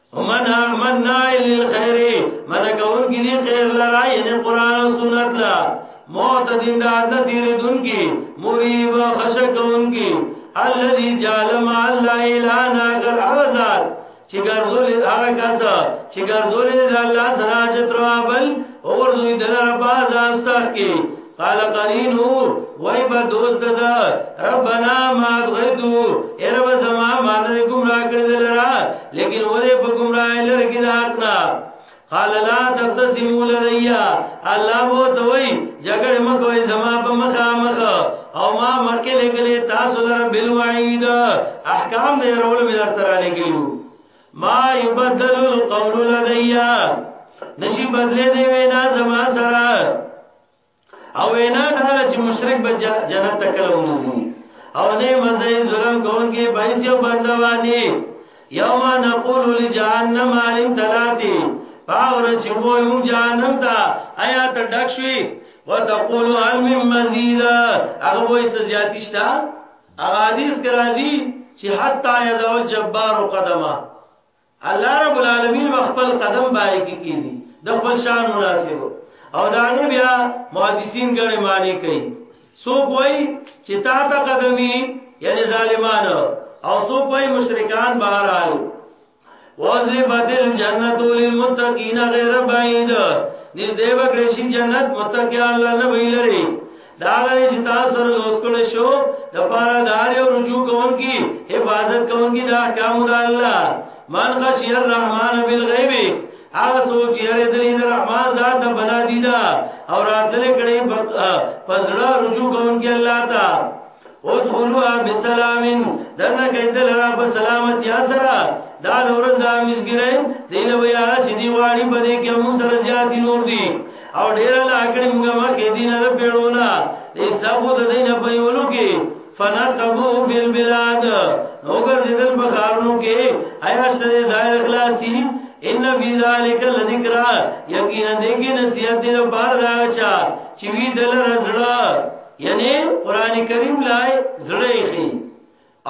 ومن احمد نائل الخير من کون کی دی خیر لرا یعنی قرآن و سنت لا معتدین دا عدد دیر دن کی مریب و خشک ان کی الذي جعل مع الله الهنا غير عذاب چې ګرځول هغه کس چې ګرځول د الله سره چې ترابل اور دوی دلر باز آسخ کی قال قرینو وای با دوست ددا ربنا ما غیدو ایر و زما مانده گمراه کردی لرا لیکن ولی پا گمراه لرکی دا حقنا قال لا تختصمو لدیا اللہ بو توی جگڑ مکوی زما پا مخا مخا او ما مکی لگلی تاسو لر بالوعید احکام دی رول می در ترا لگلیو ما يبدل القول لدي نشي بدلې دی وینا زما سره او وینا دا چې مشرک به جنت ته کله ونځي او نه مزه ظلم کون کې بایس یو بندوانی یوم نقول لجهنم علم تلاتی پاور چې وو موږ جهنم ته آیا ته ډک شوي وتقول هل من مزید هغه وایي زیاتیشتا هغه حدیث کې راځي چې حتا یذو الجبار قدمه الله رب العالمین خپل قدم باندې کې کیږي د خپل شان مناسب او دا بیا محدثین ګړې معنی کوي سو کوئی چې تا ته قدمي یعنی ظالمانو او سو کوئی مشرکان بهرال وازفت الجنت للمتقین غیر بعید نږدې وکړې شي جنت متقین الله نه ویلري دا غلې چې تاسو لوس کول شو د پاره دار او رجوع کوونکی حفاظت کوونکی دا احکام د الله من خشی الرحمن بالغیب هغه سوچ یې لري د رحمان ذات د بنا دي دا او راتلې کړي پزړه رجوع کوونکی الله ته ادخلوا بسلام دنه کیدل را په سلامت یا سره دا دورن دا مسګره دی له بیا چې دی واړی په دې کې موږ سره زیات نور دي او ډیر لا اکړې موږ ما کې دین نه پیړونا دې سبو د دین په یولو کې فنقبو فی البلاد اوګر دې دل په خارونو کې آیا ستاسو ځای اخلاصي ان فی ذلک لذکر یقینا دې کې نصیحت دې لپاره دا چا چې وی دل رزړه یعنی قران کریم لای زړه خي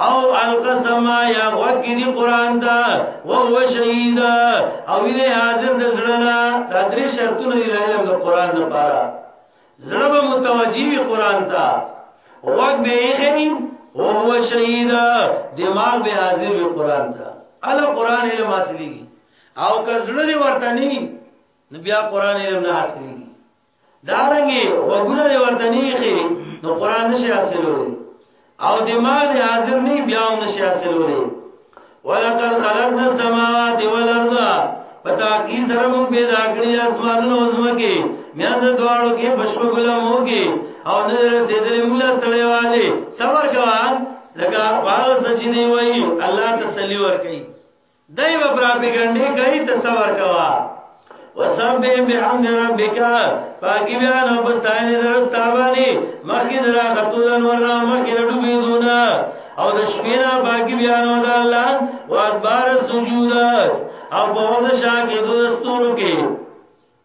او القسم یا وګری قران دا او هو شهید او ویله حاضر د زړه دا درې شرطونه دی لرم د قران لپاره زړه به متوجی وي قران ته وګ به یې خني او هو شهید دماغ به حاضر وي قران ته ال قران علم حاصلېږي او کزړه دی ورته نه نو بیا قران علم نه حاصلېږي دارنګي وګونه دی ورته نه خي نو قران نشي حاصلولې او دماغ دی حاضر نه بیا هم نشي حاصلولې ولقد خلقنا السماوات والارض پتا کی سره مون پیدا کړی اسمان نو زمکه میاں د دواړو کې بشو ګلم وګي او نه رسیدلې مولا ستړې والي صبر کوا لکه باغ سچې دی وای الله تسلی ور کوي دای و پراپګاندا کوي تصور کوا وسبح بحمد ربک پاکی بیان او بستاینه درستا باندې مخکې درا خطو د نور نه مخکې د ډوبې دونه او د شپې نه پاکی بیان او د الله او ادبار سجود او په وځه شاګې د ستورو کې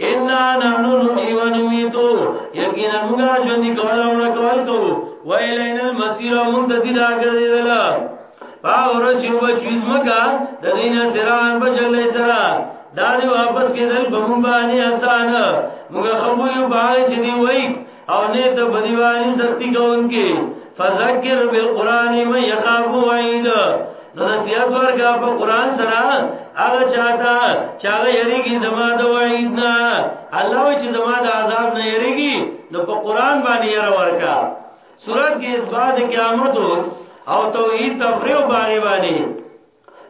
انا نحن نحيي ونميت یقینا موږ ژوند کول او کول کو و الینا المسیر موږ د دې راګرځیدل پاور چې و چې زمګه د دینه سران بجلې سره دا دی واپس کېدل په موږ باندې آسان موږ خو یو باندې چې دی وای او نه ته بریوانی سختی کوونکې فذکر بالقران من يخاف وعید نو نصیحت ورکا په قران سره هغه چاته چاغه یریږي زما د وعید نه الله وی چې زما د عذاب نه یریږي نو په قران باندې یې ورکا صورت کې اثبات قیامت او توحید تفریح باندې باندې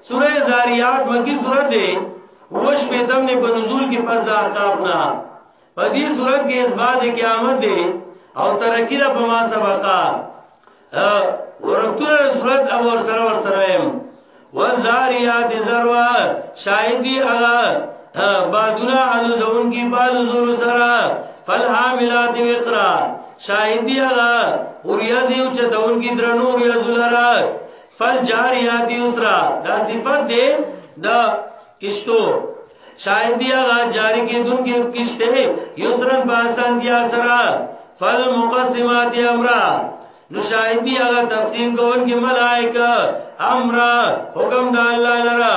سوره زاریات مکی سوره ده وش په دم نه په نزول کې پس دا عقاب نه په دې سوره کې اثبات قیامت ده او ترقی ده په ما سبقا ورتور سورت او ور سره ور سره يم والذاریات ذروا شاهدی اغا بادونا علو زون کی بالو زور سرا فالحاملات وقرا شاهدی اغا اوریازی اوچه دون کی درنو اوریازو لرا فالجاریات یسرا دا صفت دی د کشتو شاید دی هغه جاری کې دن کې کشته یسرن باسان دی سرا فالمقسمات امرا نو شاید دی هغه تقسیم کون کې ملائکه امرا حکم د الله لرا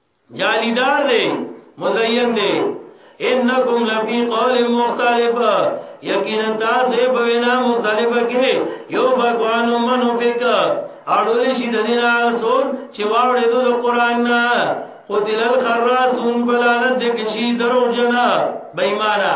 جالیدار دی مزین دی انکم لفی قول مختلف یقینا تاسو په وینا مختلفه کې یو بګوان منو فک اړول شي د دین اصول چې واوړې د قران نه قتل الخراسون بلانت دې کې شي درو جنا بېمانه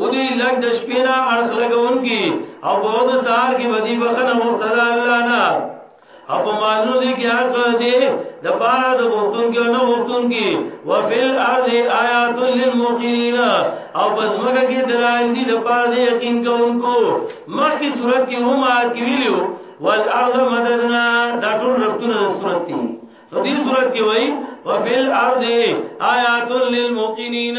ودی لګ د شپې نه اړخ لګون کی او په د سهار کې بدی بخنه ورته الله نه او په مالونو دي کې حق دي د بارا د وختون کې نه وختون کې وفل ارض آیات للموقنین او بزمګه کې دلایل دي د بار دي یقین کوونکو مخکې صورت کې هم آیات کې ویلو والارض مددنا دا ټول ربطونه د صورت دي په دې صورت کې وایي وفل ارض آیات للموقنین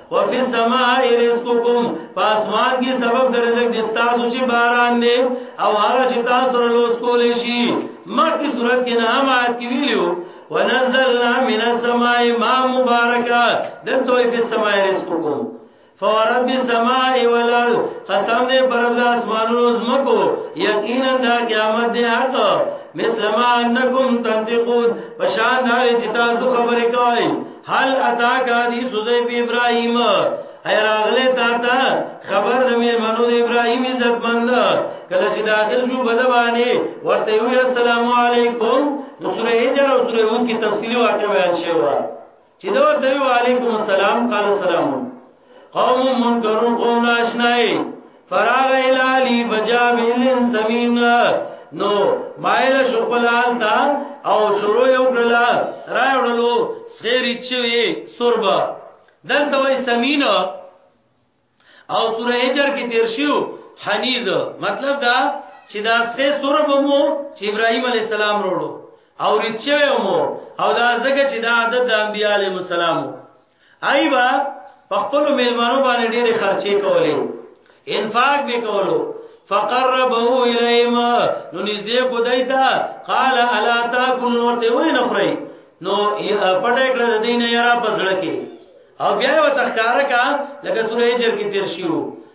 وفي السماء رزقكم پاسمان کې سبب درځک د تاسو چې باران دی او هغه چې تاسو لوس کولې شي مکه صورت کې نه هم آیت کې ویلو ونزلنا من السماء ماء مباركا دلته فی السماء رزقكم فورب السماء والارض قسم دې پر د اسمانونو زمکو یقینا دا قیامت دې حق مثل ما انکم تنتقون پشان دا چې تاسو خبرې کوئ هل اتا کا دی سوزی پی ابراہیم اے راغلے تا تا خبر دا میر منو دا ابراہیم عزت مند کلچ داخل شو بدبانی ورطیوی السلام علیکم نصر حجر و سر حود کی تفصیلی واقع بیان شیورا چی دا ورطیوی علیکم السلام قال السلام علیکم قوم منکر قوم ناشنای فراغ الالی بجاب الن سمین نو مایل شو خپل حال تا او شروع یو کړل راي وړلو سخيري چوي سوربا دلته وای سمین او سوره هجر کې تیر شو حنیز مطلب دا چې دا سه سورب مو چې ابراهيم عليه السلام وروړو او ریچوي مو او دا زګه چې دا عادت د انبياله مسالمو ایبا په خپل میلمانو باندې ډېرې خرچې کولې انفاق به کولو فقربه الیهم نو نږدې کو دایتا قال الا تاكل نور ته ولې نخري نو پټه کړه د دین یارا پزړه کې او بیا و تخکار کا لکه سورې جر کې تیر شیو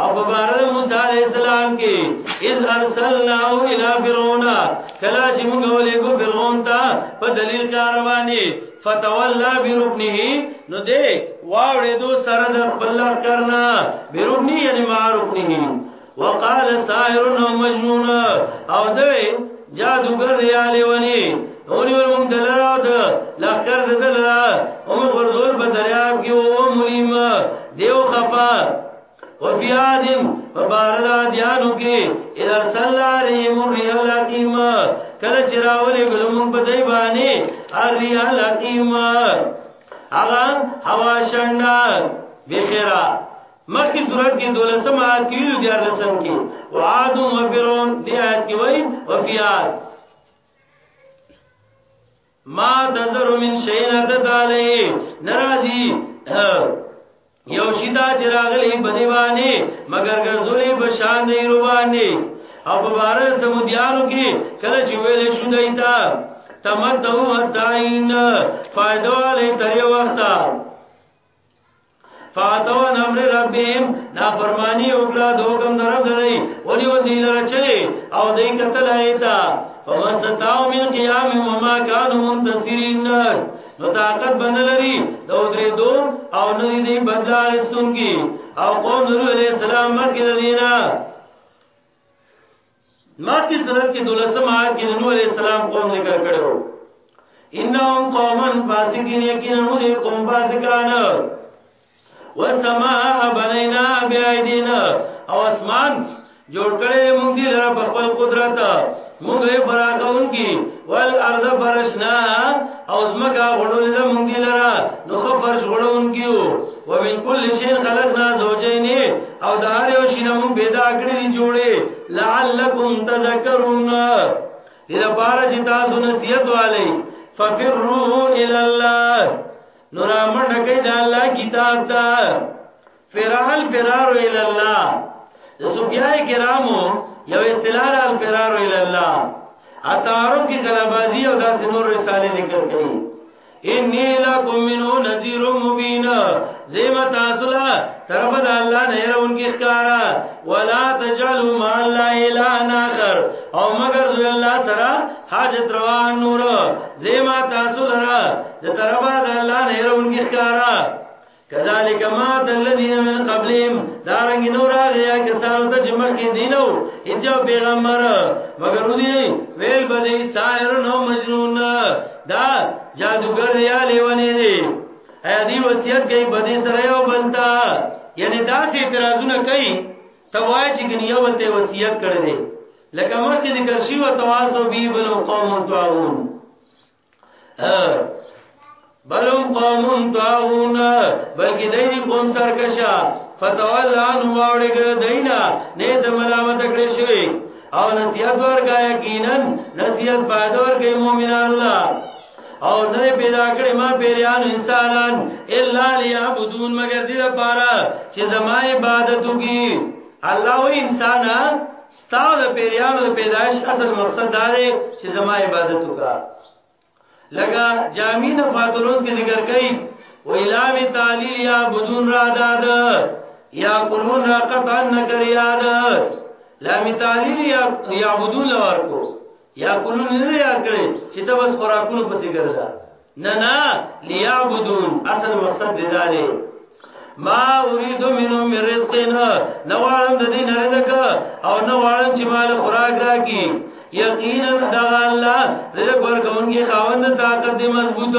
او په بار د موسی علی السلام کې اذ ارسلناه الى فرعون کلا چې موږ ولې کو فرعون ته په دلیل کاروانی فتولى بركنه نو دې واوړې دو سره د خپل کرنا بركنه یعنی معرفنه وقال ساحر مجنون او دوی جادوګر ریاله ونی اونی ول مونږ دلرا د لخر د دلرا او غرزول په دریاب کې او ملیم دیو خفا وفي آدم فبارد آدیانو کې اذ ارسلنا ریم الريح الحکیم کله چې راولې ګلمون په دی باندې الريح الحکیم هغه هوا شنډه بخیره مخکې صورت کې دولسم آیات کې ویلو دیار لسم کې وعاد و فرعون دی آیات کې وایي وفیات ما تذر من شین عدد علی ناراضی یو شیدا چراغلی بدیوانی مگر ګرځولې بشان دی رواني او په بار سمودیانو کې کله چې ویل شو دایتا تمتو حتاین فائدو علی تر یو وخته فاتون امر ربهم نا فرمانی او کلا د حکم در رب دی اولی و دی لره چلی او دی قتل ایتا فمستتاو من قیام وما کانو منتصرین نو طاقت بنلری د درې دو او نه دی بدلا استون کی او قوم نور علیہ السلام مکه دینا ماکی صورت کې دولسم آیات کې نوح علیہ السلام قوم ذکر کړو انهم قوما فاسقین یقینا موږ قوم فاسقان والسماء بنینا بأیدینا او اسمان جوړ کړي موږ دې لپاره په خپل قدرت موږ یې فراخون کی والارض فرشنا او زمکا غړول د مونږ لرا نو خبر شغړون کیو ومن کل شی خلقنا زوجین او د هر یو شی نوم پیدا کړی دی جوړې لعلکم تذکرون اله بار چې تاسو نصیحت والی ففروا الی الله نور امنډه کې د الله کتاب ته فرار الفرار الى الله د صوفیای کرامو یو اصطلاح را الفرار الى الله اتعارف کی کلابازی او داس نور رساله ذکر کړي انی لکم منو نذیر مبین زیما تاسو لا طرف د الله نه يرون کی ښکارا ولا تجلوا ما لا اله اخر او مگر ذو الله سرا حاجت روا نور زیما تاسو لرا د طرف د الله نه يرون کی ښکارا کذالک ما الذين من قبلهم دارنګ نور هغه کسان ته چې مخکې دینو هیڅ پیغمبر مگر دوی ویل به دي ساحر نو مجنون دا جادوګر دی لیونی دی ایا دی وصیت کوي به دې سره یو بنتا یعنی دا سي اعتراضونه کوي توای چې ګنیا وته وصیت کړی دی لکه مخکې ذکر شوی تواصو بی بل قوم تعاون بلهم قوم طاغون بلکې دای قوم سرکشا فتول ان واوړي ګر دینا نه د ملامت کړی شوی او نصیحت ورکا یقینا نصیحت باید ورکې مؤمنان الله او نه پیدا کړې ما پیران انسانان الا ليعبدون مگر دې لپاره چې زما عبادت وکي الله و انسان ستا د پیریانو د پیدایش اصل مقصد دا دی چې زما عبادت وکړه لکه جامی د فاطروز کې ذکر کړي و الام تعالی یا بدون را داد یا قلون را قطعا نکر یاد لام تعالی یا یعبدون لور کو یا قلون نه یاد کړي چې ته بس خوراکونو پسې ګرځا نه نه لیعبدون اصل مقصد دی دا دی ما اريد منهم من رزق نه غواړم د دې نه رزق او نه غواړم چې مال خوراک راکړي یقینا دا الله رزق ورکونکي خاوند طاقت دی مضبوط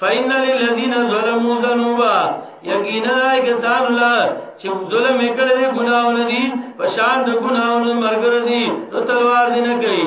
فإن للذين ظلموا ذنوبا یقینا کسان الله چې ظلم وکړي ګناونه دي په شان د ګناونو مرګ ردي نو تلوار دي نه کوي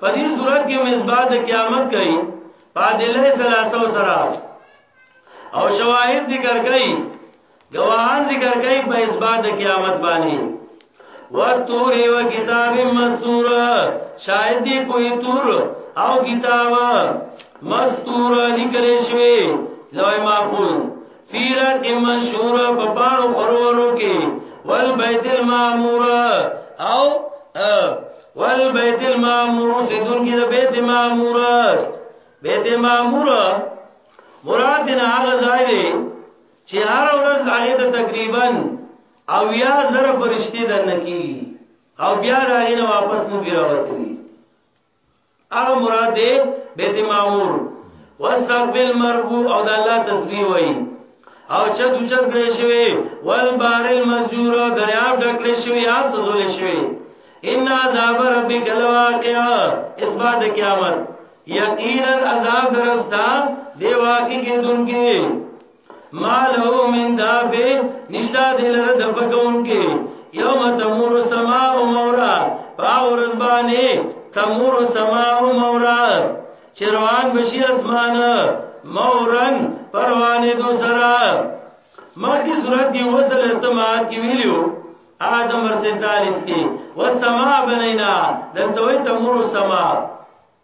په دې صورت کې مصباح د قیامت کوي فاضله سلاسو سره او شواهد ذکر کوي گواهان ذکر کوي په اثبات د قیامت باندې وتور و کتاب مستور شاهد دی په تور او کتاب مستور لیکل شوی لوی محفوظ فیرا کې مشهور په پاڼو خرورو کې ول بیت المعمور او ول بیت المعمور سیدون کې د بیت معمور بیت معمور مراد نه هغه ځای دی چې هر ورځ هغه ته تقریبا او یا زره فرشتي دنه کی او بیا راغینه واپس نه ګراوتلی هغه مراد دی بیت معمور واستقبل مربو او د الله تسبیح وای او چد چد کړی شوی ول بار المسجور دریاب ډکړی شوی یا سزول شوی ان عذاب ربک الواقع اثبات قیامت یقینا عذاب درستا دی واقع کې دونکي ما له من دافع نشتا دې لره د پکون کې یوم تمور سما او مورا باور باندې تمور سما او مورا چروان بشي اسمان مورن پروانه دو سرا مخکې صورت کې وصل استماعات کې ویلو آدم ور 47 کې والسما بنینا دلته وي تمور سما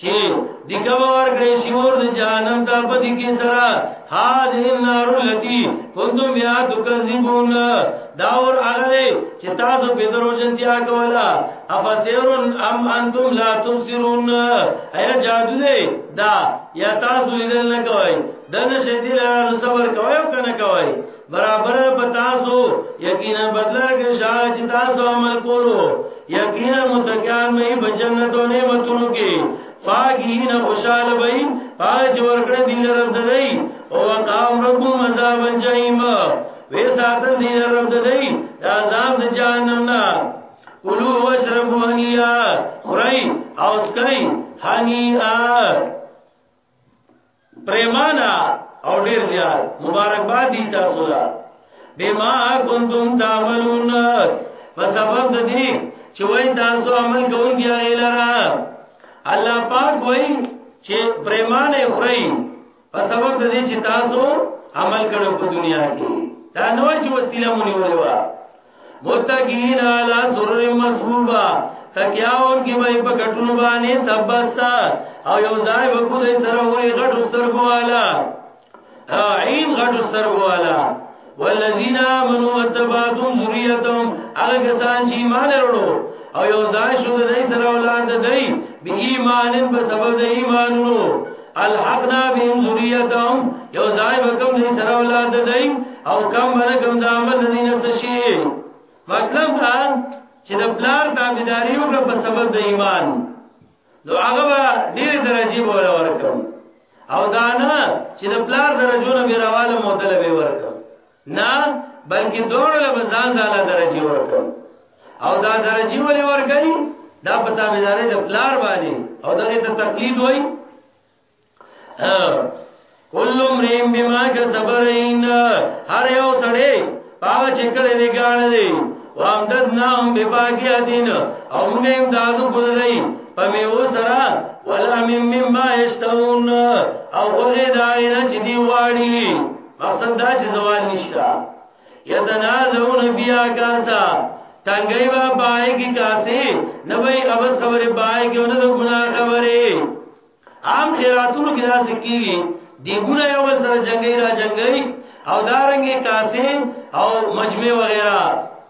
چې د کوم ورګړې شور د جهنم ته پدې کې سره هاذ النار التي كنتم بها تكذبون دا ور هغه چې تاسو په درو جنتیا کولا افسرون ام انتم لا تبصرون ایا جادو دی دا یا تاسو لیدل نه کوي دنه شدی لاره صبر کوي او کنه کوي برابر بتاسو یقینا بدلر کې شاه چې تاسو عمل کولو یقینا متقیان مې په جنت او نعمتونو کې فاقین خوشال وي پاج ورکړه دي رب دای او قام رب مذاب الجحیم وې ساتل دي رب دای دا عذاب د جهنم نه کلو واشربوا هنیا خوري او اسکای هنیا پریمانا او ډیر زیات مبارکباد دي تاسو لا بما کنتم تعملون په سبب د دې چې وای تاسو عمل کوونکی هغه لرا الله پاک وای چې پریمانه خوري په سبب د دې چې تاسو عمل کړو په دنیا کې دا نو چې وسیله مونږ ولوا متقین علی سرر مصفوبا تکیاون کی بای په کټونو باندې سبستا او یو ځای وکړو دې سره وې غټ سترګو والا عین غټ سترګو والا والذین آمنوا وتبعتم ذریتهم هغه کسان چې ایمان لرلو او یو ځای شو دې سره اولاد دې به ایمانن په سبب د ایمانونو الحقنا بهم ذریتهم یو ځای وکم دې سره اولاد دای او کم ورکم د عمل دینه سشي مطلب دا چې د بلار تابعداري وکړه په سبب د ایمان نو هغه ډېر درجه بوله ورکم او دانا چې د بلار درجونه بیرواله مودله به ورکم نه بلکې دوړ له ځان ځان درجه ورکړي او دا درجه ولې ورکړي دا په تابعداري د پلار باندې او دغه ته تقلید وای کل مریم بما کسب رین هر یو سړی پاو چې کړه دې ګان دی وام دد نام به باقیا دین او موږ امدادو کولی په میو سره ولا مم مما یشتون او غوږی دایره چې دی واړی مقصد دا چې زوال نشتا یتنازعون فیا کاسا تنگئی با بائی کی کاسی نبئی عبد خبر بائی کی انہوں نے گناہ خبری عام خیراتونو کې دا سکیږي دی ګونه یو بل سره جنگي را جنگي او دارنګي کاسي او مجمع وغیرہ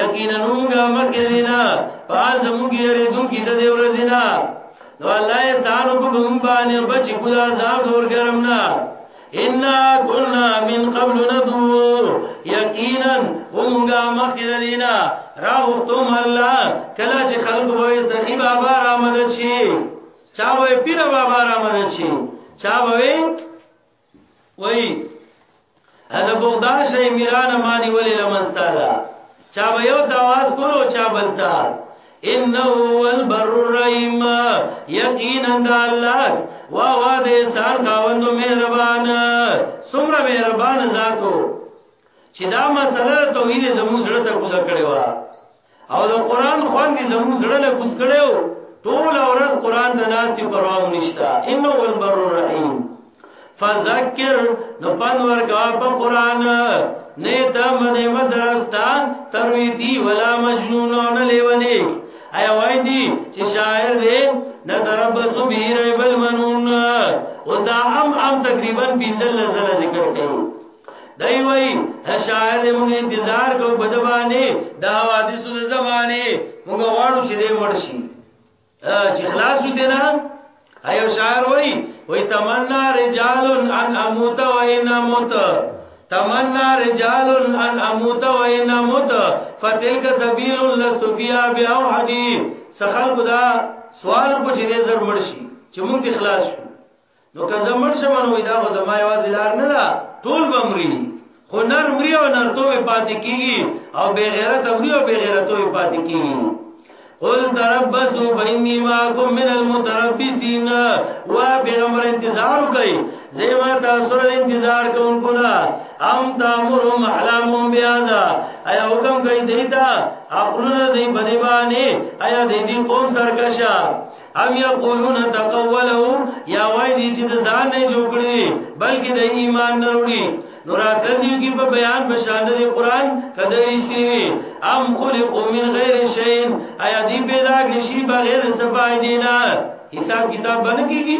یقینا موږ مخکې دینا پاز موږ یې ردو کې د دې ورځې نه نو الله یې سانو کو بم باندې بچ کو دا عذاب دور ګرم نه ان كنا من قبل ندور یقینا موږ مخکې دینا را وختم الله کله چې خلق وې سخی بابا را مدد شي چا وې پیر بابا را مدد شي چا وې وای انا بغدا شي میران مانی ولې لمستا دا چا به یو تاواز کولو چا بلتا انه هو البر الرحیم یقینا د الله وا وا دې سار خاوندو مهربان سمره مهربان ذاتو چې دا مسله توحید زموږ سره ته کوزه کړې و او د قران خوان دې زموږ زړه له کوس کړو ټول اورز قران ته ناسي پرواو نشتا انه البر الرحیم فذکر نو پند ورکا په قران نه ته منه مدرستا تروی دی ولا مجنون نه لیونی ایا وای دی چې شاعر دې نه درب سبیر بل منون او دا ام ام تقریبا بندل زله ذکر کړي دای وای شاید موږ انتظار کو بدبانه دا حوادثو د زمانه موږ غواړو چې دې مرشي چې خلاص دې نه ایو شاعر وای وای تمنا رجال ان اموت و ان اموت تمنا رجال ان اموت و ان اموت فتلک سبیل لست فیها باوحدی سخل بدا سوال پوښې دې زر مرشي چې موږ خلاص شو نو که زمړ شم نو دا خو زما یوازې لار نه ده ټول بمري خو نر مري او نر ته پاتې کیږي او بے غیرت مري او بے غیرت ته پاتې کیږي قل تربسو فإني معكم من المتربسين و پیغمبر انتظار کوي زما تاسو سره انتظار کوم کنا ام تامرهم احلامهم بیاذا ایا حکم کوي دیتا خپل دې بدیوانه ایا دې دې قوم سرکشا ام یقولون تقوله یا وای دي چې ځان نه جوړ کړي بلکې د ایمان نه وروړي نو راتلونکي کې په بیان بشان د قران کده رښتینی وي ام خلقوا من غیر شیء ایا دې پیدا کړی شي بغیر صفای دینا حساب کتاب باندې کیږي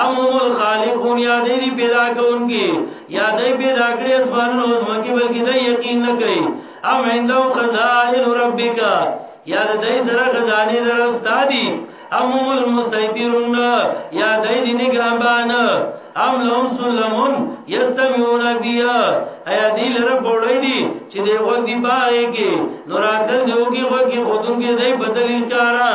ام هم الخالقون یا دې دې پیدا کوونکی یا دې پیدا کړی اسمانونو او زمکه بلکې دې یقین نه کوي ام عندهم خزائن ربک یا دې سره خزانه درستا دي ام هم المسیطرون یا دې دې نگهبان ام لهم سلمون یستمعون بیا ایا دې لره بوړې دي چې دې وګ دی پای کې نوراتل دیو کې وګ کې خودون کې دې بدلیل کارا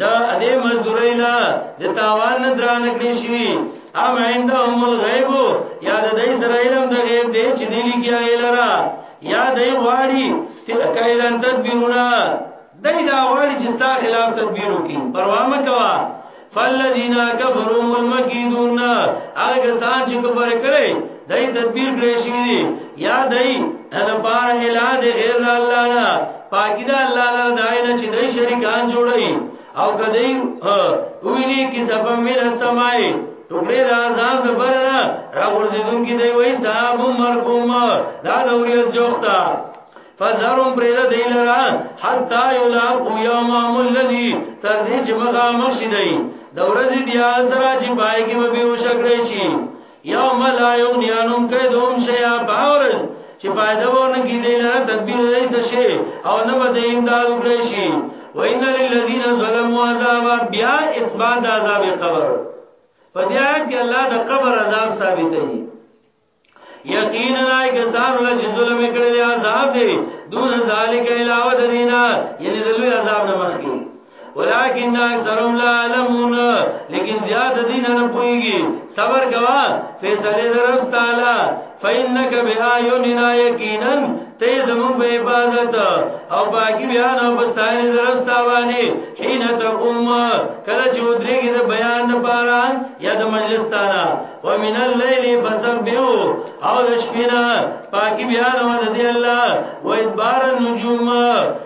دا دې مزدوري نه د تاوان نه درانه کړی شي ام عندهم الغیب یا د دې سره علم د غیب دې چې دې لګیا لرا یا دې غواړي چې کایلن تدبیرونه دې دا غواړي چې ستا خلاف تدبیر وکړي پروا مه کوه فالذین کفروا المکیدون هغه کسان چې کفر کړي دای تدبیر کړی شي دي یا دای ان بار الا د غیر الله نه پاکی دا الله نه دای نه چې دای شریکان جوړي او کدی ویني کی سبب من السماي ټوکړه دا ځان زبر نه راغورځیدون کی دی وای صاحب مرقوم دا د اوریت جوختا فذرهم پریدا دی لرا حتا یلاقو یومهم الذی تر دې چې مخامخ شي دی د ورځې بیا سره چې پای کې به وشکړې شي یوم لا یغنی انهم کیدهم شیئا باورج چې فائدہ ونه کې دی لره تدبیر رئیس شي او نه به امداد وکړي شي وان للذین ظلموا عذاب بیا اثبات عذاب قبر په دې آیت کې الله د قبر عذاب ثابت دی یقینا لای کسان ول چې ظلم کړي عذاب دی دون ذالک علاوه دینا یعنی د لوی عذاب نه مخکې ولكن اکثرهم لا علمون لیکن زیاد دین نه پويږي صبر کوا فیصله درف تعالی فینک بها یوننا یقینا ته زمون په عبادت او باقی بیان او بستاین درف تاوانی حين تقوم کله چې ودرېږي د بیان لپاره یا د مجلس تانا ومن الليل فسبحوا او د شپې نه پاکي بیان او د الله و ادبار النجوم